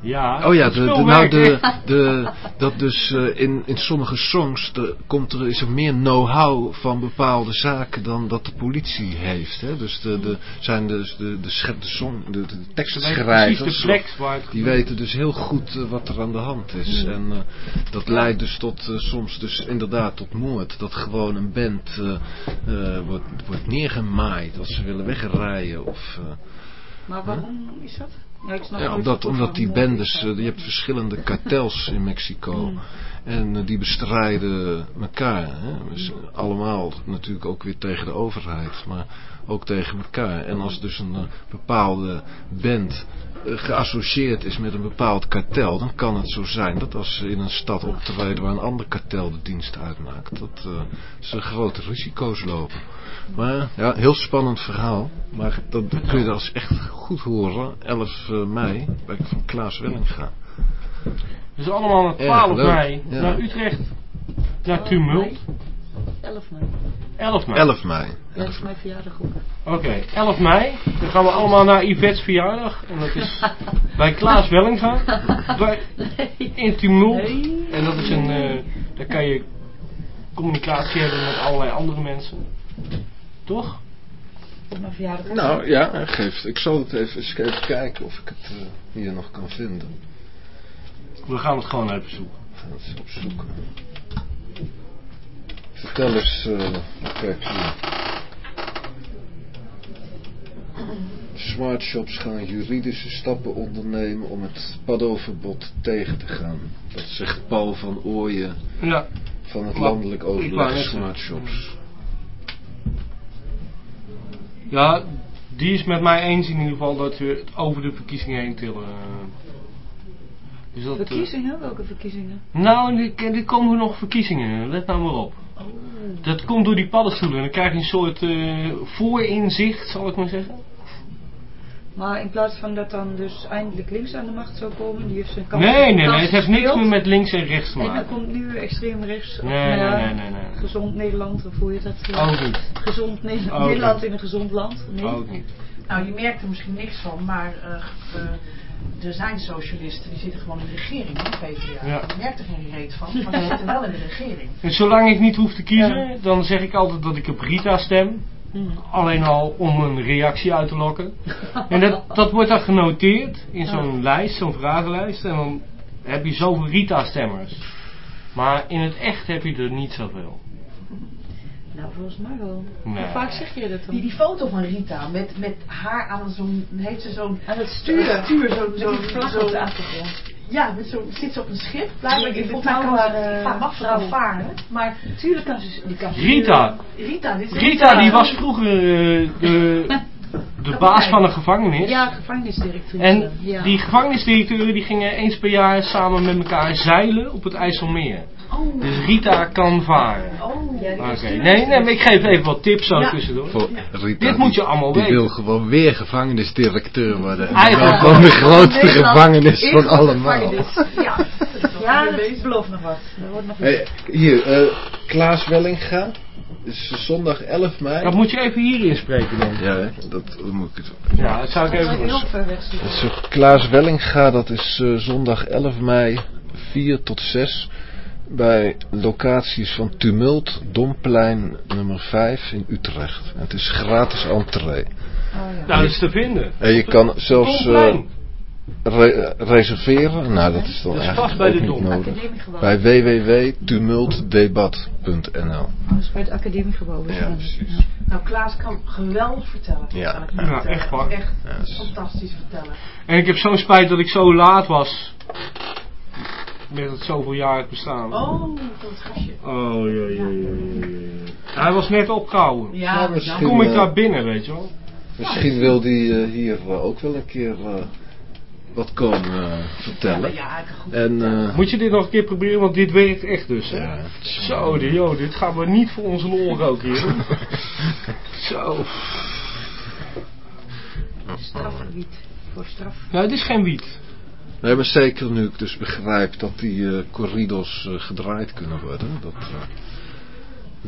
Ja, Oh ja, de, de, nou de, de, dat dus eh, in, in sommige songs de, komt er, is er meer know-how van bepaalde zaken dan dat de politie heeft. Hè? Dus de, de, zijn dus de, de, schep- de, song, de, de tekstschrijvers, precies de plek waar het die weten dus heel goed eh, wat er aan de hand is. En eh, dat leidt dus tot, soms dus inderdaad tot moord. Dat gewoon een band eh, eh, wordt, wordt neergemaaid als ze willen wegrijden of... eh, Maar waarom is dat? Ja, ik snap ja, nooit omdat, omdat die bendes, eh, je hebt verschillende kartels in Mexico. Mm. En eh, die bestrijden elkaar. Hè? Dus allemaal natuurlijk ook weer tegen de overheid, maar ook tegen elkaar. En als dus een eh, bepaalde band geassocieerd is met een bepaald kartel, dan kan het zo zijn dat als ze in een stad optreden waar een ander kartel de dienst uitmaakt, dat ze grote risico's lopen. Maar ja, heel spannend verhaal. Maar dat kun je als echt goed horen. 11 mei bij van Klaas Wellinga. Dus allemaal naar Erg 12 leuk, mei ja. naar Utrecht. Naar Tumult. 11 mei. 11 mei. 11 mei. Ja, dat is mijn verjaardag ook. Oké, 11 mei. Dan gaan we allemaal naar Yvette's verjaardag. En dat is bij Klaas Wellinga. Bij, in Tumult. Nee. En dat is een... eh, daar kan je communicatie hebben met allerlei andere mensen. Toch? Op mijn verjaardag. Nou ja, geef, ik zal het even, eens even kijken of ik het eh, hier nog kan vinden. We gaan het gewoon even zoeken. Ik ga het eens opzoeken. Vertel eens, eh kijk hier. Smart shops gaan juridische stappen ondernemen om het paddoverbod tegen te gaan. Dat zegt Paul van Ooyen Ja. van het landelijk overleg net Smart shops. Ja, die is met mij eens in ieder geval dat we het over de verkiezingen heen tillen. Dus dat, eh, Verkiezingen? Welke verkiezingen? Nou, die, die komen nog verkiezingen. Let nou maar op. Dat komt door die paddenstoelen. Dan krijg je een soort eh, voorinzicht, zal ik maar zeggen. Maar in plaats van dat dan dus eindelijk links aan de macht zou komen, die heeft zijn kans Nee, nee, nee. Het heeft niks meer met links en rechts te En dan maken. komt nu extreem rechts. Nee, nou nee, nee, nee, nee. Gezond Nederland, of hoe je dat? Ook niet. Gezond Ne- Ook Nederland niet. in een gezond land. Nee. Ook niet. Nou, je merkt er misschien niks van, maar eh, eh, er zijn socialisten die zitten gewoon in de regering, hè, PvdA. Ja. Je merkt er geen reet van, maar ze zitten wel in de regering. En zolang ik niet hoef te kiezen, dan zeg ik altijd dat ik op Rita stem. Alleen al om een reactie uit te lokken. En dat, dat wordt dan genoteerd in zo'n lijst, zo'n vragenlijst. En dan heb je zoveel Rita-stemmers. Maar in het echt heb je er niet zoveel. Nou, volgens mij wel. Nee. Hoe vaak zeg je dat dan? Die, die foto van Rita met, met haar aan zo'n, heeft ze zo'n Aan het stuur, stuur zo'n, Met zo'n, die ja, met zit ze op een schip, blijkbaar, vaak mag ze varen, maar Tuurlijk kan ze... Die kan Rita. Rita, dit is Rita die was vroeger eh, de, de baas van een gevangenis. Ja, gevangenisdirectrice. En ja. die gevangenisdirecteuren die gingen eens per jaar samen met elkaar zeilen op het IJsselmeer. Oh. Dus Rita kan varen. Oh. Oké, nee, nee, maar ik geef even wat tips zo Ja. tussendoor. Voor Rita, Dit moet je die- allemaal Die weten. wil gewoon weer gevangenisdirecteur worden. En Eigenlijk gewoon de grootste Nederland gevangenis is van allemaal. gevangenis. Ja, ja dat belooft nog wat. Er wordt nog Hey, hier, eh, Klaas Wellinga. is zondag 11 mei. Dat moet je even hier inspreken dan. Ja, dat, dat moet ik het. Ja, dat zou ik even... Dat is ook Klaas Wellinga, dat is eh, zondag 11 mei 4 tot 6 bij locaties van Tumult, Domplein nummer 5 in Utrecht. En het is gratis entree. Nou, dat is te vinden. En je kan zelfs eh, re- reserveren. Nou, dat is dan Dat is eigenlijk vast bij ook de niet nodig. Academiegebouw. Bij www.tumultdebat.nl Dat is bij het academiegebouw. Ja, precies. Nou, Klaas kan geweldig vertellen. Ja. Ja, echt waar. Echt Ja, fantastisch vertellen. En ik heb zo'n spijt dat ik zo laat was. Met het zoveel jaar bestaan. Oh, dat gastje. Oh, ja, ja, ja, ja, ja. Hij was net opgehouden. Ja, Nou, Dan misschien, kom ik eh, daar binnen, weet je wel. Misschien wil die eh, hier eh, ook wel een keer eh, wat komen vertellen. Ja, hij goed En eh, Moet je dit nog een keer proberen, want dit werkt echt dus. Hè? ja, Zo, de, joh, dit gaan we niet voor onze lol ook hier doen. Zo. Strafgebied. Voor straf. Ja, het is geen wiet. Nee, maar zeker nu ik dus begrijp dat die eh, corridors eh, gedraaid kunnen worden. Dat eh,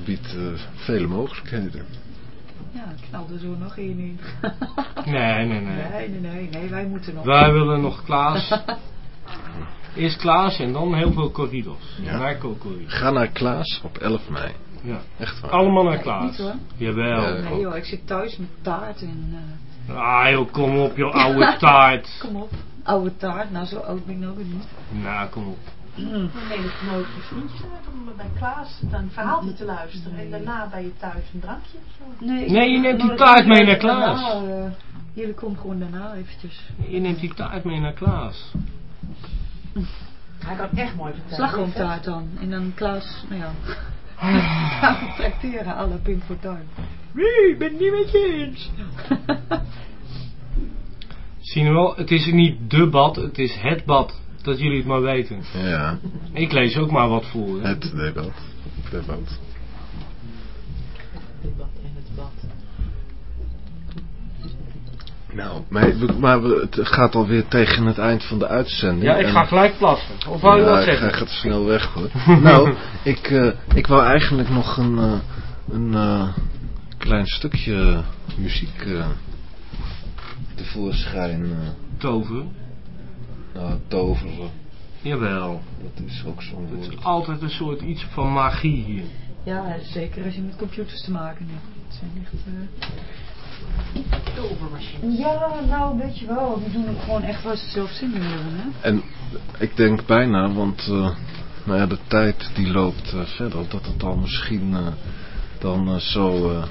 biedt vele mogelijkheden. Ja, ik knal er zo nog één in. Nee, nee, nee. Nee, nee, nee, nee, wij moeten nog. Wij willen nog Klaas. Eerst Klaas en dan heel veel corridors. Ja. Naar corridors. Ga naar Klaas op 11 mei. Ja. Echt waar. Allemaal naar Nee, Klaas. niet hoor. Jawel. Ja. Nee joh, ik zit thuis met taart en... eh, Ah joh, kom op joh, oude taart. kom op. Oude taart, nou zo oud ben ik nog niet. Nou, kom op. Dan neem ik nooit je vriendje uit om bij Klaas een verhaaltje te luisteren. En daarna bij je thuis een drankje of zo. Nee, je neemt die nodig taart mee naar Klaas. daarna, eh, jullie komen gewoon daarna eventjes. Je neemt die taart mee naar Klaas. Hij kan echt mooi vertellen. Slagroomtaart dan. En dan Klaas, nou ja. Gaan we tracteren, alle Pink Fortuyn. Nee, ik ben het niet met je eens. Zie je wel, het is niet de bad, het is het bad. Dat jullie het maar weten. Ja, Ik lees ook maar wat voor. hè. het debat. debat. Het bad en het bad. Nou, maar, we- maar we- het gaat alweer tegen het eind van de uitzending. Ja, ik ga gelijk plassen. Of wou je ja, wat ik ga, zeggen? gaat snel weg hoor. nou, ik, eh, ik wou eigenlijk nog een, eh, een eh, klein stukje muziek eh tevoorschijn eh Tover. nou, toveren. Jawel. Dat is ook zo'n Het woord. is altijd een soort iets van magie hier. Ja, zeker als je met computers te maken hebt. Het zijn echt... eh, Tovermachine. Ja, nou weet je wel, die doen ook gewoon echt waar ze zelf zin in hebben, hè. En ik denk bijna, want eh, nou ja, de tijd die loopt verder, dat het al misschien eh, dan zo eh,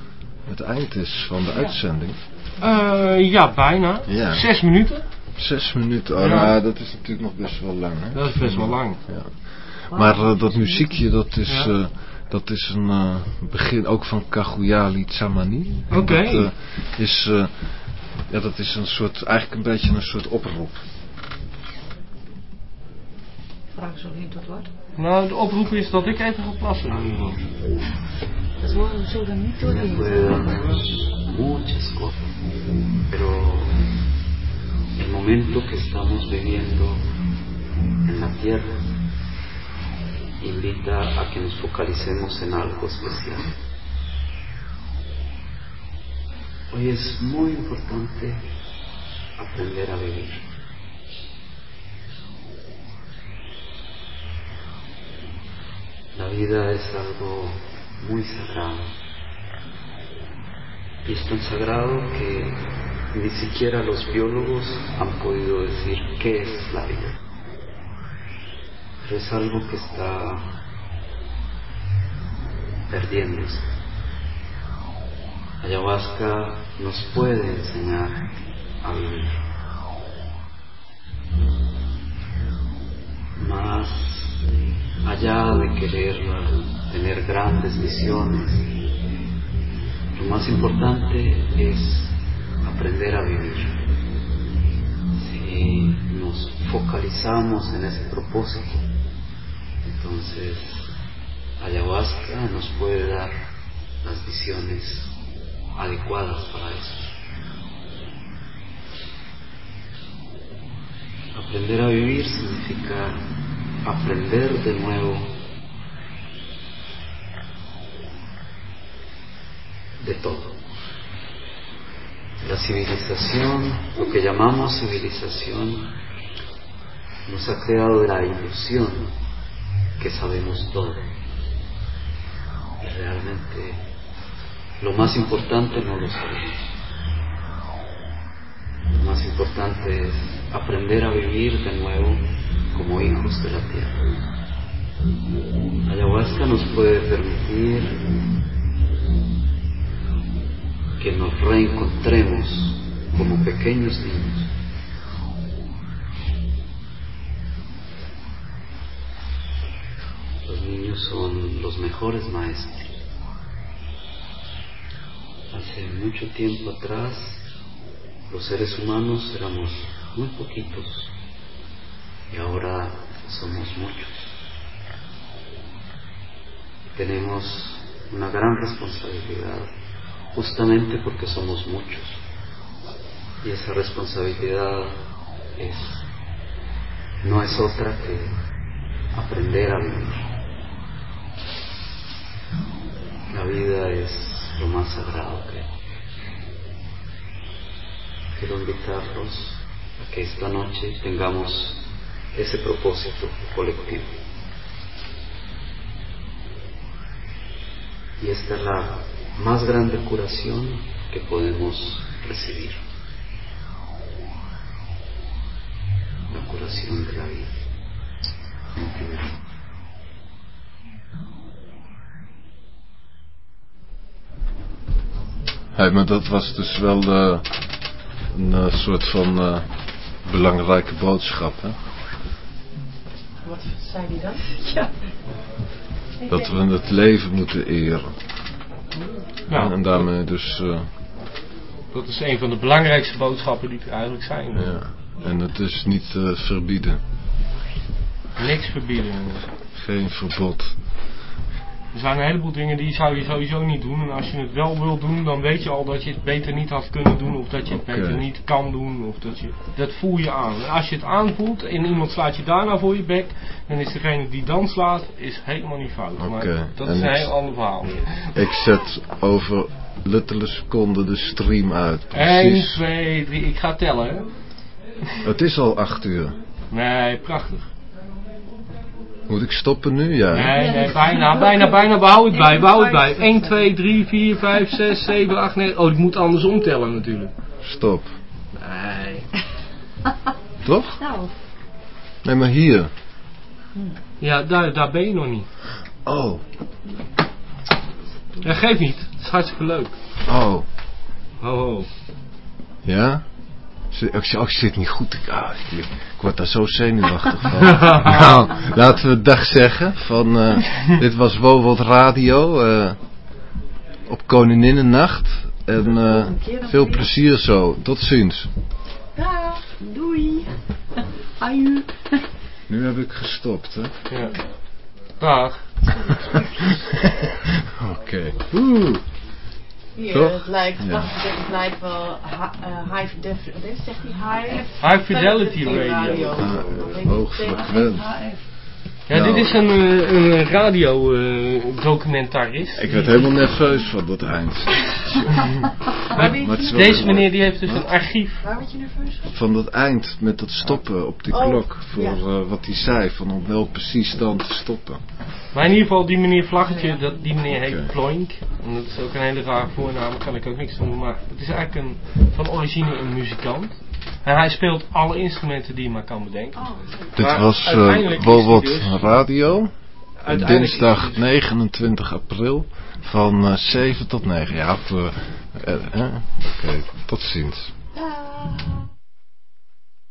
het eind is van de uitzending. Eh, ja, bijna. Ja. Zes minuten. Zes minuten, oh, Ja. nou, dat is natuurlijk nog best wel lang. Hè? Dat is best wel lang. Ja. Maar eh, dat muziekje, dat is, Ja. eh, dat is een eh, begin ook van Kaguyali Tsamani. Oké. Dat, is, eh, ja, dat is een soort, eigenlijk een beetje een soort oproep. Vragen zo niet tot wat. Nou, de oproep is dat ik even ga plassen. Dat horen we zo dan niet door pero el momento que estamos viviendo en la tierra invita a que nos focalicemos en algo especial. Hoy es muy importante aprender a vivir. La vida es algo muy sagrado. Y es tan sagrado que ni siquiera los biólogos han podido decir qué es la vida. Pero es algo que está perdiéndose. Ayahuasca nos puede enseñar a vivir. Más allá de querer tener grandes visiones, lo más importante es aprender a vivir. Si nos focalizamos en ese propósito, entonces ayahuasca nos puede dar las visiones adecuadas para eso. Aprender a vivir significa aprender de nuevo de todo. La civilización, lo que llamamos civilización, nos ha creado la ilusión que sabemos todo. Y realmente lo más importante no lo sabemos. Lo más importante es aprender a vivir de nuevo como hijos de la tierra. Ayahuasca nos puede permitir que nos reencontremos como pequeños niños. Los niños son los mejores maestros. Hace mucho tiempo atrás, los seres humanos éramos muy poquitos y ahora somos muchos. Tenemos una gran responsabilidad justamente porque somos muchos. Y esa responsabilidad es no es otra que aprender a vivir. La vida es lo más sagrado que. Quiero invitarlos a que esta noche tengamos ese propósito colectivo. Y esta es la más grande curación que podemos recibir. La curación de la vida. Hey, maar dat was dus wel eh, een eh, soort van eh, belangrijke boodschap, hè? Wat zei die dan? Ja. Dat we het leven moeten eren. Ja. En daarmee dus, eh, Dat is een van de belangrijkste boodschappen die er eigenlijk zijn. ja. En het is niet eh, verbieden. Niks verbieden. Geen verbod. Er zijn een heleboel dingen die zou je sowieso niet doen. En als je het wel wil doen, dan weet je al dat je het beter niet had kunnen doen. Of dat je het beter niet kan doen. Of dat, je, dat voel je aan. En als je het aanvoelt en iemand slaat je daarna voor je bek. Dan is degene die dan slaat, is helemaal niet fout. Maar dat En is een heel ander verhaal. Ik zet over luttele seconden de stream uit. 1, Precies. 2, 3. Ik ga tellen hè. Het is al acht uur. Nee, prachtig. Moet ik stoppen nu? Ja. Nee, nee, bijna, bijna, bijna. Behoud het bij, behoud het bij. 1, 2, 3, 4, 5, 6, 7, 8, 9. Oh, ik moet andersom tellen natuurlijk. Stop. Nee. Toch? Nou, Nee, maar hier. Ja, daar, daar ben je nog niet. Oh. Ja, geef niet. Het is hartstikke leuk. Oh. Ho, ho. Ja? Ik, oh, ik zit niet goed. Ik, ah, ik, ik word daar zo zenuwachtig van. nou, laten we dag zeggen. Van, eh, dit was Wowold Radio. eh, op Koninginnennacht. En eh, veel plezier zo. Tot ziens. dag, doei. Aju. Nu heb ik gestopt, hè? Ja. Dag. Oké. Oeh. Hier, Toch? het lijkt, Ja. het lijkt wel eh, high wat is, zegt hij? High, High Fidelity Radio. Ah, hoog frequent. Ja, Nou. dit is een, eh, een radio-documentarist. Ik werd helemaal nerveus van dat eind. Wel deze meneer die heeft dus Wat? een archief. Waar word je nerveus van? Van dat eind met dat stoppen op die Oh, klok. Voor ja. eh, wat hij zei. Van om wel precies dan te stoppen. Maar in ieder geval, die meneer Vlaggetje, dat, die meneer heet. Ploink. En dat is ook een hele rare voornaam, daar kan ik ook niks van doen. Maar het is eigenlijk een, van origine een muzikant. En hij speelt alle instrumenten die je maar kan bedenken. Dit Maar was uh, hij Wowot dus- Radio. Dinsdag hij dus- 29 april. Van eh, 7 tot 9. Ja, eh, eh, oké. Tot ziens.